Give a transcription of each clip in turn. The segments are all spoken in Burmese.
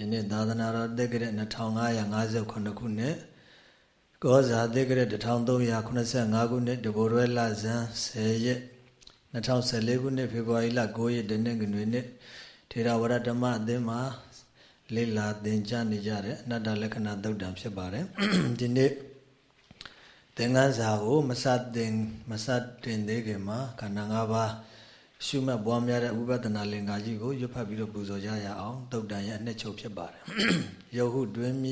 ဒီနေ့သာသနာတော်တက္ကရာ2558ခုနှစ်ကောဇာတက္ကရာ1385ခုနှစ်တဘိုးရွယ်လဇန်10ရက်2014ခုနှစ်ဖေဖော်ဝါရီလ9ရက်တနင်္ဂနွေနေ့ထေရဝါဒဓမ္မအသင်းမှာလေ့လာသင်ကြားနေကြတဲ့အနတ္တလက္ခဏာသုတ်တံဖြစ်ပါတယ်ဒီနေ့သင်္ကန်းစာကိုမစတင်မစတင်သေးခင်မှာခန္ဓာ၅ပါး ရှုမှတ်ပွားများတဲ့ဥပဒနာလင်္ကာကြီးကိုရွတ်ဖတ်ပြီးတော့ပူဇော်ကြရအောင်တုတ်တန်ရဲ့အနှစ်ချုပ်ဖြစ်ပါတယ်ယဟုတွင်မြ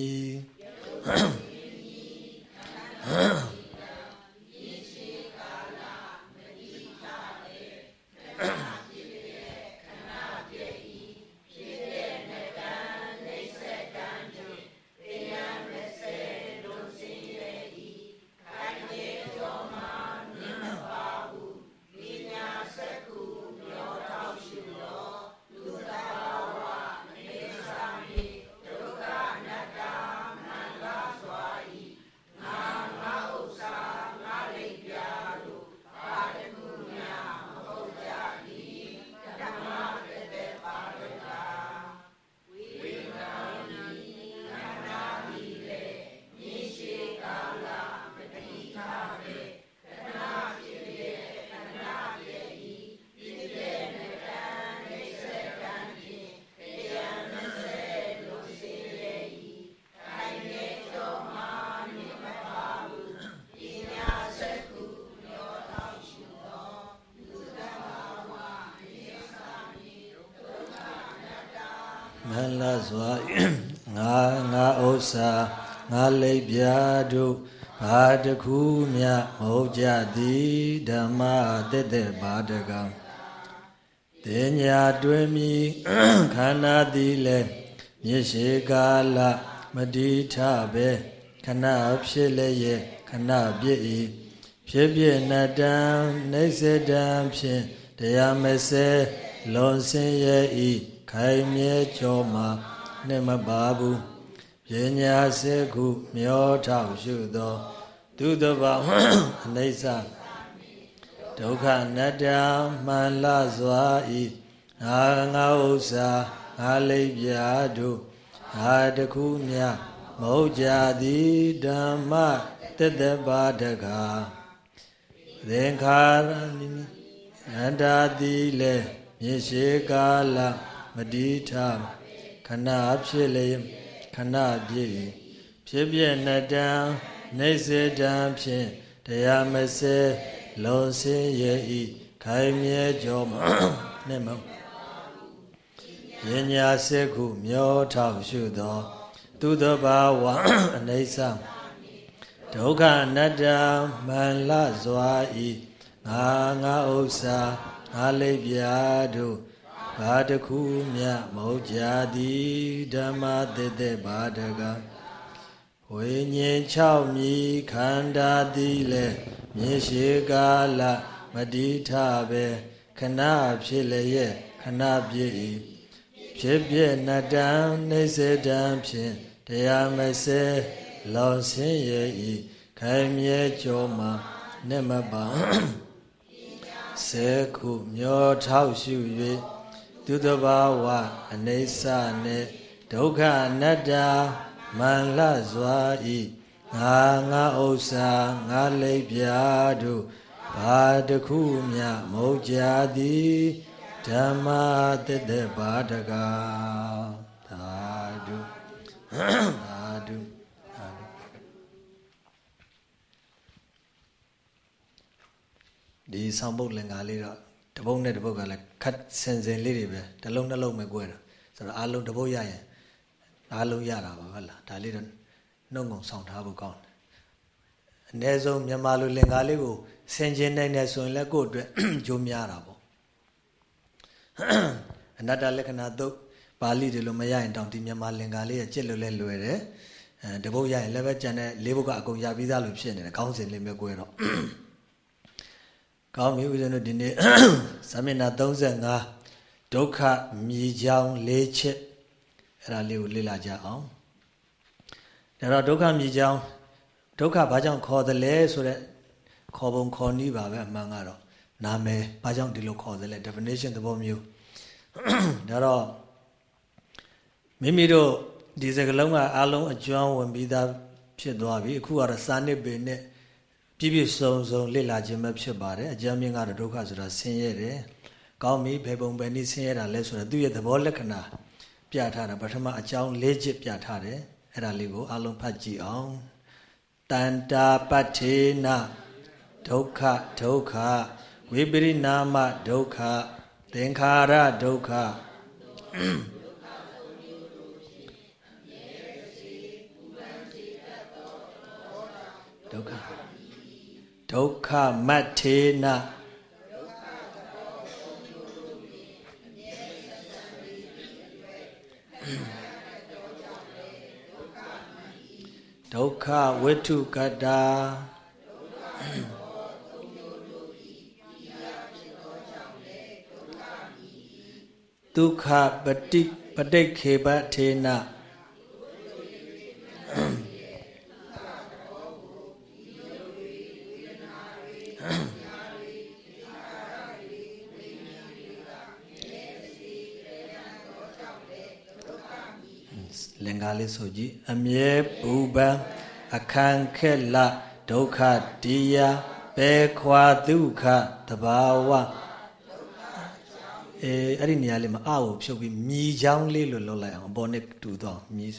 တင်ညာတွင်မီခန္ဓာသည်လဲမြေရှိကာလမတိထပဲခဏဖြစ်လည်းရဲ့ခဏပြည့်ဤဖြစ်ပြနတံနေစေတံဖြင့်တရားမစဲလွန်စင်ရဲ့ဤခိုင်မြဲကြောမှာနှင့်မပါဘူးပညာစေခုမျောထောက်ရှုသောသူတဘာအနိစ္စဒုက္ခနတ္တမှန်လစွာဤ ငါငါဥစ္စာငါလိပ်ပြာတို့ငါတခုမြမဟုတ်ကြသည်ဓမ္မတတပါတကာသင်္ခါရနိအန္တာတိလေမြေရှိကာလမတိထခဏဖြစ်လေခဏပြည့်ဖြစ်ပြနတံနေစေတံဖြင့်တရားမစဲလုံစင်းရဲ့ဤခိုင်မြဲကြောမှာနဲ့မ ပညာစေခုမျောထောက်ရှုသော သူတဘာဝအနိစ္စဒုက္ခအနတ္တမန္လစွာဤငါငါဥစ္စာငါလိပ်ပြာတို့ဘာတခုမြမဟုတ်ကြသည်ဓမ္မသစ်သက်ဘာတကဝိညာဉ်6မြည်ခန္ဓာသည်လေမြေရှိကာလမတိထပဲခဏဖြစ်လျက်ခဏပြည့်၏ ဖြစ်ပြနတံနေစေတံဖြင့်တရားမစဲလောင်ဆင်းရဲ့ဤခိုင်မြဲကြောမှာနဲ့မပါစေခုမျောထောက်ရှု၍သူတဘာဝအနေဆနဲ့ဒုက္ခအနတ္တမန္လစွာဤငါငါဥစ္စာငါလိပ်ပြာတို့ဘာတခုမြမဟုတ်ကြသည် ဓမ္မတသက်ဘာတကားသာဓုသာဓုဒီဆောင်ပုတ်လင်္ကာလေးတော့တပုတ်နဲ့တပုတ်ကလည်းခတ်စင်စင်လေးတွေပဲတစ်လုံးနှလုံးပဲ꿰တာဆိုတော့အားလုံးတပုတ်ရရင်အားလုံးရတာပါဟုတ်လားဒါလေးတော့နှုတ်ငုံဆောင်ထားဖို့ကောင်းတယ်အ ਨੇ ဆုံးမြန်မာလူလင်္ကာလေးကိုဆင်ကျင်နိုင်တယ်ဆိုရင်လည်းကိုယ့်အတွက်ဂျိုးများတာပေါ့ အနတ္တလက္ခဏာသုတ်ပါဠိတွေလို့မရရင်တောင်ဒီမြန်မာလင်္ကာလေးရဲ့ကြစ်လို့လဲလွယ်တယ်အဲတပုတ်ရရင်လည်းပဲကြံတဲ့လေးဘုတ်ကအကုန်ရပြီးသားလို့ဖြစ်နေတယ်ခေါင်းစဉ်လေးမျိုး꿰တော့ကောင်းပြီဦးဇင်းတို့ဒီနေ့စာမျက်နှာ35ဒုက္ခမြေကြောင်း၄ချက်အဲ့ဒါလေးကိုလေ့လာကြအောင်ဒါတော့ဒုက္ခမြေကြောင်းဒုက္ခဘာကြောင့်ခေါ်တယ်လဲဆိုတော့ခေါ်ပုံခေါ်နည်းပါပဲအမှန်ကတော့ နာမည်ဘာကြောင့်ဒီလိုခေါ်တယ်လဲ definition သဘောမျိုးဒါတော့မိမိတို့ဒီစကလုံးကအလုံးအကျွမ်းဝင်ပြီးသားဖြစ်သွားပြီအခုကတော့စာနစ်ပေနဲ့ပြည့်ပြည့်စုံစုံလေ့လာခြင်းပဲဖြစ်ပါတယ်အကြမ်းမြင့်ကတော့ဒုက္ခဆိုတာဆင်းရဲတယ်ကောင်းပြီဘယ်ပုံပဲနည်းဆင်းရဲတာလဲဆိုတော့သူ့ရဲ့သဘောလက္ခဏာပြထားတာပထမအကြောင်း၄ချက်ပြထားတယ်အဲ့ဒါလေးကိုအလုံးဖတ်ကြည့်အောင်တန်တာပဋ္ဌေနဒုက္ခဒုက္ခ ဝိပရိနာမဒုက္ခသင်္ခါရဒုက္ခဒုက္ခဒုက္ခမတ္ထေနဒုက္ခဝိတုကတာဒုက္ခ ပတိပဋိခေပထေနလင်္ကာလေးဆိုကြည့်အမြဲဘူပံအခန့်ခက်လဒုက္ခတရားပေခွာဒုက္ခတဘာဝ အဲအဲ့ဒီနေရာလေးမှာအကိုဖြုတ်ပြီးမြည်ချောင်းလေးလို့လုပ်လိုက်အောင်အပေါ်နဲ့တူတော့မြည်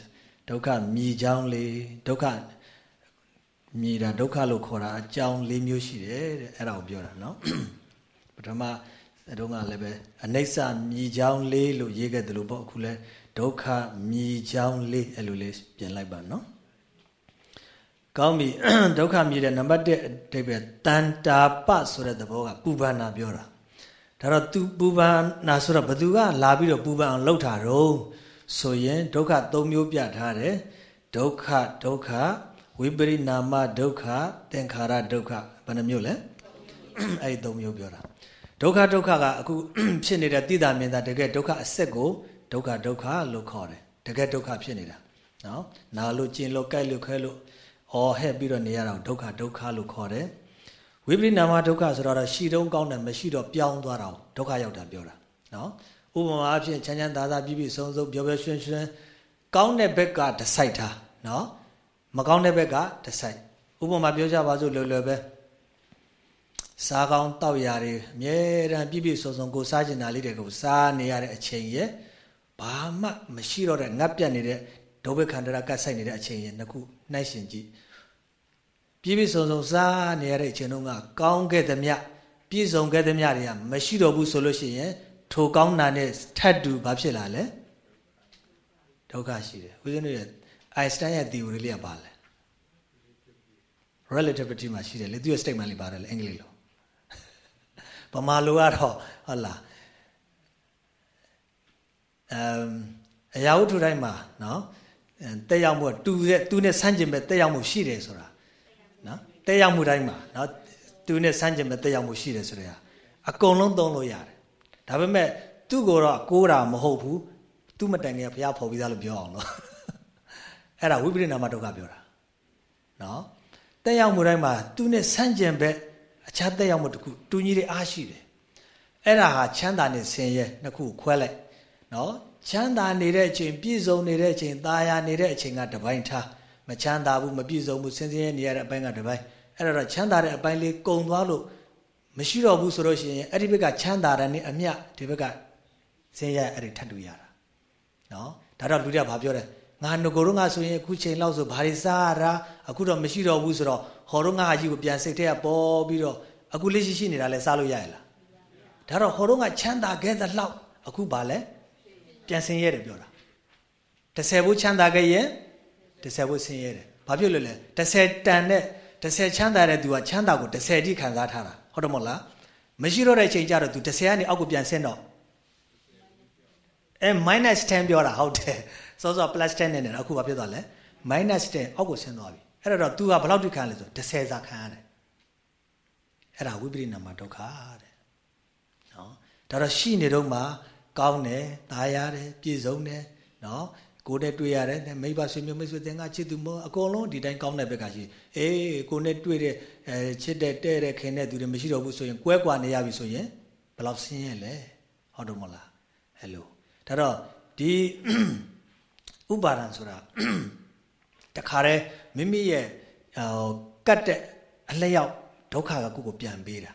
ဒုက္ခမြည်ချောင်းလေးဒုက္ခမြည်တာဒုက္ခလို့ခေါ်တာအကြောင်း၄မျိုးရှိတယ်တဲ့အဲ့ဒါကိုပြောတာเนาะပထမအတုံးကလည်းပဲအနိစ္စမြည်ချောင်းလေးလို့ရေးခဲ့တယ်လို့ပေါ့အခုလည်းဒုက္ခမြည်ချောင်းလေးအဲ့လိုလေးပြင်လိုက်ပါနော်ကောင်းပြီဒုက္ခမြည်တဲ့နံပါတ်1အဓိပ္ပာယ်တန်တာပဆိုတဲ့သဘောကပူပန်နာပြောတာ ဒါတော့သူပူပန်နာဆိုတော့ဘသူကလာပြီးတော့ပူပန်အောင်လှုပ်တာတော့ဆိုရင်ဒုက္ခ၃မျိုးပြထားတယ်ဒုက္ခဒုက္ခဝိပရိနာမဒုက္ခသင်္ခါရဒုက္ခဘယ်နှမျိုးလဲအဲ့ဒီ၃မျိုးပြောတာဒုက္ခဒုက္ခကအခုဖြစ်နေတဲ့တိတာမြင်တာတကယ်ဒုက္ခအစစ်ကိုဒုက္ခဒုက္ခလို့ခေါ်တယ်တကယ်ဒုက္ခဖြစ်နေတာနော်နာလို့ကျင်လို့ကြိုက်လို့ခဲလို့အော်ဟဲ့ပြီးတော့နေရတာဒုက္ခဒုက္ခလို့ခေါ်တယ် ဝိပရိနာမဒုက္ခဆိုတော့ရှိတုံးကောင်းတယ်မရှိတော့ပြောင်းသွားတာဒုက္ခရောက်တာပြောတာနော်ဥပမာအဖြစ်ချမ်းချမ်းသာသာပြည့်ပြည့်စုံစုံပျော်ပျော်ရွှင်ရွှင်ကောင်းတဲ့ဘက်ကတစိုက်ထားနော်မကောင်းတဲ့ဘက်ကတစိုက်ဥပမာပြောကြပါစို့လွယ်လွယ်ပဲစားကောင်းတောက်ရာတွေအမြဲတမ်းပြည့်ပြည့်စုံစုံကိုစားကျင်တာလေးတွေကိုစားနေရတဲ့အချိန်ရဲ့ဘာမှမရှိတော့တဲ့ငတ်ပြတ်နေတဲ့ဒုဗ္ဗခန္ဓရာကတ်ဆိုင်နေတဲ့အချိန်ရင်နှစ်ခုနှိုက်ရှင်ကြည့် ပြည့်ပြည့်စုံစုံစားနေရတဲ့အချိန်တုန်းကကောင်းခဲ့သမျှပြည့်စုံခဲ့သမျှတွေကမရှိတော့ဘူးဆိုလို့ရှိရင်ထိုကောင်းတာနဲ့ထပ်တူဘာဖြစ်လာလဲဒုက္ခရှိတယ်ဦးဇင်းတို့ရဲ့ Einstein ရဲ့ theory လေးကပါလဲ relativity မှာရှိတယ်လေသူရဲ့ statement လေးပါတယ်လေအင်္ဂလိပ်လိုဗမာလိုကတော့ဟုတ်လားအမ်အရာဝတ္ထုတိုင်းမှာနော်တက်ရောက်မှုတူတဲ့သူနဲ့ဆန့်ကျင်မဲ့တက်ရောက်မှုရှိတယ်ဆိုတာနော် တက်ရောက်မှုတိုင်းမှာနော်သူနဲ့ဆန့်ကျင်မဲ့တက်ရောက်မှုရှိတယ်ဆိုတဲ့အအကုန်လုံးသုံးလို့ရတယ်ဒါပေမဲ့သူ့ကိုတော့ကိုးတာမဟုတ်ဘူးသူ့မတိုင်ခင်ဘုရားဖော်ပြီးသားလို့ပြောအောင်လို့အဲ့ဒါဝိပရိနာမဒုက္ခပြောတာနော်တက်ရောက်မှုတိုင်းမှာသူနဲ့ဆန့်ကျင်ဘက်အခြားတက်ရောက်မှုတစ်ခုတူညီတဲ့အားရှိတယ်အဲ့ဒါဟာချမ်းသာနဲ့ဆင်းရဲနှစ်ခုခွဲလိုက်နော်ချမ်းသာနေတဲ့အချိန်ပြည့်စုံနေတဲ့အချိန်ตาယာနေတဲ့အချိန်ကတပိုင်းထားမချမ်းသာဘူးမပြည့်စုံဘူးဆင်းရဲနေရတဲ့အပိုင်းကတပိုင်း အဲ့တော့ချမ်းသာတဲ့အပိုင်းလေးကုံသွားလို့မရှိတော့ဘူးဆိုလို့ရှိရင်အဲ့ဒီဘက်ကချမ်းသာတဲ့နေ့အမြဒီဘက်ကဆင်းရဲအဲ့ဒီထပ်တူရတာနော်ဒါတော့လူတွေကဘာပြောလဲငါငကိုတော့ငါဆိုရင်အခုချိန်လောက်ဆိုဘာတွေစားရတာအခုတော့မရှိတော့ဘူးဆိုတော့ဟောတော့ငါကြီးကိုပြန်စိတ်ထဲကပေါ်ပြီးတော့အခုလေးရှိရှိနေတာလဲစားလို့ရရလားဒါတော့ဟောတော့ငါချမ်းသာခဲ့တဲ့လောက်အခုဘာလဲပြန်ဆင်းရဲတယ်ပြောတာ30ဘိုးချမ်းသာခဲ့ရင်30ဘိုးဆင်းရဲတယ်ဘာဖြစ်လို့လဲ30တန်နဲ့ 30ချမ်းသာတဲ့သူကချမ်းသာကို30တိခံစားထားတာဟုတ်တယ်မဟုတ်လားမရှိတော့တဲ့ချိန်ကျတော့သူ30ကနေအောက်ကိုပြန်ဆင်းတော့အဲ -10 ပြောတာဟုတ်တယ်စောစော plus 10နဲ့နော်အခုဘာဖြစ်သွားလဲ -10 အောက်ကိုဆင်းသွားပြီအဲ့တော့ तू ကဘယ်လောက်တိခံလဲဆို30စာခံရတယ်အဲ့ဒါဝိပရိနာမဒုက္ခတဲ့နော်ဒါတော့ရှိနေတော့မှကောင်းတယ်ဒါရတယ်ပြည့်စုံတယ်နော် ကိုနဲ့တွေ့ရတယ်မိဘဆွေမျိုးမိတ်ဆွေသင်္ကချစ်သူမအကုန်လုံးဒီတိုင်းကောင်းတဲ့ဘက်ကရှိအေးကိုနဲ့တွေ့တဲ့အဲချစ်တဲ့တဲ့တဲ့ခင်တဲ့သူတွေမရှိတော့ဘူးဆိုရင်ကွဲကွာနေရပြီဆိုရင်ဘယ်လောက်ဆင်းရဲလဲဟုတ်တော့မလားဟဲ့လိုဒါတော့ဒီဥပါဒံဆိုတာတခါတည်းမိမိရဲ့ဟိုကတ်တဲ့အလျောက်ဒုက္ခကကိုယ့်ကိုပြန်ပေးတာ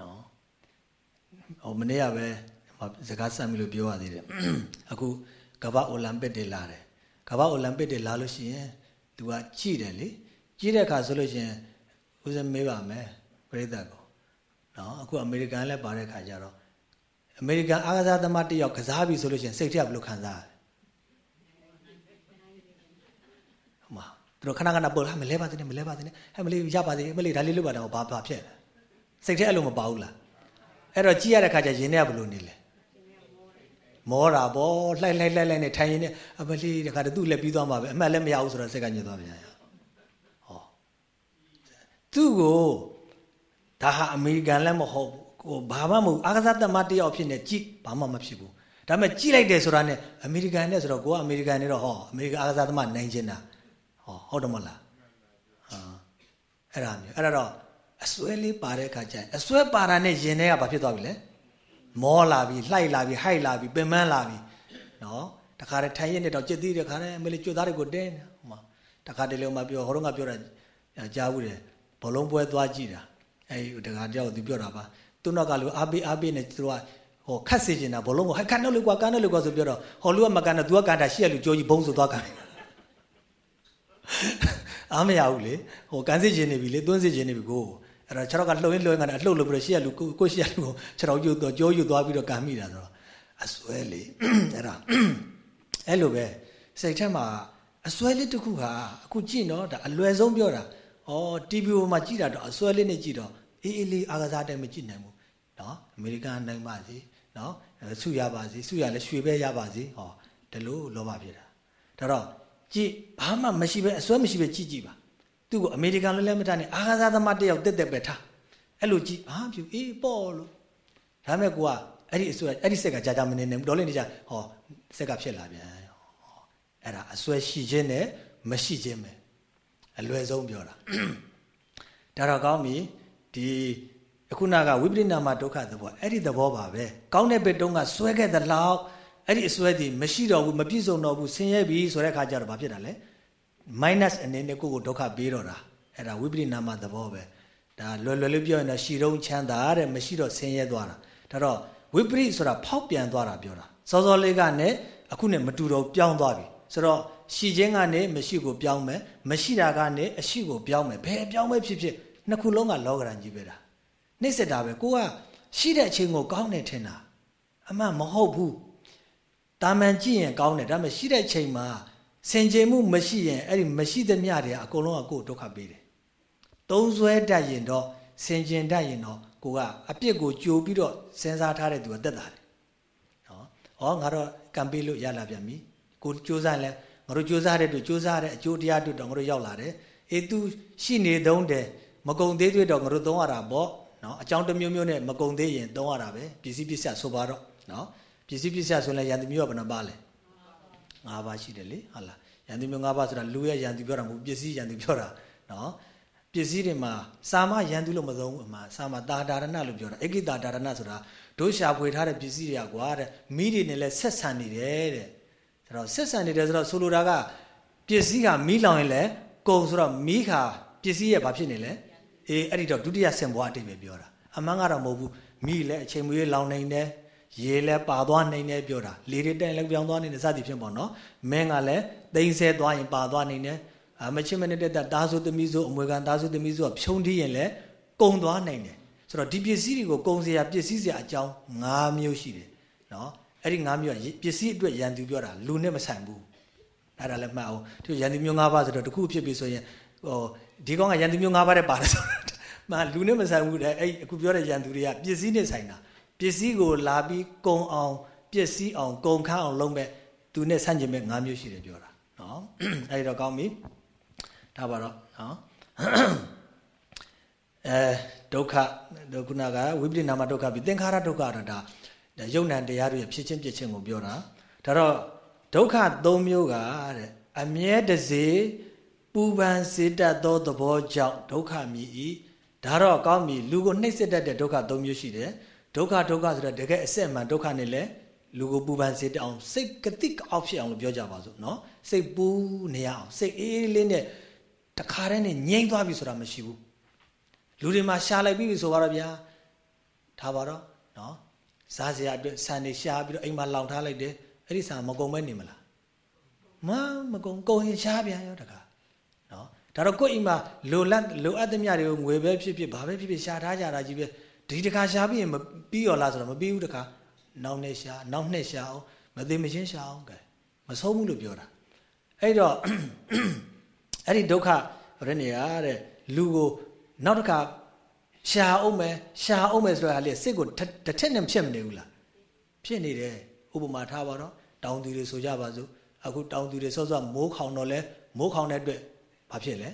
နော်ဟိုမနေ့ကပဲစကားဆက်မိလို့ပြောရသေးတယ်အခု ကမ္ဘာအိုလံပစ်တွေလာတယ်ကမ္ဘာအိုလံပစ်တွေလာလို့ရှိရင် तू ကကြည့်တယ်လေကြည့်တဲ့အခါဆိုလို့ရှိရင်ဦးဇင်းမေးပါမယ်ပြိဿကောနော်အခုအမေရိကန်လည်းပါတဲ့ခါကျတော့အမေရိကန်အားကစားသမားတယောက်ကစားပြီဆိုလို့ရှိရင်စိတ်ထဲဘယ်လိုခံစားလဲဟမသူတို့ခဏခဏပို့လာမလဲပါသေးနဲ့မလဲပါသေးနဲ့ဟဲ့မလေးရပါသေးမလေးဒါလေးလွတ်ပါတော့ဘာဘာဖြစ်လဲစိတ်ထဲအဲ့လိုမပါဘူးလားအဲ့တော့ကြည့်ရတဲ့ခါကျရင်ထဲကဘယ်လိုနေလဲ မောတာဗောလှိုက်လှိုက်လှိုက်လှိုက်နဲ့ထိုင်ရင်နဲ့အမလေးတခါတည်းသူ့လက်ပြီးသွားမှာပဲအမှတ်လည်းမရဘူးဆိုတော့စိတ်ကညစ်သွားပြန်ရဟောသူ့ကိုဒါဟာအမေရိကန်လည်းမဟုတ်ဟိုဘာမှမဟုတ်အာကစားသမားတယောက်ဖြစ်နေကြည့်ဘာမှမဖြစ်ဘူးဒါပေမဲ့ကြည့်လိုက်တယ်ဆိုတာနဲ့အမေရိကန်နဲ့ဆိုတော့ကိုကအမေရိကန်နဲ့တော့ဟောအမေရိကန်အာကစားသမားနိုင်ချင်တာဟောဟုတ်တယ်မလားဟာအဲ့ဒါမျိုးအဲ့ဒါတော့အစွဲလေးပါတဲ့အခါကျရင်အစွဲပါတာနဲ့ရင်ထဲကဘာဖြစ်သွားပြီလဲ မောလာပြီလှိုက်လာပြီဟိုက်လာပြီပင်ပန်းလာပြီနော်တခါတည်းထိုင်ရနေတော့ကြက်သီးတခါတည်းအမေလေးကြွသားတွေကိုတင်းဟိုမှာတခါတည်းလည်းမပြောဟိုတော့ကပြောတာကြားဘူးတယ်ဘလုံးပွဲသွားကြည့်တာအဲဒီတခါတယောက်သူပြောတာပါသူနောက်ကလူအားပေးအားပေးနေသူကဟိုခတ်စေချင်တာဘလုံးကိုဟဲ့ခတ်နှုတ်လို့ကွာကန်းနှုတ်လို့ကွာဆိုပြောတော့ဟောလူကမကန်တော့သူကကန်တာရှေ့ကလူကြိုးကြီးဘုံဆိုသွားကန်အားမရဘူးလေဟိုကန်စေချင်နေပြီလေသွန်းစေချင်နေပြီကို အဲ့တော့ခြေထောက်ကလှုပ်ရင်လှုပ်ရင်ကအလှုပ်လို့ပြီးတော့ရှေ့ကလူကိုရှေ့ကလူကိုခြေထောက်ယူတော့ကြောယူသွားပြီးတော့ကန်မိတာဆိုတော့အစွဲလေအဲ့ဒါအဲ့လိုပဲစိတ်ထဲမှာအစွဲလေးတစ်ခုဟာအခုကြည့်နော်ဒါအလွယ်ဆုံးပြောတာဩ TV ပေါ်မှာကြည့်တာတော့အစွဲလေးနဲ့ကြည့်တော့အေးအေးလေးအားကစားတိုင်းမကြည့်နိုင်ဘူးနော်အမေရိကန်နိုင်ပါစေနော်ဆုရပါစေဆုရလဲရွှေပဲရပါစေဟောဒီလိုလောဘဖြစ်တာဒါတော့ကြည့်ဘာမှမရှိပဲအစွဲမရှိပဲကြည့်ကြည့်ပါ သူ့ကိုအမေရိကန်လည်းလည်းမထားနဲ့အားကစားသမားတယောက်တက်တက်ပဲထားအဲ့လိုကြည့်ဘာဖြစ်အေးပေါ့လို့ဒါမဲ့ကိုကအဲ့ဒီအစွဲအဲ့ဒီစက်ကကြာကြာမနေနဲ့ဒေါ်လေးနေကြဟောစက်ကဖြစ်လာပြန်ဟောအဲ့ဒါအစွဲရှိခြင်းနဲ့မရှိခြင်းပဲအလွယ်ဆုံးပြောတာဒါတော့ကောင်းပြီဒီအခုနကဝိပရိနာမဒုက္ခသဘောအဲ့ဒီသဘောပါပဲကောင်းတဲ့ဘက်တုံးကစွဲခဲ့တဲ့လောက်အဲ့ဒီအစွဲဒီမရှိတော့ဘူးမပြည့်စုံတော့ဘူးဆင်းရဲပြီဆိုတဲ့အခါကျတော့ဘာဖြစ်တာလဲ minus အနေနဲ့ကိုယ့်ကိုဒုက္ခပေးတော့တာအဲ့ဒါဝိပရိနာမသဘောပဲဒါလွယ်လွယ်လေးပြောရင်တော့ရှီတုံးချမ်းသာတဲ့မရှိတော့ဆင်းရဲသွားတာဒါတော့ဝိပရိဆိုတာဖောက်ပြန်သွားတာပြောတာစောစောလေးကနဲ့အခုနဲ့မတူတော့ပြောင်းသွားပြီဆိုတော့ရှီခြင်းကနေမရှိကိုပြောင်းမယ်မရှိတာကနေအရှိကိုပြောင်းမယ်ဘယ်ပြောင်းမဲဖြစ်ဖြစ်နှစ်ခုလုံးကလောကရန်ကြီးပဲတာနှိမ့်စစ်တာပဲကိုကရှိတဲ့အချိန်ကိုကောင်းတယ်ထင်တာအမှန်မဟုတ်ဘူးတာမန်ကြည့်ရင်ကောင်းတယ်ဒါပေမဲ့ရှိတဲ့ချိန်မှာ စင်ကြယ်မှုမရှိရင်အဲ့ဒီမရှိသမျှတွေအကုန်လုံးကကိုယ်ဒုက္ခပေးတယ်သုံးဆွဲတတ်ရင်တော့စင်ကြင်တတ်ရင်တော့ကိုကအပြစ်ကိုကြိုပြီးတော့စဉ်းစားထားတဲ့သူကတက်တာတယ်နော်ဩငါတော့ကံပေးလို့ရလာပြန်ပြီကိုစူးစမ်းလဲငါတို့စူးစမ်းတဲ့သူစူးစမ်းတဲ့အကျိုးတရားတို့တော့ငါတို့ရောက်လာတယ်အေး तू ရှိနေတုံးတယ်မကုံသေးသေးတော့ငါတို့သုံးရတာပေါ့နော်အကြောင်းတစ်မျိုးမျိုးနဲ့မကုံသေးရင်သုံးရတာပဲပစ္စည်းပစ္စယဆိုပါတော့နော်ပစ္စည်းပစ္စယဆိုရင်ရန်သူမျိုးကဘယ်နှပါလဲ ၅ပါးရှိတယ်လေဟုတ်လားရန်သူမျိုး၅ပါးဆိုတာလူရဲ့ရန်သူပြောတာမဟုတ်ပစ္စည်းရန်သူပြောတာနော်ပစ္စည်းတွေမှာစာမရန်သူလို့မသုံးဘူးအမှစာမတာဒါရဏလို့ပြောတာဧကိတာဒါရဏဆိုတာတို့ရှာဖွေထားတဲ့ပစ္စည်းတွေကကွာတဲ့မိတွေနဲ့လည်းဆက်ဆံနေတယ်တဲ့ဒါတော့ဆက်ဆံနေတယ်ဆိုတော့ဆိုလိုတာကပစ္စည်းကမီးလောင်ရင်လည်းကုံဆိုတော့မီးခါပစ္စည်းရဲ့ဘာဖြစ်နေလဲအေးအဲ့ဒီတော့ဒုတိယဆင့်ဘွားအတိတ်ပဲပြောတာအမှန်ကတော့မဟုတ်ဘူးမိလည်းအချိန်မွေးလောင်နိုင်တယ် ရေလည်းပါသွားနိုင်တယ်ပြောတာလေတွေတိုင်လည်းပြောင်းသွားနိုင်တယ်စသည်ဖြင့်ပေါ့နော်မင်းကလည်းတိမ်ဆဲသွားရင်ပါသွားနိုင်တယ်အမချစ်မနေတဲ့တားဆိုသမီးဆိုအမွေခံတားဆိုသမီးဆိုကဖြုံးထီးရင်လည်းကုံသွားနိုင်တယ်ဆိုတော့ဒီပစ္စည်းတွေကိုကုံစရာပစ္စည်းစရာအကြောင်း၅မျိုးရှိတယ်နော်အဲ့ဒီ၅မျိုးကပစ္စည်းအတွက်ရန်သူပြောတာလူနဲ့မဆိုင်ဘူးအဲ့ဒါလည်းမှတ်အောင်သူရန်သူမျိုး၅ပါးဆိုတော့တခုဖြစ်ပြီဆိုရင်ဟိုဒီကောင်ကရန်သူမျိုး၅ပါးတဲ့ပါတယ်ဆိုတော့မှလူနဲ့မဆိုင်ဘူးတဲ့အဲ့အခုပြောတဲ့ရန်သူတွေကပစ္စည်းနဲ့ဆိုင်တာ ပစ္စည်းကိုလာပြီးကုံအောင်ပစ္စည်းအောင်ကုံခန်းအောင်လုပ်မဲ့သူနဲ့ဆန့်ကျင်မဲ့၅မျိုးရှိတယ်ပြောတာနော်အဲ့တော့ကောင်းပြီဒါပါတော့နော်အဲဒုက္ခခုနကဝိပရိနာမဒုက္ခပြီးသင်္ခါရဒုက္ခတော့ဒါယုံ nant တရားတွေဖြစ်ချင်းပြချင်းကိုပြောတာဒါတော့ဒုက္ခ၃မျိုးကတဲ့အမြဲတစေပူပန်စေတတ်သောသဘောကြောင့်ဒုက္ခမြည်ဤဒါတော့ကောင်းပြီလူကိုနှိပ်စက်တတ်တဲ့ဒုက္ခ၃မျိုးရှိတယ် ဒုက္ခဒုက္ခဆိုတော့တကယ်အစစ်အမှန်ဒုက္ခနဲ့လည်းလူကိုပူပန်စေတအောင်စိတ်ကတိကအောက်ဖြစ်အောင်လို့ပြောကြပါစို့နော်စိတ်ပူနေရအောင်စိတ်အေးလေးနဲ့တခါတည်းနဲ့ငြိမ့်သွားပြီဆိုတာမရှိဘူးလူတွေမှာရှာလိုက်ပြီဆိုတော့ဗျာထားပါတော့နော်စားစရာအတွက်ဆန်နေရှာပြီးတော့အိမ်မှာလောင်ထားလိုက်တယ်အဲ့ဒီဆန်မကုန်မဲနေမလားမမကုန်ကုန်ရင်ရှားပြန်ရောတခါနော်ဒါတော့ကိုယ့်အိမ်မှာလိုလတ်လိုအပ်သမျှတွေကိုငွေပဲဖြစ်ဖြစ်ဘာပဲဖြစ်ဖြစ်ရှာထားကြတာကြီးပဲ ဒီတခါရှာပြီးရင်မပြီးရောလားဆိုတော့မပြီးဘူးတခါနောက်နှစ်ရှာနောက်နှစ်ရှာအောင်မသိမချင်းရှာအောင်ကဲမဆုံးဘူးလို့ပြောတာအဲ့တော့အဲ့ဒီဒုက္ခရနေရတဲ့လူကိုနောက်တစ်ခါရှာအောင်မယ်ရှာအောင်မယ်ဆိုတော့ဟာလေစိတ်ကိုတစ်ထက်နဲ့ဖြစ်မနေဘူးလားဖြစ်နေတယ်ဥပမာထားပါတော့တောင်သူတွေဆိုကြပါစို့အခုတောင်သူတွေစောစောမိုးခေါင်တော့လဲမိုးခေါင်တဲ့အတွက်ဘာဖြစ်လဲ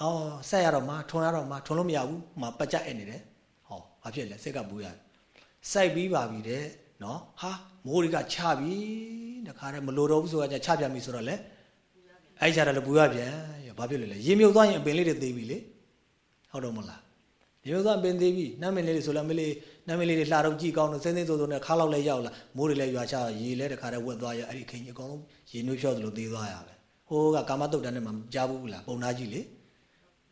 အော်ဆက်ရတော့မှထွန်ရတော့မှထွန်လို့မရဘူးမှပတ်ကြအဲ့နေတယ်ဟော ဘာဖြစ်လဲစိတ်ကဘူးရတယ်စိုက်ပြီးပါပြီတဲ့နော်ဟာမိုးတွေကချပြီတခါတည်းမလိုတော့ဘူးဆိုတာချပြန်ပြီဆိုတော့လေအဲ့ကြတယ်လည်းဘူးရပြန်ဘာဖြစ်လဲလဲရေမြုပ်သွားရင်အပင်လေးတွေသေးပြီလေဟုတ်တော့မလားရေမြုပ်သွားပင်သေးပြီနမ်းမင်းလေးတွေဆိုလည်းမလေးနမ်းမင်းလေးတွေလှတော့ကြည့်ကောင်းတော့စင်းစင်းစိုးစိုးနဲ့ခါလောက်လဲရောက်လာမိုးတွေလည်းရွာချရေလည်းတခါတည်းဝက်သွားရအဲ့ဒီခင်ကြီးအကုန်လုံးရေနှွေးဖြောသလိုသေးသွားရပဲဟိုကကာမတုတ်တန်းနဲ့မှကြားဘူးလားပုံနာကြီးလေ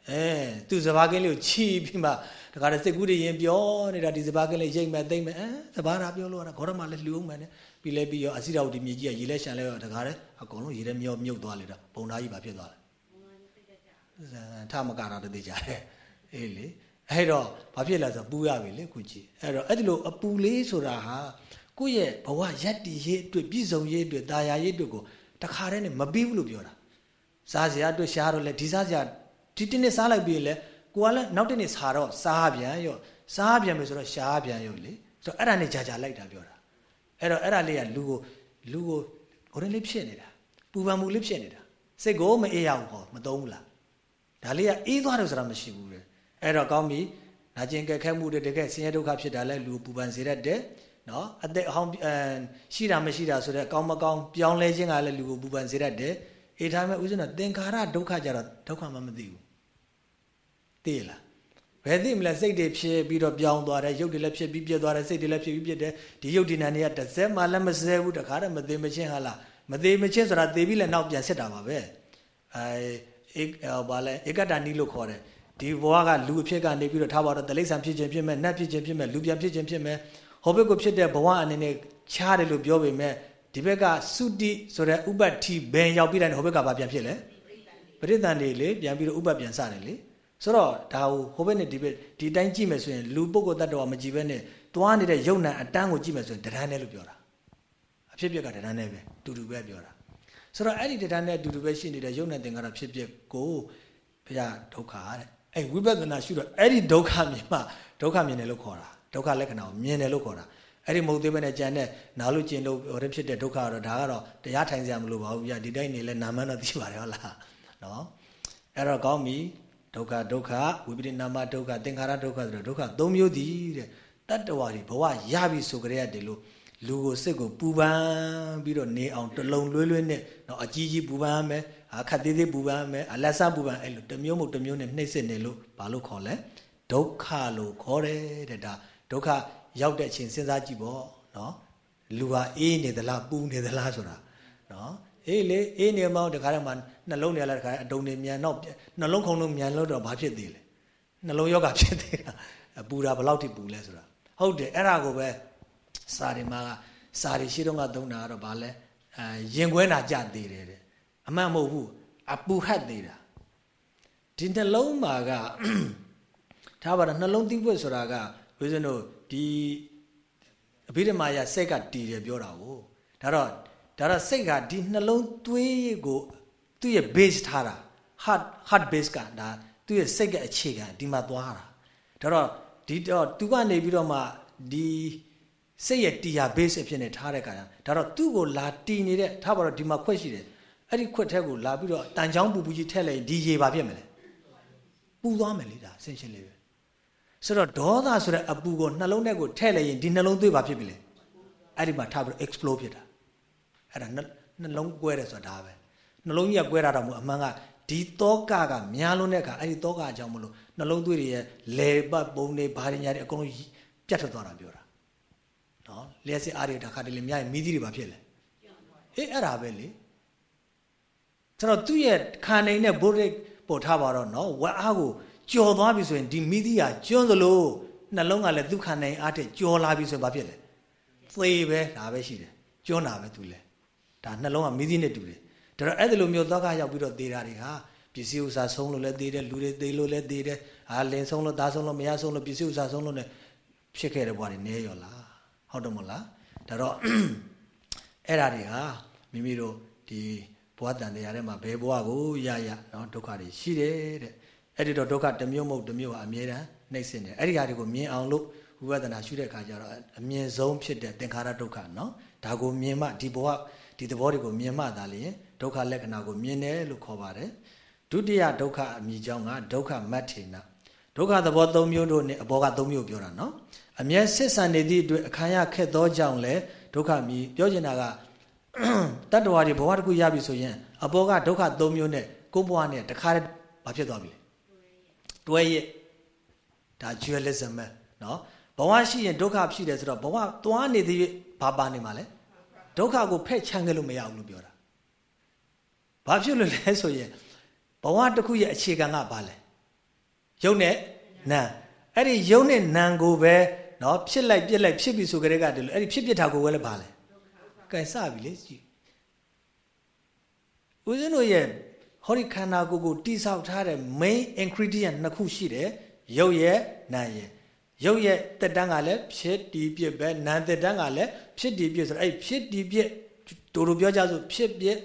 အဲသူစဘာကင်းလေးကိုချီပြီးမှတခါတည်းစိတ်ကူးတွေရင်ပြောနေတာဒီစဘာကင်းလေးရိတ်မဲ့သိမ့်မဲ့အဲစဘာသာပြောလို့ရတာခေါရမလည်းလှူအောင်မယ်နဲ့ပြီးလဲပြီးရောအစီတော်ဒီမြေကြီးကရေလဲရှန်လဲတခါတည်းအကုန်လုံးရေထဲမြောမြုပ်သွားလေတော့ပုံနာကြီးပါဖြစ်သွားတယ်ထမကတာတည်းကြတယ်အေးလေအဲ့တော့ဘာဖြစ်လဲဆိုပူရပြီလေခုကြည့်အဲ့တော့အဲ့ဒီလိုအပူလေးဆိုတာဟာကိုယ့်ရဲ့ဘဝရက်တည်ရေးအတွက်ပြည်စုံရေးအတွက်တာယာရေးအတွက်ကိုတခါတည်းနဲ့မပြီးဘူးလို့ပြောတာစားစရာအတွက်ရှားတော့လေဒီစားစရာ ဒီတနေ့စားလိုက်ပြီးလေကိုကလည်းနောက်တနေ့စားတော့စားပြန်ရောစားပြန်ပြီဆိုတော့ရှားပြန်ရောလေဆိုတော့အဲ့ဒါနဲ့ကြာကြာလိုက်တာပြောတာအဲ့တော့အဲ့ဒါလေးကလူကိုလူကိုဟိုရင်လေးဖြစ်နေတာပူပန်မှုလေးဖြစ်နေတာစိတ်ကိုမအေးရဘူးဟောမသုံးဘူးလားဒါလေးကအေးသွားတယ်ဆိုတာမရှိဘူးလေအဲ့တော့ကောင်းပြီနာကျင်ကြက်ခဲမှုတွေတကယ်ဆင်းရဲဒုက္ခဖြစ်တာလဲလူပူပန်စေတတ်တယ်နော်အသက်အဟောင်းရှိတာမရှိတာဆိုတော့ကောင်းမကောင်းပြောင်းလဲခြင်းကလည်းလူကိုပူပန်စေတတ်တယ် အေးထားမဲ့ဥစဉ်တော့သင်္ခါရဒုက္ခကြတော့ဒုက္ခမှမသိဘူးသိလားဘယ်သိမလဲစိတ်တွေဖြစ်ပြီးတော့ပြောင်းသွားတယ်ရုပ်တွေလည်းဖြစ်ပြီးပြက်သွားတယ်စိတ်တွေလည်းဖြစ်ပြီးပြက်တယ်ဒီရုပ်ဒီနာတွေကတစ်စက်မှလည်းမစဲဘူးတခါတည်းမသိမချင်းဟာလားမသိမချင်းဆိုတာသိပြီးလည်းနောက်ပြန်ဆက်တာပါပဲအဲအေးဘာလဲဧကတဏီလို့ခေါ်တယ်ဒီဘဝကလူအဖြစ်ကနေပြီးတော့ထားပါတော့တလိษံဖြစ်ခြင်းဖြစ်မဲ့နတ်ဖြစ်ခြင်းဖြစ်မဲ့လူပြန်ဖြစ်ခြင်းဖြစ်မဲ့ဟောဘက်ကိုဖြစ်တဲ့ဘဝအနေနဲ့ချားတယ်လို့ပြောပေမဲ့ ဒီဘက်ကသုတိဆိုတဲ့ဥပ္ပတ္တိဘယ်ရောက်ပြီးတိုင်းဟောဘက်ကဘာပြန်ဖြစ်လဲပရိသန်တွေလေပြန်ပြီးတော့ဥပ္ပပြန်စတယ်လေဆိုတော့ဒါဟိုဟိုဘက်နဲ့ဒီဘက်ဒီတိုင်းကြည့်မယ်ဆိုရင်လူပုဂ္ဂိုလ်တ attva မကြည့်ဘဲနဲ့သွားနေတဲ့ယုံနာအတန်းကိုကြည့်မယ်ဆိုရင်တဏ္ဍာနဲ့လို့ပြောတာအဖြစ်ပြက်ကတဏ္ဍာနဲ့ပဲတူတူပဲပြောတာဆိုတော့အဲ့ဒီတဏ္ဍာနဲ့အတူတူပဲရှိနေတဲ့ယုံနာသင်္ကာရဖြစ်ပျက်ကိုဘုရားဒုက္ခတဲ့အဲ့ဝိပဿနာရှုတော့အဲ့ဒီဒုက္ခမြင်မှဒုက္ခမြင်တယ်လို့ခေါ်တာဒုက္ခလက္ခဏာကိုမြင်တယ်လို့ခေါ်တာ အဲ့ဒီမဟုတ်သေးဘဲနဲ့ကြံတဲ့နာလို့ကျင်လို့ဟိုဖြစ်တဲ့ဒုက္ခကတော့ဒါကတော့တရားထိုင်စရာမလိုပါဘူးဗျာဒီတိုင်းနေလဲနာမန်းတော့သိပါတယ်ဟုတ်လားနော်အဲ့တော့ကောင်းပြီဒုက္ခဒုက္ခဝိပရိနာမဒုက္ခသင်္ခါရဒုက္ခဆိုတော့ဒုက္ခ၃မျိုးတည်တဲ့တတ္တဝါတွေဘဝရပြီဆိုကြရတဲ့လို့လူကိုစိတ်ကိုပူပန်ပြီးတော့နေအောင်တလုံးလွှဲလွှဲနဲ့တော့အကြီးကြီးပူပန်မယ်အခက်သေးသေးပူပန်မယ်အလက်ဆပူပန်အဲ့လိုတစ်မျိုးမဟုတ်တစ်မျိုးနဲ့နှိမ့်စစ်နေလို့ဘာလို့ခေါ်လဲဒုက္ခလို့ခေါ်တယ်တဲ့ဒါဒုက္ခ ရောက်တဲ့အချိန်စဉ်းစားကြည့်ပေါ့နော်လူဟာအေးနေသလားပူနေသလားဆိုတာနော်အေးလေအေးနေမောင်းတခါတည်းမှနှလုံးနေလာတခါအတုံနေမြန်တော့နှလုံးခုန်လုံးမြန်လို့တော့ဘာဖြစ်သေးလဲနှလုံးယောဂဖြစ်သေးတာပူတာဘယ်လောက်ထိပူလဲဆိုတာဟုတ်တယ်အဲ့ဒါကိုပဲစာရီမှာစာရီရှိတော့ကသုံးတာကတော့ဗာလဲအဲရင်ခွဲနာကြသေးတယ်တဲ့အမှန်မဟုတ်ဘူးအပူဟတ်သေးတာဒီနှလုံးမှာကထားပါတော့နှလုံးသီးပွက်ဆိုတာကဝိဇ္ဇနု ဒီအဘိဓမ္မာယစိတ်ကတည်တယ်ပြောတာကိုဒါတော့ဒါတော့စိတ်ကဒီနှလုံးသွေးကိုသူ့ရဲ့ base ထားတာ heart heart base ကဒါသူ့ရဲ့စိတ်ကအခြေခံဒီမှာသွားတာဒါတော့ဒီတော့သူကနေပြီးတော့မှဒီစိတ်ရဲ့တီယာ base အဖြစ်နဲ့ထားတဲ့ခါကျဒါတော့သူ့ကိုလာတီနေတဲ့ထားပါတော့ဒီမှာခွက်ရှိတယ်အဲ့ဒီခွက်ထဲကိုလာပြီးတော့တန်ချောင်းပူပူကြီးထည့်လိုက်ဒီရေပါဖြစ်မလဲပူသွားမယ်လေဒါဆင်ရှင်းလေးပဲ ဆိုတော့ဒေါသဆိုတဲ့အပူကိုနှလုံးထဲကိုထည့်လိုက်ရင်ဒီနှလုံးသွေးပါဖြစ်ပြီလေအဲ့ဒီမှာထားပြီးတော့ explode ဖြစ်တာအဲ့ဒါနှလုံးကွဲတယ်ဆိုတာဒါပဲနှလုံးကြီးကကွဲတာတော့မဟုတ်အမှန်ကဒီတောကကများလုံးတဲ့အခါအဲ့ဒီတောကအကြောင်းမလို့နှလုံးသွေးတွေရဲ့လေပတ်ပုံတွေဘာတွေညာတွေအကုန်လုံးပြတ်ထွက်သွားတာပြောတာနနော်လျှက်စစ်အားတွေတစ်ခါတလေများရင်မိသီးတွေဘာဖြစ်လဲအေးအဲ့ဒါပဲလေဆိုတော့သူ့ရဲ့ခန္ဓာနဲ့ဘုရိတ်ပေါ်ထားပါတော့နော်ဝက်အားကို ကြော်သွားပြီဆိုရင်ဒီမိသီးဟာကျွန်းသလိုနှလုံးကလည်းသူ့ခန္ဓာအားတဲ့ကြော်လာပြီဆိုရင်ဘာဖြစ်လဲသေပဲဒါပဲရှိတယ်ကျွန်းတာပဲသူလဲဒါနှလုံးကမိသီးနဲ့တူတယ်ဒါတော့အဲ့ဒီလိုမျိုးသောကရောက်ပြီးတော့သေတာတွေဟာပစ္စည်းဥစ္စာဆုံးလို့လည်းသေတယ်လူတွေသေလို့လည်းသေတယ်အာလင်ဆုံးလို့သားဆုံးလို့မရဆုံးလို့ပစ္စည်းဥစ္စာဆုံးလို့လည်းဖြစ်ခဲ့တဲ့ဘဝတွေနည်းရောလားဟုတ်တယ်မဟုတ်လားဒါတော့အဲ့ဓာတွေဟာမိမိတို့ဒီဘဝတန်တရားထဲမှာဘယ်ဘဝကိုရရနော်ဒုက္ခတွေရှိတယ်တဲ့ အဲ့ဒီတော့ဒုက္ခတစ်မျိုးမဟုတ်တစ်မျိုးဟာအမြဲတမ်းနှိမ့်စင်တယ်အဲ့ဒီဟာတွေကိုမြင်အောင်လို့ဝိပဿနာရှုတဲ့အခါကျတော့အမြင်ဆုံးဖြစ်တဲ့သင်္ခါရဒုက္ခနော်ဒါကိုမြင်မှဒီဘဝဒီသဘောတွေကိုမြင်မှသာလျှင်ဒုက္ခလက္ခဏာကိုမြင်တယ်လို့ခေါ်ပါတယ်ဒုတိယဒုက္ခအမြည်ကြောင်းကဒုက္ခမတ္ထေနဒုက္ခသဘော၃မျိုးတို့နဲ့အဘောက၃မျိုးပြောတာနော်အမျက်စစ်ဆန်နေသည့်အတွက်အခါရခက်သောကြောင့်လဲဒုက္ခမြည်ပြောချင်တာကတတ္တဝါတွေဘဝတစ်ခုရပြီဆိုရင်အဘောကဒုက္ခ၃မျိုးနဲ့ကိုယ်ဘဝနဲ့တခါတည်းဘာဖြစ်သွားပြီလဲ တွဲရဲ့ဒါ dualism ပဲနော်ဘဝရှိရင်ဒုက္ခဖြစ်တယ်ဆိုတော့ဘဝသွားနေသေးဘာပါနေမှာလဲဒုက္ခကိုဖက်ချမ်းခဲ့လို့မရဘူးလို့ပြောတာဘာဖြစ်လို့လဲဆိုရင်ဘဝတစ်ခုရဲ့အခြေခံကဘာလဲယုံနဲ့နာအဲ့ဒီယုံနဲ့နာကိုပဲเนาะဖြစ်လိုက်ပြက်လိုက်ဖြစ်ပြီဆိုကြတဲ့ကတည်းကအဲ့ဒီဖြစ်ပြတာကိုပဲလည်းဘာလဲကဲစပြီလေကြည့်ဦးဇင်းတို့ရဲ့ ဟောဒီခန္ဓာကိုယ်ကိုတိဆောက်ထားတဲ့ main ingredient နှစ်ခုရှိတယ်ရုပ်ရဲ့နာရဲ့ရုပ်ရဲ့တက်တန်းကလည်းဖြစ်တီးပြစ်ပဲနာတက်တန်းကလည်းဖြစ်တီးပြစ်ဆိုတော့အဲ့ဖြစ်တီးပြစ်တို့တို့ပြောကြဆိုဖြစ်ပြစ်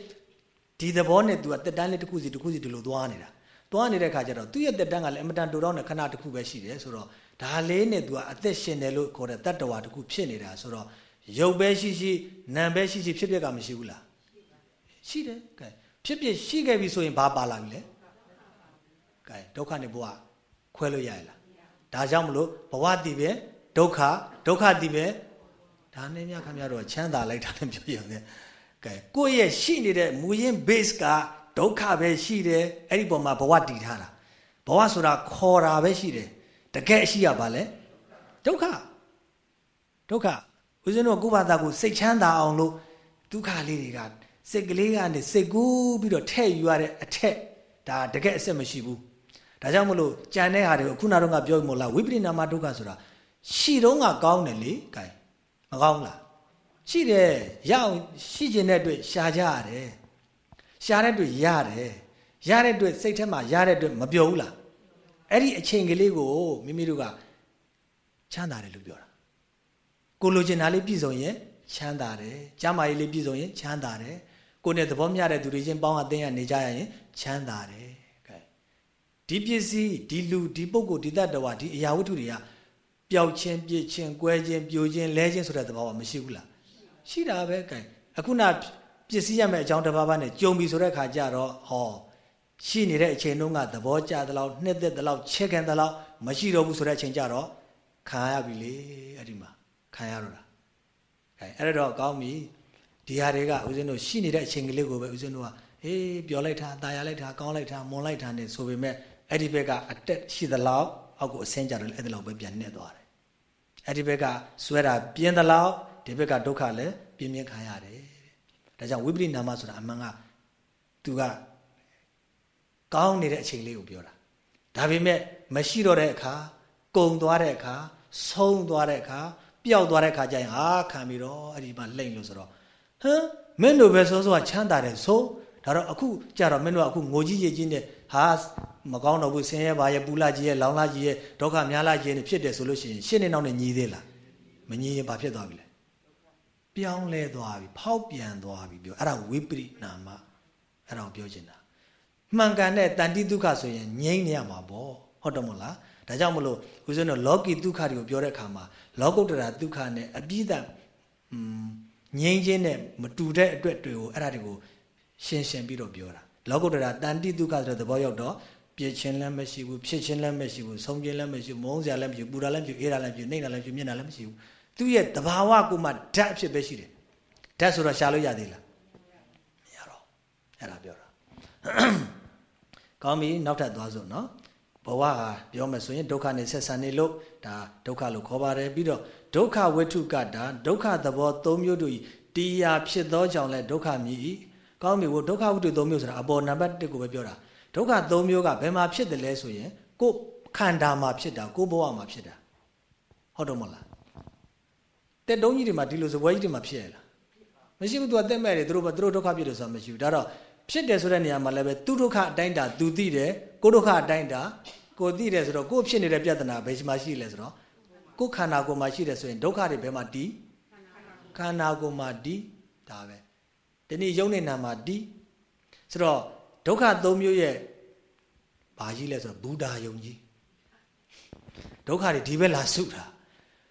ဒီသဘောနဲ့ तू ကတက်တန်းလေးတစ်ခုစီတစ်ခုစီဒီလိုသွားနေတာသွားနေတဲ့ခါကျတော့သူ့ရဲ့တက်တန်းကလည်းအမတန်တူတော့တဲ့ခဏတစ်ခုပဲရှိတယ်ဆိုတော့ဒါလေးနဲ့ तू ကအသက်ရှင်တယ်လို့ခေါ်တဲ့တတ္တဝါတစ်ခုဖြစ်နေတာဆိုတော့ရုပ်ပဲရှိရှိနာမ်ပဲရှိရှိဖြစ်ပြက်ကမရှိဘူးလားရှိတယ်ကဲ ဖြစ်ပြရှိခဲ့ပြီဆိုရင်ဘာပါလာပြီလဲကဲဒုက္ခနဲ့ဘဝခွဲလို့ရရလားဒါကြောင့်မလို့ဘဝတည်ပဲဒုက္ခဒုက္ခတည်ပဲဒါနဲ့မြခင်ဗျားတို့ချမ်းသာလိုက်တာလည်းပြောရုံနဲ့ကဲကိုယ့်ရဲ့ရှိနေတဲ့မူရင်း base ကဒုက္ခပဲရှိတယ်အဲ့ဒီပုံမှာဘဝတည်ထားတာဘဝဆိုတာခေါ်တာပဲရှိတယ်တကယ်အရှိရပါလဲဒုက္ခဒုက္ခဦးဇင်းတို့ကုဘာသာကိုစိတ်ချမ်းသာအောင်လို့ဒုက္ခလေးတွေက စိတ်ကလေးကနေစိတ်ကူးပြီးတော့ထဲ့ယူရတဲ့အထက်ဒါတကယ်အစစ်မရှိဘူးဒါကြောင့်မလို့ကြံတဲ့ဟာတွေကိုခုနကတော့ပြောမို့လားဝိပရိနာမဒုက္ခဆိုတာရှိတော့ကကောင်းတယ်လေကဲမကောင်းလားရှိတယ်ရအောင်ရှိခြင်းတဲ့အတွက်ရှာကြရတယ်ရှာတဲ့အတွက်ရတယ်ရတဲ့အတွက်စိတ်ထဲမှာရတဲ့အတွက်မပြောဘူးလားအဲ့ဒီအချိန်ကလေးကိုမိမိတို့ကချမ်းသာတယ်လို့ပြောတာကိုလိုချင်တာလေးပြည့်စုံရင်ချမ်းသာတယ်ကျမ်းမာရေးလေးပြည့်စုံရင်ချမ်းသာတယ် ကိုနဲ့သဘောမျှတဲ့သူတွေချင်းပေါင်းအသင်းရနေကြရရင်ချမ်းသာတယ်ကဲဒီပစ္စည်းဒီလူဒီပုဂ္ဂိုလ်ဒီတတ္တဝါဒီအရာဝတ္ထုတွေကပျောက်ခြင်းပြည့်ခြင်းကွဲခြင်းပြိုခြင်းလဲခြင်းဆိုတဲ့သဘောကမရှိဘူးလားရှိတာပဲကဲအခုနပစ္စည်းရမယ့်အကြောင်းတစ်ပါးပါးနဲ့ကြုံပြီဆိုတဲ့ခါကျတော့ဟောရှိနေတဲ့အချိန်တုန်းကသဘောကျသလောက်နှစ်သက်သလောက်ချက်ခံသလောက်မရှိတော့ဘူးဆိုတဲ့အချိန်ကျတော့ခံရပြီလေအဲ့ဒီမှာခံရတော့တာအဲအဲ့တော့ကောင်းပြီ ဒီဟာတွေကဦးဇင်းတို့ရှိနေတဲ့အချိန်ကလေးကိုပဲဦးဇင်းတို့ကအေးပြောလိုက်တာတာယာလိုက်တာကောင်းလိုက်တာမွန်လိုက်တာနဲ့ဆိုပေမဲ့အဲ့ဒီဘက်ကအတက်ရှိသလောက်အောက်ကိုအဆင်းကြတယ်အဲ့ဒီလောက်ပဲပြန်နှက်သွားတယ်အဲ့ဒီဘက်ကဆွဲတာပြင်းသလောက်ဒီဘက်ကဒုက္ခလည်းပြင်းပြင်းခံရတယ်ဒါကြောင့်ဝိပရိနာမဆိုတာအမှန်ကသူကကောင်းနေတဲ့အချိန်လေးကိုပြောတာဒါပေမဲ့မရှိတော့တဲ့အခါကုံသွားတဲ့အခါဆုံးသွားတဲ့အခါပျောက်သွားတဲ့အခါကျရင်ဟာခံပြီးတော့အဲ့ဒီမှာလိမ့်လို့ဆိုတော့ ဟမ်မင်းတို့ပဲစောစောကချမ်းသာတယ်ဆိုဒါတော့အခုကြတော့မင်းတို့ကအခုငိုကြီးရကြီးနဲ့ဟာမကောင်းတော့ဘူးဆင်းရဲပါရဲ့ပူလာကြီးရဲ့လောင်လာကြီးရဲ့ဒုက္ခများလာကြီးနဲ့ဖြစ်တယ်ဆိုလို့ရှိရင်ရှင်းနေနောက်နဲ့ညီသေးလားမညီရင်ဘာဖြစ်သွားပြီလဲပြောင်းလဲသွားပြီဖောက်ပြန်သွားပြီပြောအဲ့ဒါဝိပရိနာမအဲ့ဒါကိုပြောချင်တာမှန်ကန်တဲ့တန်တိဒုက္ခဆိုရင်ငြိမ့်နေရမှာပေါ့ဟုတ်တယ်မို့လားဒါကြောင့်မလို့ဦးဇင်းတို့လောကီဒုက္ခတွေကိုပြောတဲ့အခါမှာလောကုတ္တရာဒုက္ခနဲ့အပြည့်အစုံ ငြိမ်းခြင်းနဲ့မတူတဲ့အတွက်တွေကိုအဲ့ဒါတွေကိုရှင်းရှင်းပြီးတော့ပြောတာလောကုတ္တရာတန်တိဒုက္ခဆိုတဲ့သဘောရောက်တော့ပြည့်ခြင်းလည်းမရှိဘူးဖြစ်ခြင်းလည်းမရှိဘူးဆုံးခြင်းလည်းမရှိဘူးမုန်းစရာလည်းမရှိဘူးပူတာလည်းမရှိဘူးအေးတာလည်းမရှိဘူးနှိမ့်တာလည်းမရှိဘူးမျက်နှာလည်းမရှိဘူးသူ့ရဲ့တဘာဝကိုမှဓာတ်အဖြစ်ပဲရှိတယ်ဓာတ်ဆိုတော့ရှာလို့ရသေးလားမရတော့အဲ့ဒါပြောတာကောင်းပြီနောက်ထပ်သွားစို့နော်ဘဝဟာပြောမယ်ဆိုရင်ဒုက္ခနဲ့ဆက်ဆံနေလို့ဒါဒုက္ခလို့ခေါ်ပါတယ်ပြီးတော့ ဒဒုက္ခဝိထုကတာဒုက္ခသဘော၃မျိုးတို့ဤတရားဖြစ်သောကြောင့်လဲဒုက္ခမြည်၏ကောင်းပြီဘုဒုက္ခဝိထု၃မျိုးဆိုတာအပေါ်နံပါတ်1ကိုပဲပြောတာဒုက္ခ၃မျိုးကဘယ်မှာဖြစ်တယ်လဲဆိုရင်ကိုယ်ခန္ဓာမှာဖြစ်တာကိုယ်ဘဝမှာဖြစ်တာဟုတ်တော့မလားတက်တုံးကြီးတွေမှာဒီလိုစပွဲကြီးတွေမှာဖြစ်ရလားမရှိဘူးသူကတက်မဲ့တယ်သူတို့သူတို့ဒုက္ခဖြစ်တယ်ဆိုတာမရှိဘူးဒါတော့ဖြစ်တယ်ဆိုတဲ့နေရာမှာလည်းပဲသူဒုက္ခအတိုင်းတာသူသိတယ်ကိုဒုက္ခအတိုင်းတာကိုသိတယ်ဆိုတော့ကိုဖြစ်နေတဲ့ပြဿနာဘယ်မှာရှိလဲဆိုတော့ ကိုခန္ဓာကိုယ်မှာရှိတယ်ဆိုရင်ဒုက္ခတွေဘယ်မှာတည်ခန္ဓာကိုယ်မှာတည်ဒါပဲဒီနေ့ယုံနေနာမှာတည်ဆိုတော့ဒုက္ခ၃မျိုးရဲ့ဘာကြီးလဲဆိုတော့ဘူတာယုံကြီးဒုက္ခတွေဒီဘက်လာစုတာ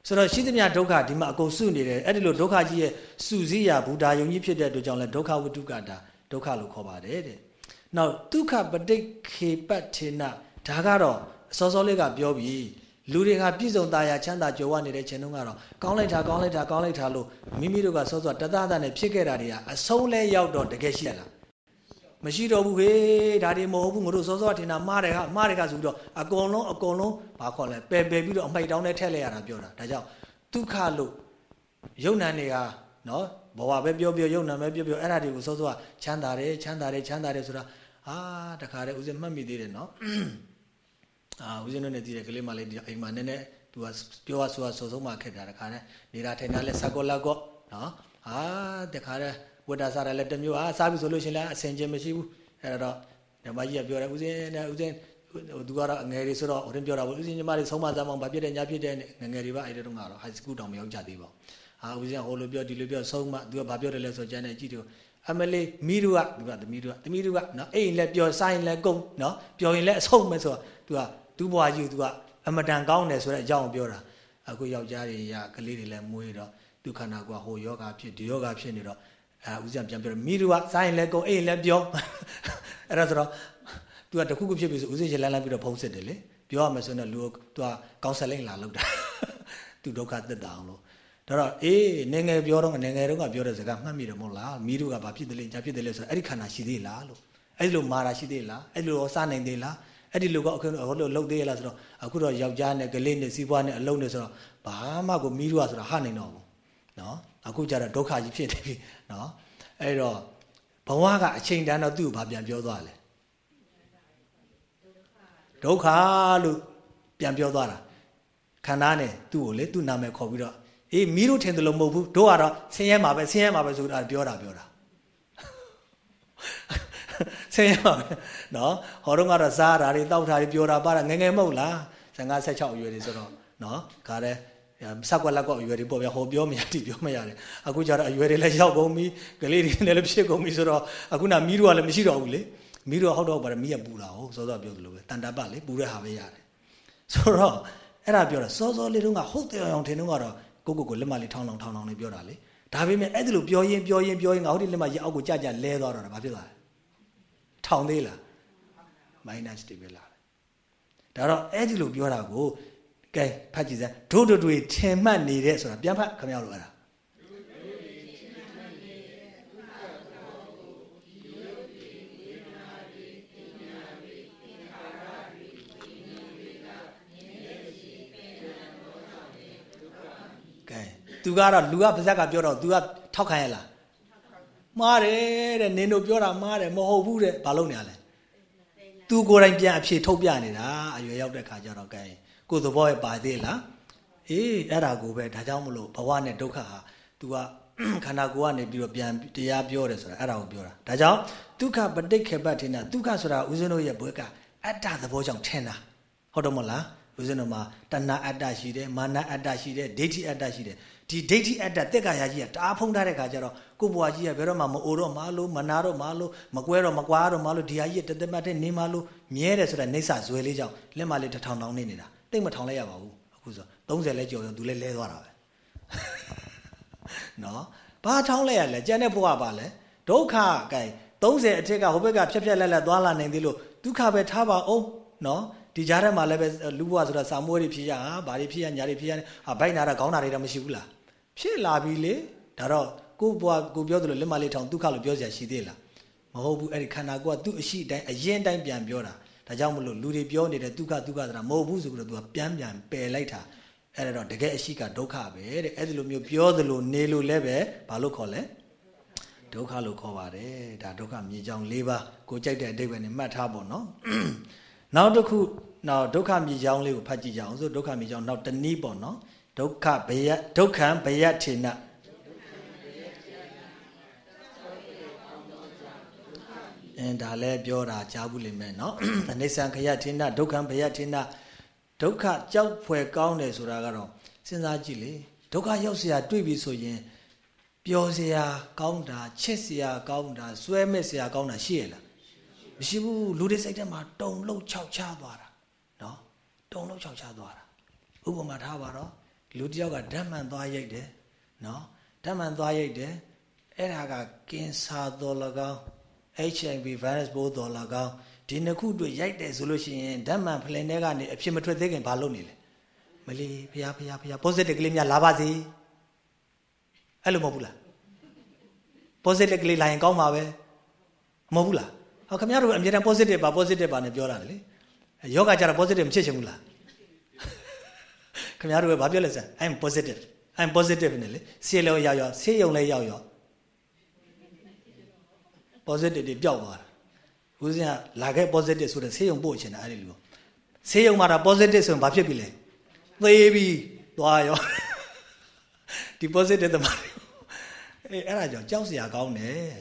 ဆိုတော့ရှိသမျှဒုက္ခဒီမှာအကုန်စုနေတယ်အဲ့ဒီလိုဒုက္ခကြီးရဲ့စုစည်းရာဘူတာယုံကြီးဖြစ်တဲ့အတွက်ကြောင့်လဲဒုက္ခဝိတုကတာဒုက္ခလို့ခေါ်ပါတယ်တဲ့။နောက်ဒုက္ခပဋိခေပတ္ထေနဒါကတော့အစောစောလေးကပြောပြီး လူတွေကပြည့်စုံသားရချမ်းသာကြွယ်ဝနေတဲ့ချိန်တုန်းကတော့ကောင်းလိုက်တာကောင်းလိုက်တာကောင်းလိုက်တာလို့မိမိတို့ကစောစောတသသနဲ့ဖြစ်ခဲ့တာတွေကအဆုံးလဲရောက်တော့တကယ်ရှိရလားမရှိတော့ဘူးဟေးဒါတွေမဟုတ်ဘူးငါတို့စောစောထင်တာမှားတယ်ကမှားတယ်ကဆိုပြီးတော့အကုန်လုံးအကုန်လုံးဘာခေါ်လဲပယ်ပယ်ပြီးတော့အမိုက်တောင်းနဲ့ထက်လိုက်ရတာပြောတာဒါကြောင့်ဒုက္ခလို့ယုံနာတွေကနော်ဘဝပဲပြောပြောယုံနာပဲပြောပြောအဲ့ဒါတွေကိုစောစောချမ်းသာတယ်ချမ်းသာတယ်ချမ်းသာတယ်ဆိုတာဟာတခါတည်းဦးဇင်းမှတ်မိသေးတယ်နော် အာဦးဇင်းတို့နဲ့တည်တဲ့ကလေးမလေးဒီအိမ်မှာနည်းနည်းသူကပြောရဆိုရစောဆုံးမှခက်တာတခါတည်းနေတာထိုင်တာလဲစကောလက်ကောနော်ဟာတခါတည်းဝတ္တစားတယ်လဲတစ်မျိုးဟာစားပြီဆိုလို့ရှိရင်လည်းအစင်ချင်းမရှိဘူးအဲ့တော့ဓမ္မကြီးကပြောတယ်ဦးဇင်းနဲ့ဦးဇင်းသူကတော့ငယ်တွေဆိုတော့ဟိုတင်ပြောတာပေါ့ဦးဇင်းညီမတွေဆုံးမစားမအောင်ဘာဖြစ်တယ်ညာဖြစ်တယ်ငငယ်တွေပါအဲ့ဒီတော့ကတော့ high school တောင်မရောက်ကြသေးပါဘူးအာဦးဇင်းဟိုလိုပြောဒီလိုပြောဆုံးမသူကဘာပြောတယ်လဲဆိုကျန်တဲ့ကြည့်တယ်အမလေးမိတို့ကသူကသမီးတို့ကသမီးတို့ကနော်အိမ်လည်းပျော်ဆိုင်လည်းကုန်နော်ပျော်ရင်လည်းအဆုံးမဲ့ဆိုတော့သူက သူ့ဘွားကြီးကသူကအမတန်ကောင်းတယ်ဆိုတဲ့အကြောင်းပြောတာအခုယောက်ျားတွေရကလေးတွေလည်းမွေးတော့သူခန္ဓာကိုယ်ဟိုယောဂဖြစ်ဒီယောဂဖြစ်နေတော့အဲဦးဇင်းပြန်ပြောမိတို့ကဆိုင်လည်းကုန်အိမ်လည်းပျော်အဲ့ဒါဆိုတော့သူကတခုခုဖြစ်ပြီဆိုဦးဇင်းချလန်းလန်းပြီးတော့ဖုံးစစ်တယ်လေပြောရမယ်ဆိုတော့လူကသူကကောင်ဆယ်လိမ့်လာလောက်တာသူဒုက္ခသက်တာအောင်လို့ဒါတော့အေးနေငယ်ပြောတော့ငယ်ငယ်တုန်းကပြောတဲ့စကားမှတ်မိတယ်မဟုတ်လားမိတို့ကဘာဖြစ်တယ်လဲညာဖြစ်တယ်လဲဆိုတော့အဲ့ဒီခန္ဓာရှိသေးလားလို့အဲ့လိုမာတာရှိသေးလားအဲ့လိုစနိုင်သေးလား အဲ့ဒီလိုကအခုဟိုလိုလှုပ်သေးရလားဆိုတော့အခုတော့ယောက်ျားနဲ့ကလေးနဲ့စီးပွားနဲ့အလုံးနဲ့ဆိုတော့ဘာမှကိုမိတို့ကဆိုတော့ဟနိုင်တော့ဘူးနော်အခုကျတော့ဒုက္ခကြီးဖြစ်နေပြီနော်အဲ့တော့ဘဝကအချိန်တန်တော့သူ့ကိုဘာပြန်ပြောသွားလဲဒုက္ခလို့ပြန်ပြောသွားတာခန္ဓာနဲ့သူ့ကိုလေသူ့နာမည်ခေါ်ပြီးတော့အေးမီးတို့ထင်တယ်လို့မဟုတ်ဘူးတို့ကတော့ဆင်းရဲမှာပဲဆင်းရဲမှာပဲဆိုတာပြောတာပြောတာ ဆင်းရဲမှာပဲနော်ဟောတော့ကတော့စားတာတွေတောက်တာတွေပြောတာပါတာငငယ်မဟုတ်လား15 16အရွယ်တွေဆိုတော့နော်ခါတဲ့ဆက်ကွက်လက်ကွက်အရွယ်တွေပေါ့ဗျာဟောပြောမရတိပြောမရတယ်အခုကျတော့အရွယ်တွေလည်းရောက်ကုန်ပြီကလေးတွေလည်းဖြစ်ကုန်ပြီဆိုတော့အခုနမီးတို့ကလည်းမရှိတော့ဘူးလေမီးတို့ဟုတ်တော့ပါတယ်မီးကပူတာဟုတ်စောစောပြောသလိုပဲတန်တပတ်လေပူတဲ့ဟာပဲရတယ်ဆိုတော့အဲ့ဒါပြောတာစောစောလေးတုန်းကဟုတ်တယ်အောင်ထင်တော့ကတော့ကိုကိုကိုလက်မလေးထောင်းထောင်းထောင်းထောင်းလေးပြောတာလေဒါပေမဲ့အဲ့ဒီလိုပြောရင်ပြောရင်ပြောရင်ငါဟိုဒီလက်မကြီးအောက်ကိုကြကြလဲသွားတော့တာဘာဖြစ်သွားလဲ ထောင်သေးလား minus တွေပဲလာတယ်ဒါတော့အဲ့ဒီလိုပြောတာကိုကဲဖတ်ကြည့်စမ်းဒုဒုတွေထင်မှတ်နေတဲ့ဆိုတာပြန်ဖတ်ခင်ဗျားတို့အဲ့ဒါသူကတော့လူကပါဇက်ကပြောတော့ तू ကထောက်ခံရလား မှားတယ်တဲ့နင်တို့ပြောတာမှားတယ်မဟုတ်ဘူးတဲ့ဘာလုပ်နေရလဲ तू ကိုယ်တိုင်ပြန်အဖြေထုတ်ပြနေတာအရွယ်ရောက်တဲ့ခါကျတော့ကဲကိုယ်သဘောရဲ့ပါသေးလားအေးအဲ့ဒါကိုပဲဒါကြောင့်မလို့ဘဝနဲ့ဒုက္ခဟာ तू ကခန္ဓာကိုယ်ကနေပြီးတော့ပြန်တရားပြောတယ်ဆိုတာအဲ့ဒါကိုပြောတာဒါကြောင့်ဒုက္ခပဋိခေပတိနာဒုက္ခဆိုတာဦးဇင်းတို့ရဲ့ဘွဲကအတ္တသဘောကြောင့်ထင်တာဟုတ်တော့မလားဦးဇင်းတို့မှာတဏှာအတ္တရှိတယ်မာနအတ္တရှိတယ်ဒိဋ္ဌိအတ္တရှိတယ်ဒီဒိဋ္ဌိအတ္တတက်ကာယကြီးကတအားဖုံးထားတဲ့ခါကျတော့ ကိုဘွားကြီးကဘယ်တော့မှမအိုတော့မလို့မနာတော့မလို့မကွဲတော့မကွာတော့မလို့ဒီဟာကြီးတသက်မတ်တဲ့နေမလို့မြဲတယ်ဆိုတဲ့နေဆဇွဲလေးကြောင့်လက်မလေးတစ်ထောင်ထောင်နေနေတာတိတ်မထောင်လိုက်ရပါဘူးအခုဆို30လဲကြော်ရင်သူလဲလဲသွားတာပဲနော်ဘာထောင်းလိုက်ရလဲကျန်တဲ့ဘဝပါလဲဒုက္ခကဲ30အထက်ကဟိုဘက်ကဖြက်ဖြက်လက်လက်သွားလာနိုင်သေးလို့ဒုက္ခပဲထားပါအောင်နော်ဒီကြားထဲမှာလည်းပဲလူဘဝဆိုတာစာမွေးတွေဖြစ်ရဟာဘာတွေဖြစ်ရညာတွေဖြစ်ရဟာဘိုက်နာတာခေါင်းနာတွေတော့မရှိဘူးလားဖြစ်လာပြီလေဒါတော့ ကိုဘွားကိုပြောသလိုလက်မလေးထောင်ဒုက္ခလို့ပြောစရာရှိသေးလားမဟုတ်ဘူးအဲ့ဒီခန္ဓာကိုယ်ကသူ့အရှိတိုင်းအရင်တိုင်းပြန်ပြောတာဒါကြောင့်မလို့လူတွေပြောနေတဲ့ဒုက္ခဒုက္ခဆိုတာမဟုတ်ဘူးဆိုပြီးတော့သူကပြန်ပြန်ပယ်လိုက်တာအဲ့ဒါတော့တကယ်အရှိကဒုက္ခပဲတဲ့အဲ့ဒီလိုမျိုးပြောသလိုနေလို့လည်းပဲဘာလို့ခေါ်လဲဒုက္ခလို့ခေါ်ပါတယ်ဒါဒုက္ခမြေကြောင်း၄ပါးကိုကြိုက်တဲ့အတိတ်ပဲနဲ့မှတ်ထားပေါ့နော်နောက်တစ်ခုနောက်ဒုက္ခမြေကြောင်းလေးကိုဖတ်ကြည့်ကြအောင်ဆိုဒုက္ခမြေကြောင်းနောက်တနည်းပေါ့နော်ဒုက္ခဘယဒုက္ခံဘယထေန အင်းဒါလည်းပြောတာကြားဘူးလိမ့်မယ်เนาะအနိစ္စံခယထေနဒုက္ခံဘယထေနဒုက္ခကြောက်ဖွယ်ကောင်းတယ်ဆိုတာကတော့စဉ်းစားကြည့်လေဒုက္ခရောက်เสียတွေ့ပြီဆိုရင်ပျော်เสียကောင်းတာချစ်เสียကောင်းတာစွဲမဲ့เสียကောင်းတာရှိရလားမရှိဘူးလူတွေစိတ်ထဲမှာတုံလှုပ်ခြောက်ချသွားတာเนาะတုံလှုပ်ခြောက်ချသွားတာဥပမာထားပါတော့လူတယောက်ကဓာတ်မှန်သွားရိုက်တယ်နော်ဓာတ်မှန်သွားရိုက်တယ်အဲ့ဒါကကင်ဆာတော်၎င်း HIV virus ပိုးတော်၎င်းဒီနှစ်ခုတွေ့ရိုက်တယ်ဆိုလို့ရှိရင်ဓာတ်မှန်ဖလင်ထဲကနေအဖြစ်မထွက်သေးခင်ဘာလုပ်နေလဲမလီဖះဖះဖះ positive ကလေးများလာပါစေအဲ့လိုမဟုတ်ဘူးလား positive ကလေးလာရင်ကောင်းပါပဲမဟုတ်ဘူးလားဟောခင်ဗျားတို့အမြဲတမ်း positive ပါ positive ပါနဲ့ပြောတာလေယောဂကြတော့ positive မဖြစ်ချင်ဘူးလားခင်ဗျားတို့ကဘာပြောလဲစမ်း I'm positive I'm positive နဲ့လေဆေးလည်းရောက်ရောက်ဆေးရုံလည်းရောက်ရောက် positive တွေပျောက်သွားတာဦးဇင်းကလာခဲ့ positive ဆိုတဲ့ဆေးရုံပို့ချင်တာအဲ့ဒီလိုဆေးရုံမှာတော့ positive ဆိုရင်ဘာဖြစ်ပြီလဲသေပြီးသွားရောဒီ positive တမအေးအဲ့ဒါကြောင့်ကြောက်စရာကောင်းတယ်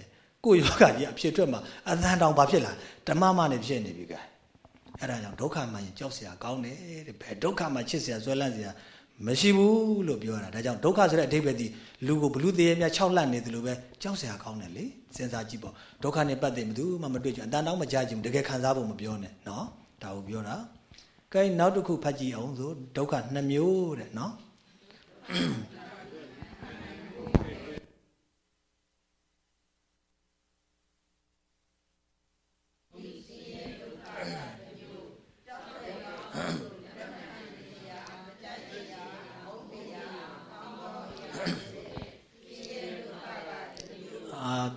ကိုယောဂကြီးအဖြစ်ထွက်မှာအသံတောင်ဘာဖြစ်လာဓမ္မမနဲ့ဖြစ်နေပြီကဲအဲ့ဒါကြောင့်ဒုက္ခမှရင်ကြောက်စရာကောင်းတယ်တဲ့ဘယ်ဒုက္ခမှချစ်စရာဇွဲလန့်စရာ မရှိဘူးလို့ပြောတာဒါကြောင့်ဒုက္ခဆိုတဲ့အဓိပ္ပာယ်ဒီလူကိုဘလူသေးရမြ6လန့်နေတယ်လို့ပဲကြောက်စရာကောင်းတယ်လေစဉ်းစားကြည့်ပေါ့ဒုက္ခနဲ့ပတ်သက်မှဘူးမှမတွေ့ကြအတန်တောင်းမကြကြဘူးတကယ်ခံစားဖို့မပြောနဲ့နော်ဒါကိုပြောတာကဲနောက်တစ်ခုဖတ်ကြည့်အောင်ဆိုဒုက္ခ2မျိုးတဲ့နော်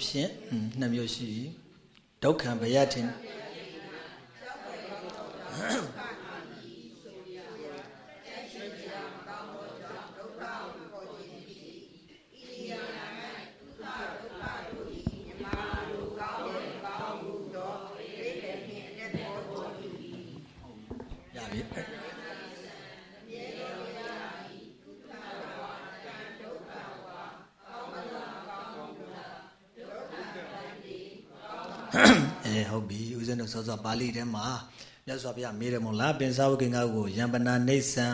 ဖြင့်နှစ်မျိုးရှိဒုက္ခံဘယထင် စောစောပါဠိထဲမှာမြတ်စွာဘုရားမေးတယ်မို့လားပင်စာဝကိင်္ဂကိုယံပနာနေဆံ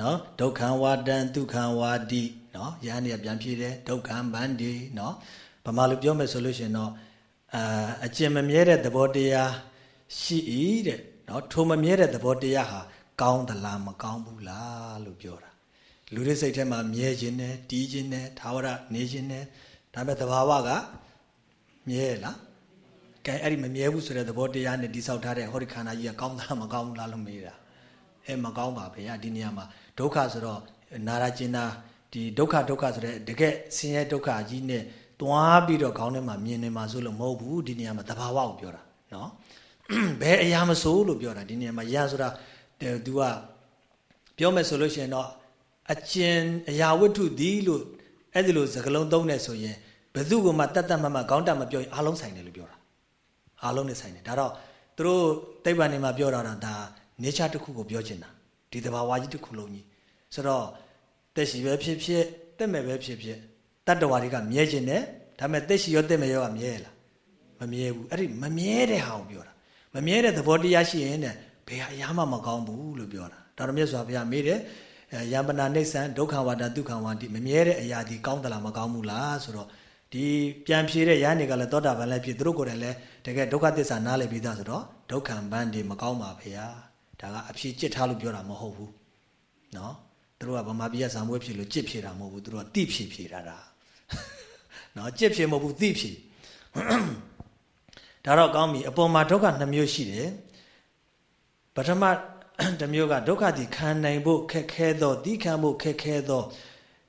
နော်ဒုက္ခံဝါဒံဒုက္ခံဝါဒီနော်ယဟန်เนี่ยပြန်ဖြေတယ်ဒုက္ခံဗန္ဒီနော်ဗမာလိုပြောမယ်ဆိုလို့ရှိရင်တော့အာအကျင့်မမြဲတဲ့သဘောတရားရှိ၏တဲ့နော်ထိုမမြဲတဲ့သဘောတရားဟာကောင်းသလားမကောင်းဘူးလားလို့ပြောတာလူတွေစိတ်ထဲမှာမြဲခြင်းနဲ့တီးခြင်းနဲ့သာဝရနေခြင်းနဲ့ဒါပေမဲ့သဘာဝကမြဲလား ကဲအဲ့ဒီမမြဲဘူးဆိုတဲ့သဘောတရားနဲ့တိဆောက်ထားတဲ့ဟောဒီခန္ဓာကြီးကကောင်းတာမကောင်းဘူးလားလို့မေးတာအဲမကောင်းပါဗျာဒီနေရာမှာဒုက္ခဆိုတော့နာရကျင်နာဒီဒုက္ခဒုက္ခဆိုတဲ့တကယ်ဆင်းရဲဒုက္ခကြီးနဲ့တွားပြီးတော့ခေါင်းထဲမှာမြင်နေမှာဆိုလို့မဟုတ်ဘူးဒီနေရာမှာတဘာဝကိုပြောတာနော်ဘယ်အရာမဆိုးလို့ပြောတာဒီနေရာမှာရဆိုတာ तू ကပြောမယ်ဆိုလို့ရှိရင်တော့အကျင်အရာဝတ္ထုသည်လို့အဲ့ဒီလိုစကလုံးသုံးနေဆိုရင်ဘယ်သူကမှတတ်တတ်မှမှခေါင်းတက်မပြောရင်အားလုံးဆိုင်တယ်လို့ပြောတာ အားလုံးနဲ့ဆိုင်တယ်ဒါတော့သူတို့တိဗ္ဗံနေမှာပြောတာဒါ nature တစ်ခုကိုပြောချင်တာဒီသဘာဝကြီးတစ်ခုလုံးကြီးဆိုတော့တက်ရှိပဲဖြစ်ဖြစ်တက်မဲ့ပဲဖြစ်ဖြစ်တတ္တဝါတွေကမြဲခြင်းနဲ့ဒါပေမဲ့တက်ရှိရောတက်မဲ့ရောကမြဲလားမမြဲဘူးအဲ့ဒီမမြဲတဲ့ဟာကိုပြောတာမမြဲတဲ့သဘောတရားရှိရင်တဲ့ဘယ်ဟာအရာမှမကောင်းဘူးလို့ပြောတာဒါတော့မြတ်စွာဘုရားမေးတယ်ယံပနာနိစ္စံဒုက္ခဝါဒဒုက္ခဝါဒီမမြဲတဲ့အရာဒီကောင်းသလားမကောင်းဘူးလားဆိုတော့ ဒီပြန်ဖြေတဲ့ရဟန်းတွေကလည်းသောတာပန်လည်းဖြစ်သူတို့ကိုယ်တိုင်လည်းတကယ်ဒုက္ခသစ္စာနားလည်ပြီးသားဆိုတော့ဒုက္ခံပန်းဒီမကောင်းပါဖေဟာဒါကအဖြေကြစ်ထားလို့ပြောတာမဟုတ်ဘူးနော်သူတို့ကဗမာပြည်ကဇံမွေးဖြေလို့ကြစ်ဖြေတာမဟုတ်ဘူးသူတို့ကတိဖြေဖြေတာဒါနော်ကြစ်ဖြေမဟုတ်ဘူးတိဖြေဒါတော့ကောင်းပြီအပေါ်မှာဒုက္ခနှမျိုးရှိတယ်ပထမတစ်မျိုးကဒုက္ခသည်ခံနိုင်ဖို့ခက်ခဲသောတိခံဖို့ခက်ခဲသော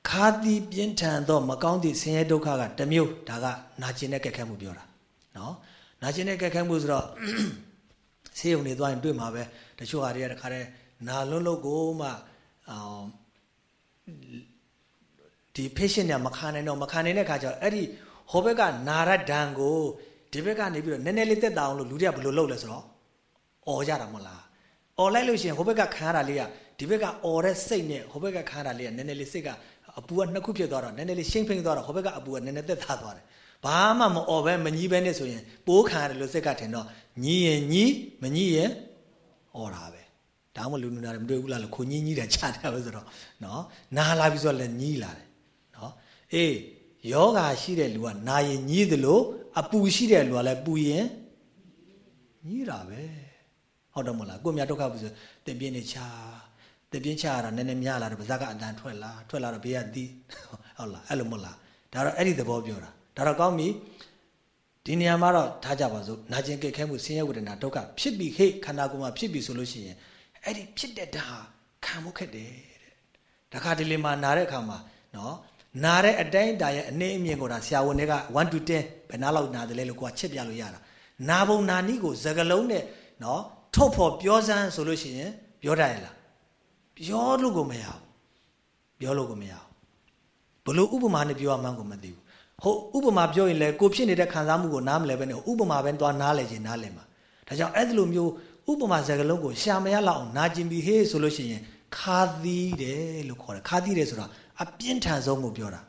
ခါတီးပြင်းထန်သောမကောင်းသည့်ဆင်းရဲဒုက္ခကတစ်မျိုးဒါကနာကျင်တဲ့ကြက်ခဲမှုပြောတာနော်နာကျင်တဲ့ကြက်ခဲမှုဆိုတော့ဆေးရုံတွေသွားရင်တွေ့မှာပဲတချို့ဟာတွေကတခါတည်းနာလွန်းလို့ကိုမှအောင် ဒီ patient ကမခံနိုင်တော့မခံနိုင်တဲ့ခါကျတော့အဲ့ဒီဟိုဘက်ကနာရဒဏ်ကိုဒီဘက်ကနေပြီးတော့နည်းနည်းလေးတက်တာအောင်လို့လူတွေကဘယ်လိုလုပ်လဲဆိုတော့អော်ကြတာမဟုတ်လားអော်လိုက်လို့ရှိရင်ဟိုဘက်ကခံရတာလေးကဒီဘက်ကអော်တဲ့စိတ်နဲ့ဟိုဘက်ကခံရတာလေးကနည်းနည်းလေးစိတ်က အပူကနှစ်ခုဖြစ်သွားတော့နည်းနည်းလေးရှင်းဖိန်သွားတော့ဟိုဘက်ကအပူကနည်းနည်းတက်သားသွားတယ်ဘာမှမអော်ပဲမညီးပဲနဲ့ဆိုရင်ပိုးခံရတယ်လို့စိတ်ကထင်တော့ညီးရင်ညီးမညီးရင်អော်တာပဲဒါမှမလူနူနာတွေမတွေ့ဘူးလားလို့ခုညင်းကြီးတယ်ချတယ်ပဲဆိုတော့နော်နာလာပြီဆိုတော့လည်းညီးလာတယ်နော်အေးယောဂါရှိတဲ့လူကနာရင်ညီးသလိုအပူရှိတဲ့လူကလည်းပူရင်ညီးတာပဲဟုတ်တယ်မလားကိုမြတ်ဒုက္ခဘူးဆိုတင်ပြင်းနေချာ တင်ပြင်းချရတာနည်းနည်းများလာတော့ပါဇက်ကအတန်ထွက်လာထွက်လာတော့ဘေးကတီးဟုတ်လားအဲ့လိုမဟုတ်လားဒါတော့အဲ့ဒီသဘောပြောတာဒါတော့ကောင်းပြီဒီနေရာမှာတော့ထားကြပါစို့နာကျင်ကြက်ခဲမှုဆင်းရဲဝေဒနာဒုက္ခဖြစ်ပြီးခေခန္ဓာကိုယ်မှာဖြစ်ပြီးဆိုလို့ရှိရင်အဲ့ဒီဖြစ်တဲ့ဓာတ်ခံမှုခက်တယ်တဲ့တခါတလေမှာနာတဲ့အခါမှာနော်နာတဲ့အတိုင်းတာရဲ့အနေအမြင်ကိုဒါဆရာဝန်တွေက1 to 10ဘယ်နှလောက်နာတယ်လဲလို့ကိုကချက်ပြလို့ရတာနာဘုံနာနီးကိုစကလုံးနဲ့နော်ထုတ်ဖို့ပြောစမ်းဆိုလို့ရှိရင်ပြောတတ်ရလား ပြောလို့ကိုမရဘူးပြောလို့ကိုမရဘူးဘလို့ဥပမာနဲ့ပြောရမှန်းကိုမသိဘူးဟုတ်ဥပမာပြောရင်လည်းကိုဖြစ်နေတဲ့ခံစားမှုကိုနားမလည်ပဲနဲ့ဥပမာပဲသွားနားလည်ခြင်းနားလည်မှာဒါကြောင့်အဲ့ဒီလိုမျိုးဥပမာစကားလုံးကိုရှာမရလောက်အောင်နာကျင်ပြီးဟေးဆိုလို့ရှိရင်ခါသီးတယ်လို့ခေါ်တယ်ခါသီးတယ်ဆိုတာအပြင်းထန်ဆုံးကိုပြောတာ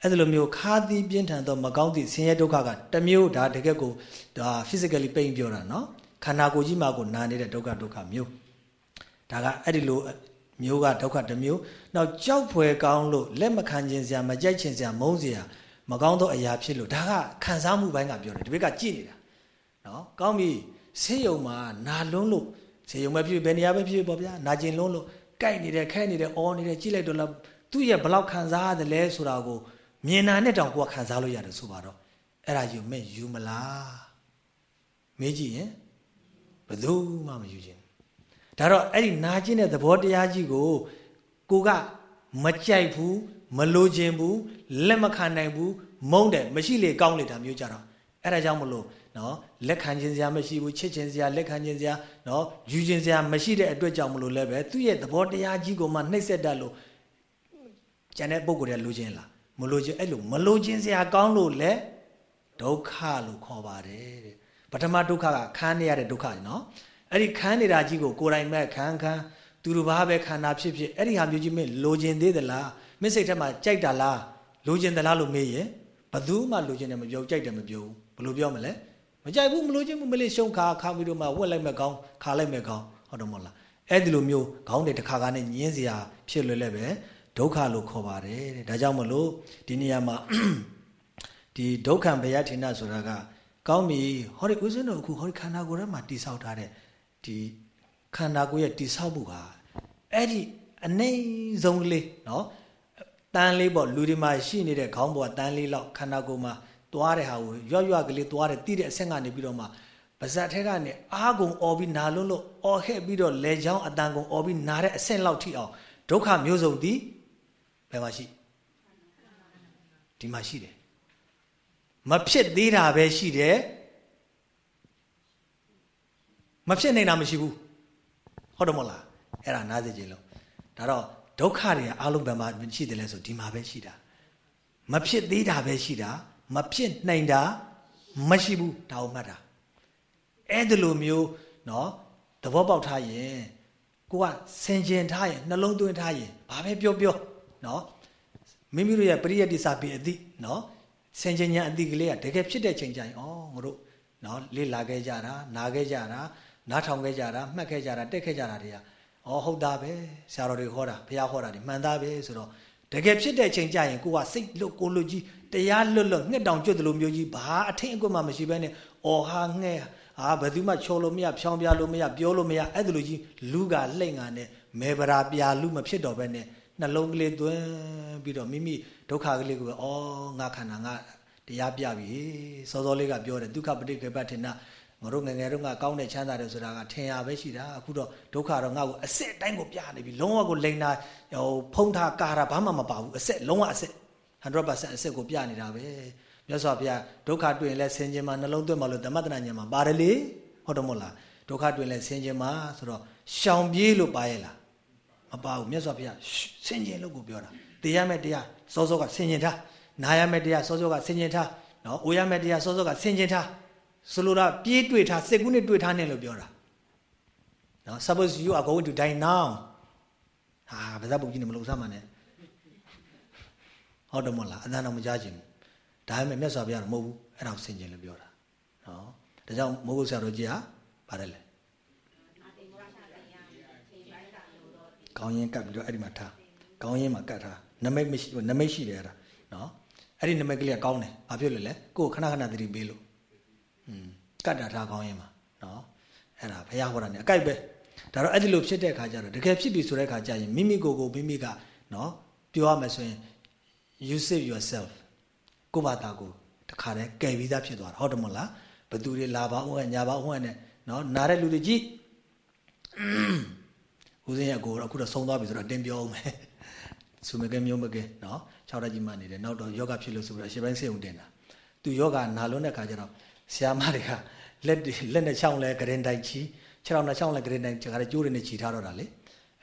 အဲ့ဒီလိုမျိုးခါသီးပြင်းထန်သောမကောင်းသည့်ဆင်းရဲဒုက္ခကတမျိုးဒါတကယ်ကိုဒါ physically pain ပြောတာနော်ခန္ဓာကိုယ်ကြီးမှာကိုနာနေတဲ့ဒုက္ခဒုက္ခမျိုးဒါကအဲ့ဒီလို မျိုးကဒုက္ခတစ်မျိုးနောက်ကြောက်ဖွယ်ကောင်းလို့လက်မခံခြင်းစရာမကြိုက်ခြင်းစရာမုန်းစရာမကောင်းသောအရာဖြစ်လို့ဒါကခံစားမှုပိုင်းကပြောတယ်ဒီဘက်ကကြည့်နေတာနော်ကောင်းပြီဆေးရုံမှာနာလွန်းလို့ဆေးရုံမှာဖြစ်ဘယ်နေရာပဲဖြစ်ပေါ့ဗျာနာကျင်လွန်းလို့ကြိုက်နေတယ်ခဲနေတယ်အော်နေတယ်ကြည့်လိုက်တော့လားသူ့ရဲ့ဘလောက်ခံစားရတယ်လဲဆိုတာကိုမြင်တာနဲ့တောင်ကိုယ်ကခံစားလို့ရတယ်ဆိုပါတော့အဲ့ဒါယူမဲ့ယူမလားမေးကြည့်ရင်ဘယ်သူမှမယူခြင်း ဒါတော့အဲ့ဒီနာကျင်တဲ့သဘောတရားကြီးကိုကိုကမကြိုက်ဘူးမလိုချင်ဘူးလက်မခံနိုင်ဘူးမုန်းတယ်မရှိလေကောင်းလေဒါမျိုးကြတော့အဲ့ဒါကြောင့်မလို့နော်လက်ခံခြင်းစရာမရှိဘူးချစ်ခြင်းစရာလက်ခံခြင်းစရာနော်ယူခြင်းစရာမရှိတဲ့အတွက်ကြောင့်မလို့လည်းပဲသူ့ရဲ့သဘောတရားကြီးကိုမှနှိမ့်ဆက်တတ်လို့ကျန်တဲ့ပုံကိုယ်တွေလိုချင်လားမလိုချင်အဲ့လိုမလိုချင်စရာကောင်းလို့လဲဒုက္ခလို့ခေါ်ပါတယ်တဲ့ပထမဒုက္ခကခန်းနေရတဲ့ဒုက္ခနော် အဲ့ဒီခန်းနေတာကြီးကိုကိုယ်တိုင်မဲ့ခန်းခန်းသူတို့ဘာပဲခန္ဓာဖြစ်ဖြစ်အဲ့ဒီဟာမျိုးကြီးမင်းလိုချင်သေးသလားမင်းစိတ်ထဲမှာကြိုက်တာလားလိုချင်သလားလို့မေးရင်ဘယ်သူမှလိုချင်တယ်မပြောကြိုက်တယ်မပြောဘူးဘယ်လိုပြောမလဲမကြိုက်ဘူးမလိုချင်ဘူးမလေးရှုံခါခါပြီးတော့မှဝက်လိုက်မဲ့ကောင်းခါလိုက်မဲ့ကောင်းဟုတ်တယ်မဟုတ်လားအဲ့ဒီလိုမျိုးခေါင်းတွေတစ်ခါခါနဲ့ညင်းစရာဖြစ်လွယ်လဲပဲဒုက္ခလို့ခေါ်ပါတယ်တဲ့ဒါကြောင့်မလို့ဒီနေရာမှာဒီဒုက္ခံဘယထေနဆိုတာကကောင်းပြီဟောဒီဦးဇင်းတို့အခုဟောဒီခန္ဓာကိုယ်ထဲမှာတိဆောက်ထားတဲ့ ဒီခန္ဓာကိုယ်ရဲ့တိဆောက်မှုဟာအဲ့ဒီအနိုင်ဆုံးလေးနော်တန်းလေးပေါ့လူတွေမှာရှိနေတဲ့ခေါင်းပေါ်တန်းလေးလောက်ခန္ဓာကိုယ်မှာသွားတဲ့ဟာကိုရွရွကလေးသွားတယ်တိတဲ့အဆင့်ကနေပြီးတော့မှပါဇက်ထဲကနေအာကုံအော်ပြီးနာလွန်းလို့အော်ဟက်ပြီးတော့လေချောင်းအတန်ကုံအော်ပြီးနာတဲ့အဆင့်လောက်ထိအောင်ဒုက္ခမျိုးစုံသည်ဘယ်မှာရှိဒီမှာရှိတယ်မဖြစ်သေးတာပဲရှိတယ် မဖြစ်နေတာမရှိဘူးဟုတ်တယ်မဟုတ်လားအဲ့ဒါနားစေခြင်းလို့ဒါတော့ဒုက္ခတွေကအားလုံးဘယ်မှာရှိတယ်လဲဆိုဒီမှာပဲရှိတာမဖြစ်သေးတာပဲရှိတာမဖြစ်နိုင်တာမရှိဘူးဒါကိုမှတ်တာအဲ့ဒီလိုမျိုးเนาะသဘောပေါက်ထားရင်ကိုကစင်ကြင်ထားရင်နှလုံးသွင်းထားရင်ဘာပဲပြောပြောเนาะမိမိတို့ရဲ့ပရိယတ္တိစာပေအသည့်เนาะစင်ကြင်ညာအသည့်ကလေးကတကယ်ဖြစ်တဲ့ချိန်ကျရင်ဩငါတို့เนาะလေ့လာခဲ့ကြတာနားခဲ့ကြတာ နားထောင်ခဲ့ကြတာမှတ်ခဲ့ကြတာတက်ခဲ့ကြတာတွေကဩဟုတ်တာပဲဆရာတော်တွေခေါ်တာဘုရားခေါ်တာဒီမှန်သားပဲဆိုတော့တကယ်ဖြစ်တဲ့ချိန်ကျရင်ကိုကစိတ်လွတ်ကိုလွတ်ကြီးတရားလွတ်လွတ်ငှက်တောင်ကျွတ်တယ်လို့မျိုးကြီးဘာအထင်အကွက်မှမရှိဘဲနဲ့အော်ဟာငှက်အာဘယ်သူမှချော်လို့မရဖြောင်းပြလို့မရပြောလို့မရအဲ့ဒါလိုကြီးလူကလှိမ့်ငါနဲ့မေဗရာပြာလူမဖြစ်တော့ဘဲနဲ့နှလုံးကလေးသွင်းပြီးတော့မိမိဒုက္ခကလေးကိုပဲဩငါခန္ဓာငါတရားပြပြီစောစောလေးကပြောတယ်ဒုက္ခပဋိကေပထေန ငါတို့ငငယ်တုန်းကကောင်းတဲ့ချမ်းသာတယ်ဆိုတာကထင်ရပဲရှိတာအခုတော့ဒုက္ခတော့ငါ့ကိုအစစ်အတိုင်းကိုပြနေပြီလုံးဝကိုလိန်တာဟိုဖုံးထားကာတာဘာမှမပါဘူးအစစ်လုံးဝအစစ်100%အစစ်ကိုပြနေတာပဲမြတ်စွာဘုရားဒုက္ခတွေ့ရင်လဲဆင်ခြင်းမှာနှလုံးသွင်းမှလို့ဓမ္မတနာဉာဏ်မှာပါတယ်လေဟုတ်တယ်မို့လားဒုက္ခတွေ့ရင်လဲဆင်ခြင်းမှာဆိုတော့ရှောင်ပြေးလို့ပါရဲ့လားမပါဘူးမြတ်စွာဘုရားဆင်ခြင်လို့ကိုပြောတာတေရမဲ့တရားစောစောကဆင်ခြင်ထားနာရမဲ့တရားစောစောကဆင်ခြင်ထားနော်အိုရမဲ့တရားစောစောကဆင်ခြင်ထား ဆိုလိုတာပြေးတွေ့ထားစက်ကူးနဲ့တွေ့ထားနေလို့ပြောတာနော် suppose you are going to die now ဟာဘာသာပုတ်ကြီးနေမလို့စမ်းမှနဲ့ဟုတ်တယ်မဟုတ်လားအသံတော့မကြားချင်ဘူးဒါပေမဲ့မြတ်စွာဘုရားတော့မဟုတ်ဘူးအဲ့ဒါကိုဆင်ခြင်လို့ပြောတာနော်ဒါကြောင့်မိုးကုတ်ဆရာတော်ကြီးဟာပါတယ်လေကောင်းရင်ကပ်ပြီးတော့အဲ့ဒီမှာထားကောင်းရင်မှာကတ်ထားနမိတ်မရှိနမိတ်ရှိတယ်အဲ့ဒါနော်အဲ့ဒီနမိတ်ကလေးကကောင်းတယ်ဘာဖြစ်လို့လဲကိုယ်ခဏခဏသတိပေးလို့อืม ကတ်တာထားကောင်းရင်မှာနော်အဲ့ဒါဘုရားဟောတာ ਨੇ အကြိုက်ပဲဒါတော့အဲ့ဒီလိုဖြစ်တဲ့ခါကျတော့တကယ်ဖြစ်ပြီဆိုတဲ့ခါကျရင်မိမိကိုယ်ကိုမိမိကနော်ပြောရမယ်ဆိုရင် you save yourself ကိုယ့်ဘာသာကိုတခါတည်းကယ်ပြီးသားဖြစ်သွားတာဟုတ်တယ်မဟုတ်လားဘသူတွေလာပါဦးဟဲ့ညာပါဦးဟဲ့နဲ့နော်နားတဲ့လူတွေကြည့်ဦးစင်းရဲ့ကိုအခုတော့ဆုံးသွားပြီဆိုတော့တင်ပြောအောင်မယ်ဆူမကဲမျိုးမကဲနော်၆ရက်ကြီးမှနေတယ်နောက်တော့ယောဂဖြစ်လို့ဆိုပြီးတော့အရှင်ပိုင်းစေုံတင်တာသူယောဂနာလုံးတဲ့ခါကျတော့ ဆရာမတွေကလက်လက်နဲ့ချောင်းလဲဂရင်တိုင်ချီခြေထောက်နဲ့ချောင်းလဲဂရင်တိုင်ခါကျိုးတွေနဲ့ချီထားတော့တာလေ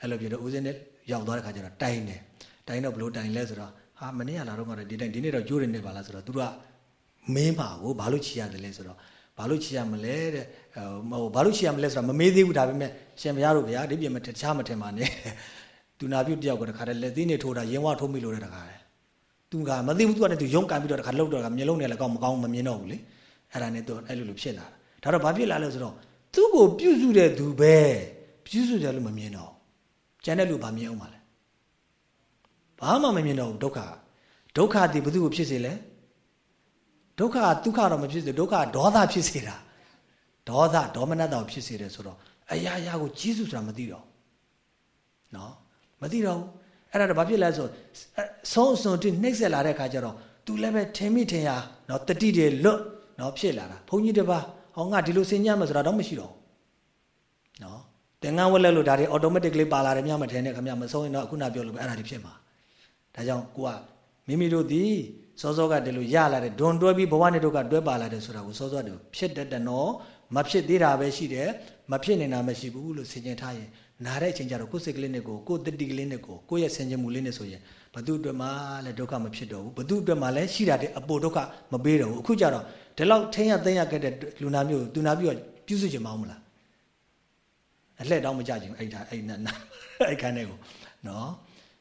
အဲ့လိုပြတော့ဦးစင်းနဲ့ရောက်သွားတဲ့ခါကျတော့တိုင်တယ်တိုင်တော့ဘလို့တိုင်လဲဆိုတော့ဟာမနေ့ကလာတော့ကတော့ဒီတိုင်ဒီနေ့တော့ကျိုးတွေနဲ့ပါလားဆိုတော့သူတို့ကမင်းပါကိုဘာလို့ချီရတယ်လဲဆိုတော့ဘာလို့ချီရမလဲတဲ့ဟိုဘာလို့ချီရမလဲဆိုတော့မမေးသေးဘူးဒါပေမဲ့ရှင်ဘုရားတို့ဗျာဒီပြင်မတခြားမထင်ပါနဲ့သူနာပြုတ်တယောက်ကတခါတည်းလက်သေးနဲ့ထိုးတာရင်ဝထိုးမိလို့တဲ့တခါတည်းသူကမသိဘူးသူကလည်းသူရုံးကန်ပြီးတော့တခါလှုပ်တော့ကမျက်လုံးနဲ့လည်းကောင်းမကောင်းမမြင်တော့ဘူးလေ အဲ့ဒါနဲ့သူအဲ့လိုလိုဖြစ်လာတာဒါတော့ဘာဖြစ်လာလဲဆိုတော့သူ့ကိုပြုစုတဲ့သူပဲပြုစုတယ်လို့မမြင်တော့ကျန်တဲ့လူဘာမြင်အောင်ပါလဲဘာမှမမြင်တော့ဘူးဒုက္ခဒုက္ခတည်ဘယ်သူကိုဖြစ်စေလဲဒုက္ခဒုက္ခတော့မဖြစ်စေဒုက္ခဒေါသဖြစ်စေတာဒေါသဒေါမနတတော်ဖြစ်စေတယ်ဆိုတော့အရာရာကိုကြီးစုဆိုတာမသိတော့နော်မသိတော့ဘူးအဲ့ဒါတော့ဘာဖြစ်လဲဆိုဆုံးအစွန်တိနှိမ့်ဆက်လာတဲ့ခါကျတော့ तू လည်းပဲထင်မိထင်ရနော်တတိတွေလွတ် နော်ဖြစ်လာတာဘုန်းကြီးတပါဟောငါဒီလိုစင်ညံ့မှာဆိုတာတော့မရှိတော့ဘူးနော်တင်ငန်းဝက်လက်လို့ဒါတွေ automatically ပါလာတယ်မြတ်မထင်နဲ့ခင်ဗျမဆုံးရင်တော့အခုနပြောလို့ပဲအဲ့ဒါတွေဖြစ်မှာဒါကြောင့်ကိုကမိမိတို့ဒီစောစောကတည်းလို့ရလာတဲ့ဒွန်တွဲပြီးဘဝနဲ့တို့ကတွဲပါလာတယ်ဆိုတာကိုစောစောတည်းဖြစ်တတ်တယ်နော်မဖြစ်သေးတာပဲရှိတယ်မဖြစ်နေတာမရှိဘူးလို့ဆင်ခြင်ထားရင်နားတဲ့အချိန်ကျတော့ကိုယ်စိတ်ကလေးနဲ့ကိုကိုယ်တတိကလေးနဲ့ကိုကိုယ့်ရဲ့ဆင်ခြင်မှုလေးနဲ့ဆိုရင်ဘသူအတွက်မှလည်းဒုက္ခမဖြစ်တော့ဘူးဘသူအတွက်မှလည်းရှိတာတဲ့အပေါ်ဒုက္ခမပေးတော့ဘူးအခုကျတော့ ဒီလောက်ထင်းရသိမ်းရခဲ့တဲ့လူနာမျိုးသူနာပြီးတော့ပြုစုချင်မအောင်မလားအလှဲ့တောင်းမကြချင်အဲ့ဒါအဲ့နာအဲ့ခန်းထဲကိုနော်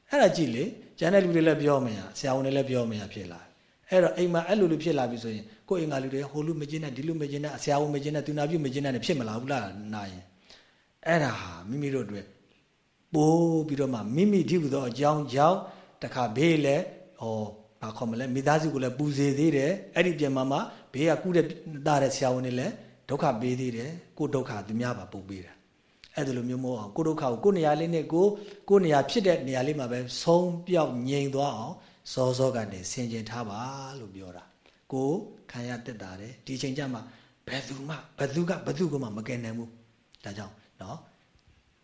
အဲ့ဒါကြည့်လေကျန်တဲ့လူတွေလည်းပြောမရဆရာဝန်တွေလည်းပြောမရဖြစ်လာအဲ့တော့အိမ်မှာအဲ့လိုလူဖြစ်လာပြီဆိုရင်ကိုယ်အိမ်ကလူတွေဟိုလူမကျင်းတဲ့ဒီလူမကျင်းတဲ့ဆရာဝန်မကျင်းတဲ့သူနာပြုမကျင်းတဲ့ဖြစ်မလာဘူးလားနာရင်အဲ့ဒါဟာမိမိတို့အတွက်ပိုးပြီးတော့မှမိမိဒီဟုသောအကြောင်းကြောင့်တခါဘေးလဲဟောဘာခေါ်မလဲမိသားစုကိုလည်းပူစေသေးတယ်အဲ့ဒီပြန်မှမှ ဘေးကကုတဲ့တာတဲ့ဆရာဝန်တွေလည်းဒုက္ခပေးသေးတယ်ကိုဒုက္ခသူများပါပုတ်ပေးတာအဲ့ဒါလိုမျိုးမဟုတ်အောင်ကိုဒုက္ခကိုကိုနေရာလေးနဲ့ကိုကိုနေရာဖြစ်တဲ့နေရာလေးမှာပဲဆုံးပြောက်ငြိမ်သွားအောင်စောစောကနေဆင်ခြင်ထားပါလို့ပြောတာကိုခံရတက်တာတယ်ဒီချိန်ကျမှဘယ်သူမှဘယ်သူကဘယ်သူကမှမကယ်နိုင်ဘူးဒါကြောင့်နော်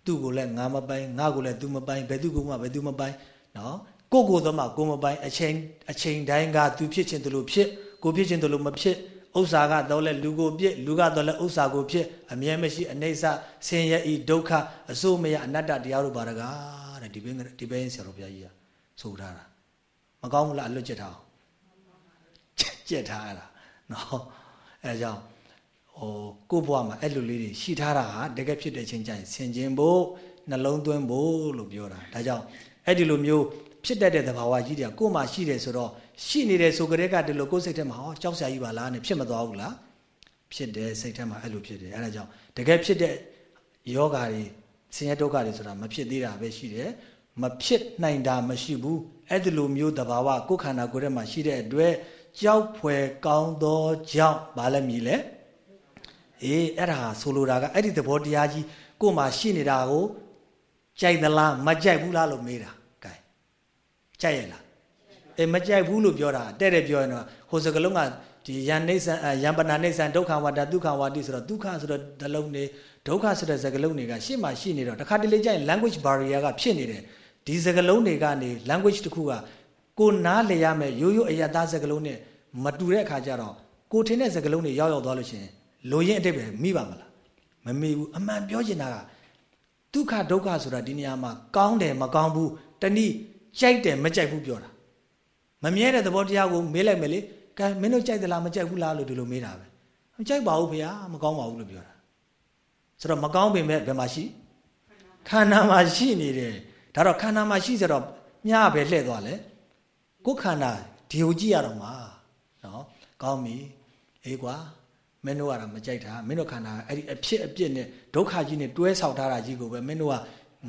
သူ့ကိုလည်းငါမပိုင်ငါကိုလည်း तू မပိုင်ဘယ်သူကမှဘယ်သူမပိုင်နော်ကိုကိုတော့မှကိုမပိုင်အချိန်အချိန်တိုင်းက तू ဖြစ်ခြင်းတလို့ဖြစ် ကိုဖြစ်ခြင်းတလို့မဖြစ်ဥစ္စာကတော့လဲလူကိုပြစ်လူကတော့လဲဥစ္စာကိုဖြစ်အမြဲမရှိအနိစ္စဆင်းရဲဤဒုက္ခအစိုးမရအနတ္တတရားတို့ပါရကားတဲ့ဒီဘင်းဒီဘင်းဆရာတော်ဘုရားကြီးကဆိုထားတာမကောင်းဘူးလားအလွတ်ကျက်ထားအောင်ကျက်ထားရတာနော်အဲကြောင့်ဟိုကို့ဘဝမှာအဲ့လိုလေးတွေရှိထားတာဟာတကယ်ဖြစ်တဲ့ချင်းကျရင်ဆင်ခြင်ဖို့နှလုံးသွင်းဖို့လို့ပြောတာဒါကြောင့်အဲ့ဒီလိုမျိုးဖြစ်တတ်တဲ့သဘာဝကြီးတွေကကို့မှာရှိတယ်ဆိုတော့ ရှိနေတယ်ဆိုကြတဲ့ကတည်းကကိုယ်စိတ်ထဲမှာဟောကြောက်စရာကြီးပါလားနဲ့ဖြစ်မသွားဘူးလားဖြစ်တယ်စိတ်ထဲမှာအဲ့လိုဖြစ်တယ်အဲ့ဒါကြောင့်တကယ်ဖြစ်တဲ့ယောဂါတွေဆင်းရဲဒုက္ခတွေဆိုတာမဖြစ်သေးတာပဲရှိတယ်မဖြစ်နိုင်တာမရှိဘူးအဲ့ဒီလိုမျိုးသဘာဝကိုယ်ခန္ဓာကိုယ်ထဲမှာရှိတဲ့အတွက်ကြောက်ဖွယ်ကောင်းသောကြောင့်ဘာလဲမြည်လဲအေးအဲ့ဒါဆိုလိုတာကအဲ့ဒီသဘောတရားကြီးကိုယ်မှာရှိနေတာကိုကြိုက်သလားမကြိုက်ဘူးလားလို့မေးတာကဲကြိုက်ရလား အေးမကြိုက်ဘူးလို့ပြောတာတဲ့တဲ့ပြောရင်တော့ဟိုစကလုံးကဒီယန်နေဆန်ယံပနာနေဆန်ဒုက္ခဝါဒဒုက္ခဝါတိဆိုတော့ဒုက္ခဆိုတော့ဒလုံးနေဒုက္ခဆိုတဲ့စကလုံးတွေကရှေ့မှာရှိနေတော့တခါတလေကျရင် language barrier ကဖြစ်နေတယ်ဒီစကလုံးတွေကနေ language တစ်ခုကကိုနားလည်ရမယ်ရိုးရိုးအယတားစကလုံးနဲ့မတူတဲ့အခါကျတော့ကိုထင်တဲ့စကလုံးတွေရောက်ရောက်သွားလို့ရှိရင်လိုရင်းအတိတ်ပဲမိပါမလားမမိဘူးအမှန်ပြောချင်တာကဒုက္ခဒုက္ခဆိုတာဒီနေရာမှာကောင်းတယ်မကောင်းဘူးတနည်းကြိုက်တယ်မကြိုက်ဘူးပြောတာ မမြဲတဲ့သဘောတရားကိုမေးလိုက်မယ်လေကဲမင်းတို့ကြိုက်သလားမကြိုက်ဘူးလားလို့ဒီလိုမေးတာပဲမကြိုက်ပါဘူးဖေဟာမကောင်းပါဘူးလို့ပြောတာဆိုတော့မကောင်းပင်မဲ့ဘယ်မှာရှိခန္ဓာမှာရှိနေတယ်ဒါတော့ခန္ဓာမှာရှိဆိုတော့မြားပဲလှည့်သွားလဲကိုယ်ခန္ဓာဒီကိုကြည့်ရတော့မှာနော်ကောင်းပြီအေးကွာမင်းတို့ကတော့မကြိုက်တာမင်းတို့ခန္ဓာအဲ့ဒီအဖြစ်အပြစ်နဲ့ဒုက္ခကြီးနဲ့တွဲဆောက်ထားတာကြီးကိုပဲမင်းတို့က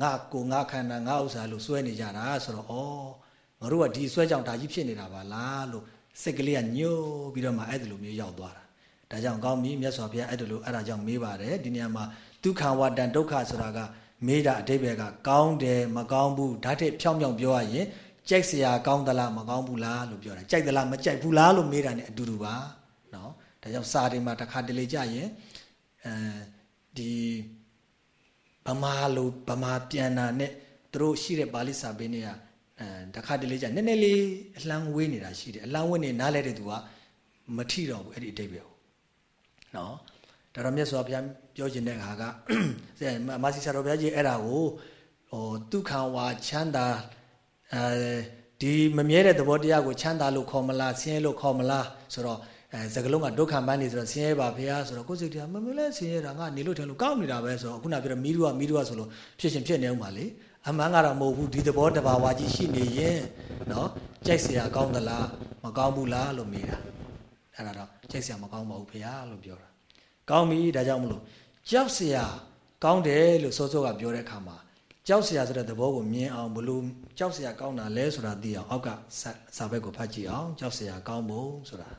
ငါကိုငါခန္ဓာငါဥစ္စာလို့စွဲနေကြတာဆိုတော့ဩ ငါတို့ကဒီစွဲကြောင့်ဒါကြီးဖြစ်နေတာပါလားလို့စိတ်ကလေးကညှို့ပြီးတော့မှအဲ့ဒီလိုမျိုးရောက်သွားတာဒါကြောင့်ကောင်းပြီမြတ်စွာဘုရားအဲ့ဒီလိုအဲ့ဒါကြောင့်မေးပါတယ်ဒီနေရာမှာဒုက္ခဝတ္တဒုက္ခဆိုတာကမေးတာအတိပ္ပယ်ကကောင်းတယ်မကောင်းဘူးဓာတ်ထက်ဖြောင်းဖြောင်းပြောရရင်ကြိုက်စရာကောင်းသလားမကောင်းဘူးလားလို့ပြောတာကြိုက်သလားမကြိုက်ဘူးလားလို့မေးတာ ਨੇ အတူတူပါနော်ဒါကြောင့်စာတွေမှာတစ်ခါတလေကြရင်အဲဒီဗမာလိုဗမာပြန်တာ ਨੇ သူတို့ရှိတဲ့ပါဠိစာပေနဲ့ကအဲ တစ်ခါတလေကြနည်းနည်းလေးအလံဝေးနေတာရှိတယ်အလံဝေးနေနားလဲတဲ့သူကမထီတော့ဘူးအဲ့ဒီအတိတ်ပဲနော်ဒါတော့မြတ်စွာဘုရားပြောခြင်းတဲ့ခါကမာစီဆရာတော်ဘုရားကြီးအဲ့ဒါကိုဟိုဒုက္ခဝါချမ်းသာအဲဒီမမြဲတဲ့သဘောတရားကိုချမ်းသာလို့ခေါ်မလားဆင်းရဲလို့ခေါ်မလားဆိုတော့အဲစကလုံးကဒုက္ခပန်းနေဆိုတော့ဆင်းရဲပါဘုရားဆိုတော့ကိုယ်စိတ်တရားမမလဲဆင်းရဲတာငါနေလို့ထင်လို့ကောင်းနေတာပဲဆိုတော့ခုနပြောတော့မီးရူကမီးရူကဆိုလို့ဖြစ်ရှင်ဖြစ်နေအောင်ပါလေ အမှန်ကတော့မဟုတ်ဘူးဒီသဘောတဘာဝကြီးရှိနေရင်နော်ကြိုက်เสียကောင်းသလားမကောင်းဘူးလားလို့မေးတာအဲ့ဒါတော့ကြိုက်เสียမကောင်းပါဘူးဘုရားလို့ပြောတာကောင်းပြီဒါကြောင့်မလို့ကြောက်เสียကောင်းတယ်လို့စောစောကပြောတဲ့အခါမှာကြောက်เสียဆိုတဲ့သဘောကိုမြင်အောင်ဘလို့ကြောက်เสียကောင်းတာလဲဆိုတာသိအောင်အောက်ကစာဘက်ကိုဖတ်ကြည့်အောင်ကြောက်เสียကောင်းဖို့ဆိုတာ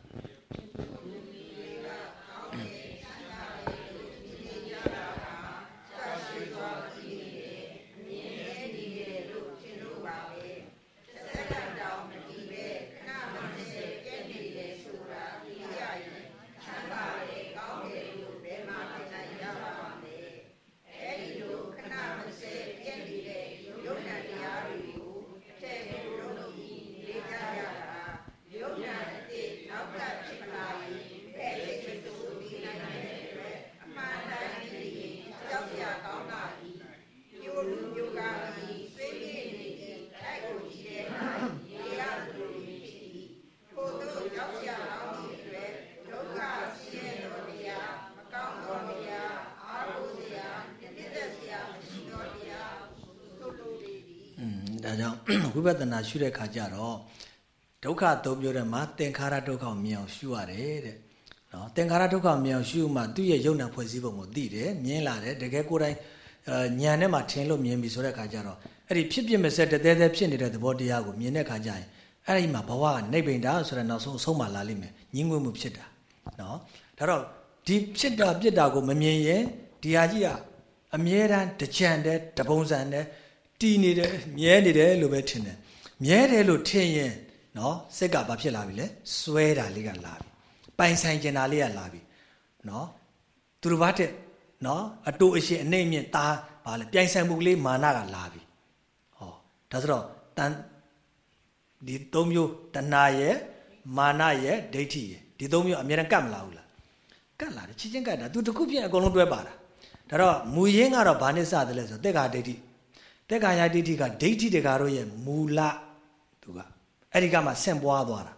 ပဿနာရှုတဲ့ခါကျတော့ဒုက္ခသုံးမျိုးတဲ့မှာသင်္ခါရဒုက္ခကိုမြင်အောင်ရှုရတယ်တဲ့နော်သင်္ခါရဒုက္ခမြင်အောင်ရှုမှသူ့ရဲ့ယုံနာဖွဲ့စည်းပုံကိုသိတယ်မြင်လာတယ်တကယ်ကိုယ်တိုင်ဉာဏ်နဲ့မှထင်လို့မြင်ပြီဆိုတဲ့ခါကျတော့အဲ့ဒီဖြစ်ဖြစ်မဆက်တသေးသေးဖြစ်နေတဲ့သဘောတရားကိုမြင်တဲ့ခါကျရင်အဲ့ဒီမှာဘဝကနေဗိန္ဒာဆိုတဲ့နောက်ဆုံးအဆုံးမှလာလိမ့်မယ်ညင်းငွေမှုဖြစ်တာနော်ဒါတော့ဒီဖြစ်တာပြစ်တာကိုမမြင်ရင်ဒီဟာကြီးကအမြဲတမ်းတကြံတဲ့တပုံစံတဲ့ တည်နေတယ်မြဲနေတယ်လို့ပဲထင်တယ်မြဲတယ်လို့ထင်ရင်နော်စိတ်ကဘာဖြစ်လာပြီလဲစွဲတာလေးကလာပြီပိုင်ဆိုင်ကျင်တာလေးကလာပြီနော်သူတို့ဘာတဲ့နော်အတူအရှိအနှိမ့်မြင့်သားဘာလဲပြိုင်ဆိုင်မှုကလေးမာနကလာပြီဟောဒါဆိုတော့တန်ဒီသုံးမျိုးတဏှာရဲ့မာနရဲ့ဒိဋ္ဌိရဲ့ဒီသုံးမျိုးအများနဲ့ကတ်မလာဘူးလားကတ်လာတယ်ချင်းချင်းကတ်တာသူတခုပြည့်အကုန်လုံးတွဲပါတာဒါတော့မူရင်းကတော့ဘာနဲ့စတယ်လဲဆိုတော့တက်ခါဒိဋ္ဌိ တက်ခါယဒိဋ္ဌိကဒိဋ္ဌိတကာတို့ရဲ့မူလသူကအဲ့ဒီကမှဆင့်ပွားသွားတာ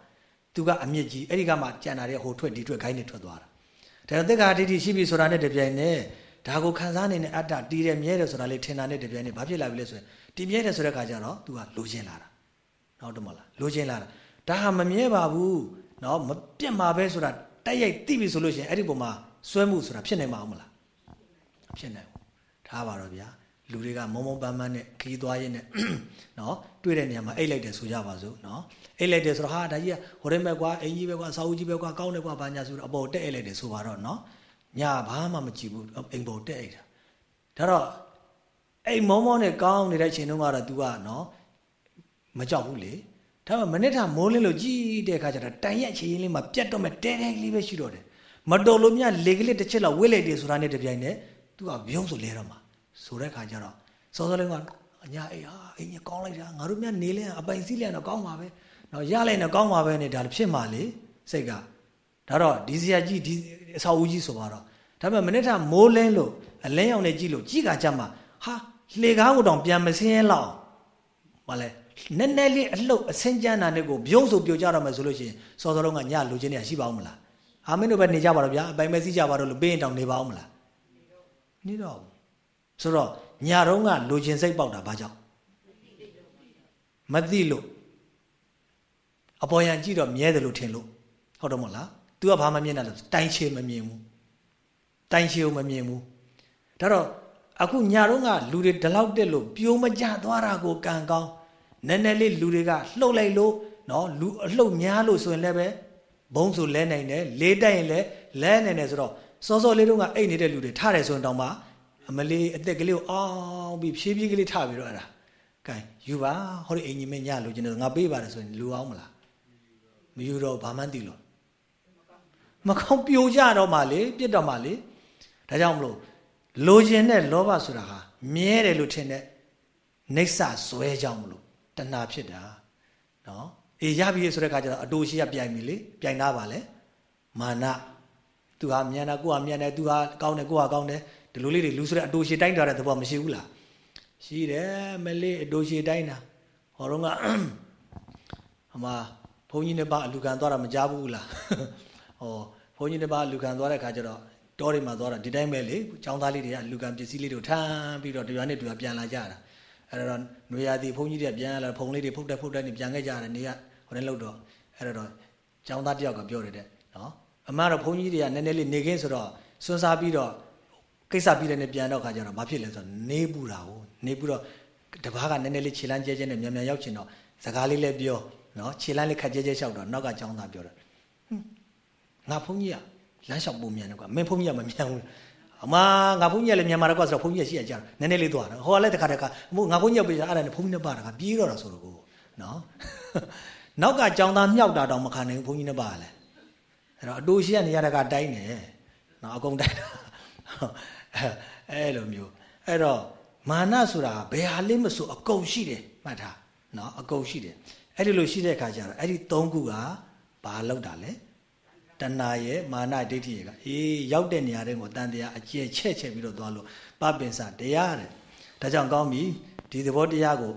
သူကအမြင့်ကြီးအဲ့ဒီကမှကြံတာတဲ့ဟိုထွက်ဒီထွက်ခိုင်းနေထွက်သွားတာဒါတော့တက်ခါဒိဋ္ဌိရှိပြီဆိုတာနဲ့တပြိုင်နက်ဒါကိုခံစားနေတဲ့အတ္တတီးတယ်မြဲတယ်ဆိုတာလေးထင်တာနဲ့တပြိုင်နက်ဘာဖြစ်လာပြီလဲဆိုရင်တီးမြဲတယ်ဆိုတဲ့ခါကျတော့ तू ကလိုချင်လာတာနောက်တော့မလားလိုချင်လာတာဒါဟာမမြဲပါဘူးเนาะမပြတ်မှာပဲဆိုတာတိုက်ရိုက်သိပြီဆိုလို့ရှိရင်အဲ့ဒီပုံမှာစွဲမှုဆိုတာဖြစ်နိုင်မှာမလားဖြစ်နိုင်ဘူးထားပါတော့ဗျာ လူတွေကမုံမုံပန်းပန်းနဲ့ခီးသွားရင်းနဲ့နော်တွေ့တဲ့နေရာမှာအိတ်လိုက်တယ်ဆိုကြပါစို့နော်အိတ်လိုက်တယ်ဆိုတော့ဟာဒါကြီးကဟိုရဲမဲ့ကွာအင်ကြီးပဲကွာစာအုပ်ကြီးပဲကွာကောင်းတယ်ကွာဘာညာဆိုတော့အပေါ်တက်အိတ်လိုက်တယ်ဆိုပါတော့နော်ညာဘာမှမကြည့်ဘူးအိမ်ပေါ်တက်အိတ်တာဒါတော့အိမ်မောမောနဲ့ကောင်းနေတဲ့အချိန်တုန်းကတော့ तू ကနော်မကြောက်ဘူးလေဒါပေမဲ့မနစ်ထမိုးလင်းလို့ကြည်တဲ့အခါကျတော့တိုင်ရက်ချေရင်လေးမှာပြတ်တော့မဲ့တဲတဲလေးပဲရှိတော့တယ်မတော်လို့မြလေကလေးတစ်ချက်လောက်ဝိလိုက်တယ်ဆိုတာနဲ့တပြိုင်တည်း तू ကဘုံဆိုလဲတော့မှာ ဆိုတဲ့ခါကျတော့စောစောလေးကအညာအေးဟာအင်းကြီးကောင်းလိုက်တာငါတို့မြနေလဲအပိုင်စီးလဲတော့ကောင်းပါပဲနော်ရလိုက်တော့ကောင်းပါပဲနဲ့ဒါဖြစ်မှလေစိတ်ကဒါတော့ဒီစရာကြီးဒီအဆောက်အဦကြီးဆိုပါတော့ဒါပေမဲ့မနစ်ထမိုးလင်းလို့အလင်းရောင်နဲ့ကြည့်လို့ကြည့်ကကြမှာဟာလှေကားကိုတောင်ပြန်မစင်းရဲလောက်ဘာလဲနည်းနည်းလေးအလှုပ်အစင်းကြမ်းတာနဲ့ကိုပြုံးဆိုပြိုကြတော့မယ်ဆိုလို့ရှိရင်စောစောလုံးကညလူချင်းနေရှိပါဦးမလားအာမင်းတို့ပဲနေကြပါတော့ဗျာအပိုင်မဲစီးကြပါတော့လို့ပေးရင်တောင်နေပါဦးမလားနေတော့ ဆိုတော့ညတုန်းကလူချင်းစိတ်ပေါက်တာဘာကြောင့်မသိလို့အပေါ်ယံကြည့်တော့မြဲတယ်လို့ထင်လို့ဟုတ်တယ်မို့လား तू ကဘာမှမြင်တာလဲတိုင်းချေမမြင်ဘူးတိုင်းချေကိုမမြင်ဘူးဒါတော့အခုညတုန်းကလူတွေဒီလောက်တက်လို့ပြိုးမကြသွားတာကိုကံကောင်းနည်းနည်းလေးလူတွေကလှုပ်လိုက်လို့နော်လူအလှုပ်များလို့ဆိုရင်လည်းပဲဘုံဆိုလဲနိုင်တယ်လေးတိုက်ရင်လည်းလဲနိုင်တယ်ဆိုတော့စောစောလေးတုန်းကအိတ်နေတဲ့လူတွေထားတယ်ဆိုရင်တောင်မှ အမလေးအသက်ကလေးကိုအောင်းပြီးဖြည်းဖြည်းကလေးထားပြီးတော့အဲ့ဒါကဲယူပါဟောဒီအင်ကြီးမညလို့ကျွန်တော်ငါပေးပါတယ်ဆိုရင်လူအောင်မလားမယူတော့ဘာမှန်းသိလို့မကောင်းပြိုကြတော့မှလေပြစ်တော့မှလေဒါကြောင့်မလို့လိုချင်တဲ့လောဘဆိုတာဟာမြဲတယ်လို့ထင်တဲ့နှိစ္စဇွဲကြောင့်မလို့တဏှာဖြစ်တာနော်အေးရပြီဆိုတဲ့ခါကျတော့အတူရှိရပြိုင်ပြီလေပြိုင်သားပါလေမာနသူဟာမြန်တာကိုဟာမြန်တယ်သူဟာကောင်းတယ်ကိုဟာကောင်းတယ် ဒီလိုလေးတွေလူဆိုတဲ့အတူရှိတိုင်းထားတဲ့သဘောမရှိဘူးလားရှိတယ်မလေးအတူရှိတိုင်းတာဟောတော့ကအမဘုန်းကြီးနှစ်ပါးအလူခံသွားတာမကြားဘူးလားဟောဘုန်းကြီးနှစ်ပါးအလူခံသွားတဲ့ခါကျတော့တောတွေမှာသွားတာဒီတိုင်းပဲလေចောင်းသားလေးတွေကလူကံပစ္စည်းလေးတွေထမ်းပြီးတော့တရားနဲ့တရားပြန်လာကြတာအဲ့တော့နွေရာသီဘုန်းကြီးတွေပြန်လာဖုံလေးတွေဖုတ်တက်ဖုတ်တက်နေပြန်ခဲ့ကြတယ်နေကဟိုနဲ့လို့တော့အဲ့တော့ចောင်းသားတယောက်ကပြောတယ်တဲ့နော်အမတော့ဘုန်းကြီးတွေကနည်းနည်းလေးနေခင်းဆိုတော့စွန်းစားပြီးတော့ ကိစ္စပြီးတဲ့နေ့ပြန်တော့ခါကျတော့မဖြစ်လဲဆိုတော့နေပူတာကိုနေပူတော့တပားကနည်းနည်းလေးခြေလမ်းကျဲကျဲနဲ့မြန်မြန်ရောက်ချင်တော့စကားလေးလည်းပြောနော်ခြေလမ်းလေးခက်ကျဲကျဲလျှောက်တော့နောက်ကចောင်းသားပြောတော့ငါဘုန်းကြီးကလမ်းလျှောက်ပုံမြန်တယ်ကွာမင်းဘုန်းကြီးကမမြန်ဘူးအမငါဘုန်းကြီးကလည်းမြန်မာတယ်ကွာဆိုတော့ဘုန်းကြီးကရှိရကြတယ်နည်းနည်းလေးသွားတယ်ဟောလည်းတခါတခါမို့ငါဘုန်းကြီးကပြေးအဲ့ဒါနဲ့ဘုန်းကြီးနဲ့ပါတာကပြေးတော့တာဆိုတော့ကိုနော်နောက်ကကြောင်သားမြောက်တာတော့မခံနိုင်ဘူးဘုန်းကြီးနဲ့ပါလဲအဲ့တော့အတူရှိရနေရတာကတိုင်းတယ်နော်အကုန်တိုင်းတာ အဲ့လိုမျိုးအဲ့တော့မာနဆိုတာဘယ်ဟာလေးမဆိုအကုန်ရှိတယ်မှတ်ထားနော်အကုန်ရှိတယ်အဲ့ဒီလိုရှိတဲ့အခါကျတော့အဲ့ဒီ၃ခုကဘာလောက်တာလဲတဏှာရဲ့မာနဒိဋ္ဌိရဲ့ကအေးရောက်တဲ့နေရာတွေကိုတန်တရားအကျဲချက်ချက်ပြီးတော့သွားလို့ပပင်စတရားတဲ့ဒါကြောင့်ကောင်းပြီဒီသဘောတရားကို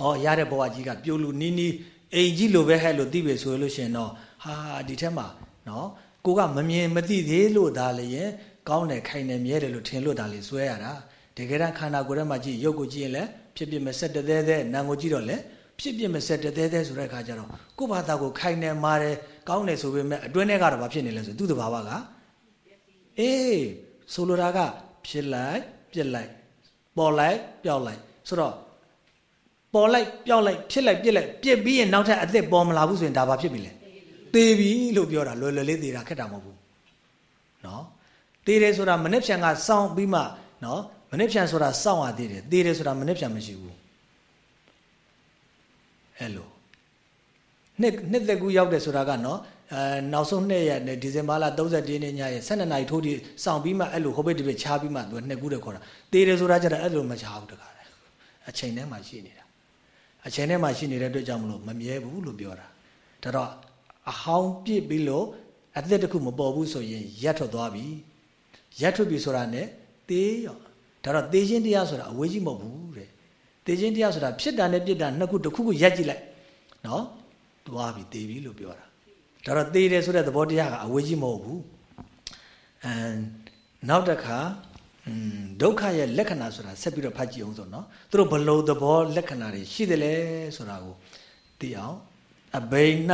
ဩရတဲ့ဘဝကြီးကပြိုလူနီးနီးအိမ်ကြီးလိုပဲဟဲ့လို့သိပြီဆိုလို့ရှိရင်တော့ဟာဒီထက်မှာနော်ကိုကမမြင်မသိသေးလို့ဒါလည်းရင် ကောင်းတယ်ခိုင်တယ်မြဲတယ်လို့ထင်လို့ဒါလေးစွဲရတာတကယ်တမ်းခန္ဓာကိုယ်ထဲမှာကြည့်ရုပ်ကိုကြည့်ရင်လည်းဖြစ်ဖြစ်မဆက်တသေးသေးနာမ်ကိုကြည့်တော့လည်းဖြစ်ဖြစ်မဆက်တသေးသေးဆိုတဲ့အခါကျတော့ကိုယ့်ဘာသာကိုခိုင်တယ်မာတယ်ကောင်းတယ်ဆိုပေမဲ့အတွင်းထဲကတော့ဘာဖြစ်နေလဲဆိုသူ့တဘာဝကအေးဆိုလိုတာကဖြစ်လိုက်ပြစ်လိုက်ပေါ်လိုက်ပျောက်လိုက်ဆိုတော့ပေါ်လိုက်ပျောက်လိုက်ဖြစ်လိုက်ပြစ်လိုက်ပြစ်ပြီးရင်နောက်ထပ်အသက်ပေါ်မလာဘူးဆိုရင်ဒါဘာဖြစ်ပြီလဲသေပြီလို့ပြောတာလွယ်လွယ်လေးသေတာခက်တာမဟုတ်ဘူးနော်သေ တယ်ဆိုတာမနစ်ဖြန်ကစောင်းပြီးမှနော်မနစ်ဖြန်ဆိုတာစောင့်ရသေးတယ်သေတယ်ဆိုတာမနစ်ဖြန်မရှိဘူးအဲ့လိုနှစ်နှစ်သက်ကူရောက်တယ်ဆိုတာကနော်အဲနောက်ဆုံးနှစ်ရက်ဒီဇင်ဘာလ31ရက်နေ့ညရဲ့12နာရီထိုးဒီစောင့်ပြီးမှအဲ့လိုဟိုဘက်ဒီဘက်ချားပြီးမှသူကနှစ်ကူတယ်ခေါ်တာသေတယ်ဆိုတာကြတော့အဲ့လိုမချားဘူးတခါလေအချိန်ထဲမှာရှိနေတာအချိန်ထဲမှာရှိနေတဲ့အတွက်ကြောင့်မလို့မမြဲဘူးလို့ပြောတာဒါတော့အဟောင်းပြစ်ပြီးလို့အသက်တစ်ခုမပေါ်ဘူးဆိုရင်ရက်ထွက်သွားပြီ ရက်ထွက်ပြီဆိုတာ ਨੇ သေရောဒါတော့သေခြင်းတရားဆိုတာအဝေးကြီးမဟုတ်ဘူးတဲ့သေခြင်းတရားဆိုတာဖြစ်တာနဲ့ပြစ်တာနှစ်ခုတစ်ခုခုရက်ကြည့်လိုက်နော်သွားပြီသေပြီလို့ပြောတာဒါတော့သေတယ်ဆိုတဲ့သဘောတရားကအဝေးကြီးမဟုတ်ဘူးအဲနောက်တစ်ခါဒုက္ခရဲ့လက္ခဏာဆိုတာဆက်ပြီးတော့ဖတ်ကြည့်အောင်ဆိုနော်သူတို့ဘလို့သဘောလက္ခဏာတွေရှိတယ်လဲဆိုတာကိုသိအောင်အဘိန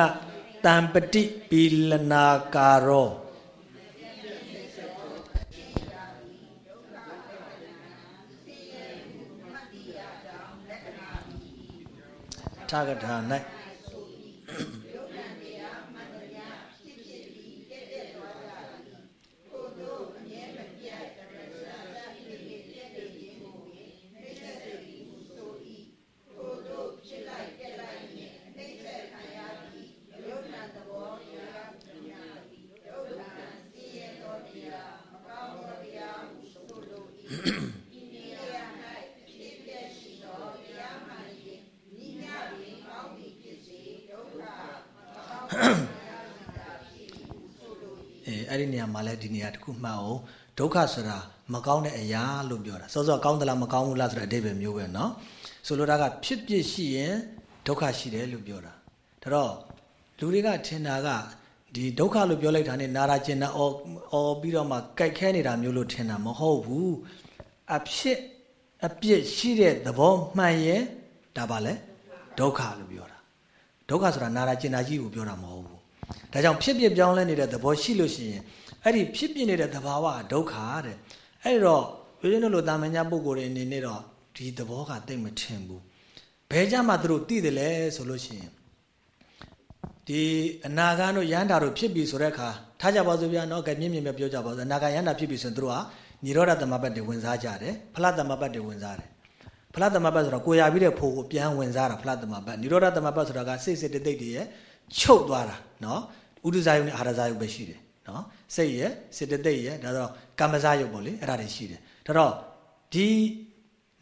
တံပတိပီလနာကာရော ထာဂထာ၌ အဲ့ဒီနေရာမှာလည်းဒီနေရာတစ်ခုမှတ်အောင် ဒုက္ခဆိုတာမကောင်းတဲ့အရာလို့ပြောတာစောစောကောင်းသလားမကောင်းဘူးလားဆိုတဲ့အဓိပ္ပာယ်မျိုးပဲเนาะဆိုလိုတာကဖြစ်ဖြစ်ရှိရင်ဒုက္ခရှိတယ်လို့ပြောတာဒါတော့လူတွေကထင်တာကဒီဒုက္ခလို့ပြောလိုက်တာနဲ့နာရာကျင်တာအော်အော်ပြီးတော့မှကြိုက်ခဲနေတာမျိုးလို့ထင်တာမဟုတ်ဘူးအဖြစ်အပြစ်ရှိတဲ့သဘောမှန်ရင်ဒါပါလေဒုက္ခလို့ပြောတာဒုက္ခဆိုတာနာရာကျင်တာကြီးကိုပြောတာမဟုတ်ဘူး ် ဒါကြောင့်ဖြစ်ဖြစ်ပြောင်းလဲနေတဲ့သဘောရှိလို့ရှိရင်အဲ့ဒီဖြစ်ဖြစ်နေတဲ့သဘာဝဒုက္ခတဲ့အဲ့တော့ဘုရားတို့လိုတာမညာပုဂ္ဂိုလ်တွေအနေနဲ့တော့ဒီသဘောကတိတ်မထင်ဘူးဘယ်ကြမှာသူတို့သိတယ်လဲဆိုလို့ရှိရင်ဒီအနာဂတ်တို့ရဟန္တာတို့ဖြစ်ပြီဆိုတဲ့အခါထားကြပါစို့ဗျာနော်ကမြင့်မြင့်ပဲပြောကြပါစို့အနာဂတ်ရဟန္တာဖြစ်ပြီဆိုရင်သူတို့ကនិရောဓသမပတ်တွေဝင်စားကြတယ်ဖလားသမပတ်တွေဝင်စားတယ်ဖလားသမပတ်ဆိုတော့ကိုရပြီးတဲ့ဖို့ကိုပြန်ဝင်စားတာဖလားသမပတ်និရောဓသမပတ်ဆိုတာကစိတ်စိတ်တိတ်တွေရဲ့ ချုပ်သွားတာနော်ဥဒ္ဒဇာယုနဲ့အာရဇာယုပဲရှိတယ်နော်စိတ်ရဲ့စေတသိက်ရဲ့ဒါတော့ကာမဇာယုပေါ့လေအဲ့ဒါတွေရှိတယ်ဒါတော့ဒီ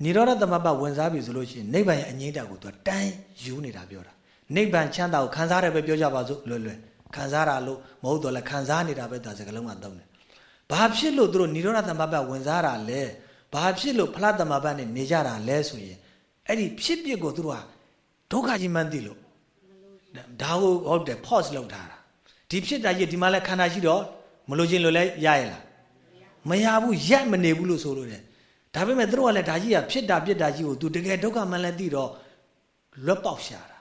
និရောဓသမပတ်ဝင်စားပြီဆိုလို့ရှိရင်နိဗ္ဗာန်ရဲ့အငြိမ့်တာကိုသူကတန်းယူနေတာပြောတာနိဗ္ဗာန်ချမ်းသာကိုခံစားတယ်ပဲပြောကြပါစို့လွယ်လွယ်ခံစားတာလို့မဟုတ်တော့လဲခံစားနေတာပဲဒါစကလုံးကသုံးတယ်ဘာဖြစ်လို့သူတို့និရောဓသမပတ်ဝင်စားတာလဲဘာဖြစ်လို့ဖလားသမပတ်နဲ့နေကြတာလဲဆိုရင်အဲ့ဒီဖြစ်ပစ်ကိုသူတို့ကဒုက္ခကြီးမှန်းသိလို့ ဒါကိုဟုတ်တယ် pause လုပ်ထားတာဒီဖြစ်တာကြီးဒီမှာလဲခန္ဓာရှိတော့မလို့ချင်းလို့လဲရရလားမရဘူးရက်မနေဘူးလို့ဆိုလို့တယ်ဒါပေမဲ့သူတို့ကလည်းဒါကြီးကဖြစ်တာပြစ်တာကြီးကိုသူတကယ်ဒုက္ခမှန်လဲသိတော့လွတ်ပေါက်ရှာတာ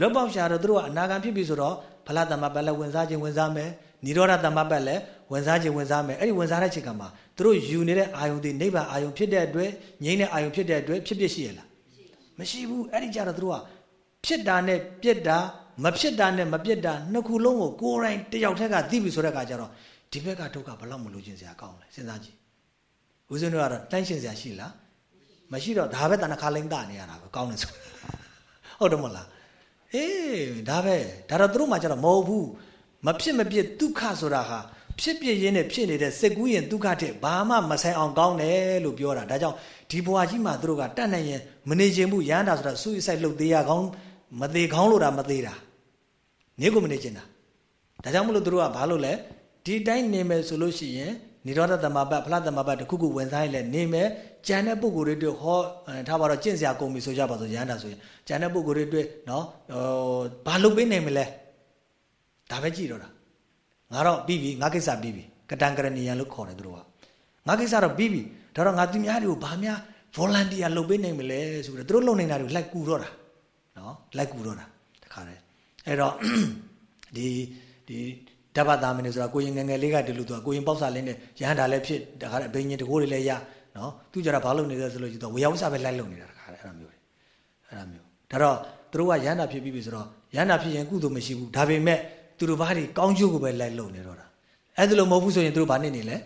လွတ်ပေါက်ရှာတော့သူတို့ကအနာဂံဖြစ်ပြီဆိုတော့ဖလားတမပတ်လဲဝင်စားခြင်းဝင်စားမယ်និရောဓတမပတ်လဲဝင်စားခြင်းဝင်စားမယ်အဲ့ဒီဝင်စားတဲ့ချိန်ကမှာသူတို့ယူနေတဲ့အာယုန်တွေနိဗ္ဗာန်အာယုန်ဖြစ်တဲ့အတွက်ငြိမ်းတဲ့အာယုန်ဖြစ်တဲ့အတွက်ဖြစ်ဖြစ်ရှိရလားမရှိဘူးအဲ့ဒီကြတော့သူတို့ကဖြစ်တာနဲ့ပြစ်တာ မဖြစ်တာနဲ့မပြစ်တာနှစ်ခုလုံးကိုကိုယ်တိုင်တယောက်တည်းကသိပြီဆိုတဲ့အခါကျတော့ဒီဘက်ကဒုက္ခဘလောက်မလို့ခြင်းစရာကောင်းလဲစဉ်းစားကြည့်ဦးဇင်းတို့ကတော့တိုင်းရှင်စရာရှိလားမရှိတော့ဒါပဲတဏ္ဍခါလိမ့်တနေရတာပဲကောင်းတယ်ဆိုဟုတ်တယ်မဟုတ်လားအေးဒါပဲဒါတော့သူတို့မှကျတော့မဟုတ်ဘူးမဖြစ်မပြစ်ဒုက္ခဆိုတာဟာဖြစ်ပြရင်းနဲ့ဖြစ်နေတဲ့စက်ကူးရင်ဒုက္ခတဲ့ဘာမှမဆိုင်အောင်ကောင်းတယ်လို့ပြောတာဒါကြောင့်ဒီဘဝကြီးမှာသူတို့ကတတ်နိုင်ရင်မနေခြင်းဘူးရဟန္တာဆိုတာဆူဆိုင်လှုပ်သေးရကောင်းမသေးကောင်းလို့တာမသေးတာ နေကိုမနေခြင်းတာဒါကြောင့်မလို့သူတို့ကဘာလို့လဲဒီတိုင်းနေမယ်ဆိုလို့ရှိရင်និရောဓသမပတ်ဖလားသမပတ်တခုခုဝင်စားရင်လည်းနေမယ်ကြံတဲ့ပုဂ္ဂိုလ်တွေတွေ့ဟောထားပါတော့ကျင့်စရာကုန်ပြီဆိုကြပါဆိုရဟန္တာဆိုရင်ကြံတဲ့ပုဂ္ဂိုလ်တွေတွေ့နော်ဟိုဘာလုပ်ပေးနိုင်မလဲဒါပဲကြည့်တော့တာငါတော့ပြီးပြီငါကိစ္စပြီးပြီကတံကရဏီယံလို့ခေါ်တယ်သူတို့ကငါကိစ္စတော့ပြီးပြီဒါတော့ငါသူများတွေကိုဘာများ volunteer လုပ်ပေးနိုင်မလဲဆိုတော့သူတို့လုပ်နေတာတွေကိုလိုက်ကူတော့တာနော်လိုက်ကူတော့တာတခါတည်း အဲ့တော့ဒီဒီဓဗ္ဗတာမင်းဆိုတာကိုရင်ငငယ်လေးကဒီလိုသူကကိုရင်ပေါက်စာလင်းနဲ့ရဟန္တာလည်းဖြစ်တခါတည်းအဘိညာဉ်တကိုးတွေလည်းရနော်သူကြတာဘာလုပ်နေလဲဆိုလို့ကျတော့ဝေယဝဆပဲလိုက်လုပ်နေတာတခါတည်းအဲ့ဒါမျိုးအဲ့ဒါမျိုးဒါတော့သူတို့ကရဟန္တာဖြစ်ပြီးပြီဆိုတော့ရဟန္တာဖြစ်ရင်ကုသိုလ်မရှိဘူးဒါပေမဲ့သူတို့ဘာတွေကောင်းကျိုးကိုပဲလိုက်လုပ်နေတော့တာအဲ့ဒါလိုမဟုတ်ဘူးဆိုရင်သူတို့ဘာနေနေလဲ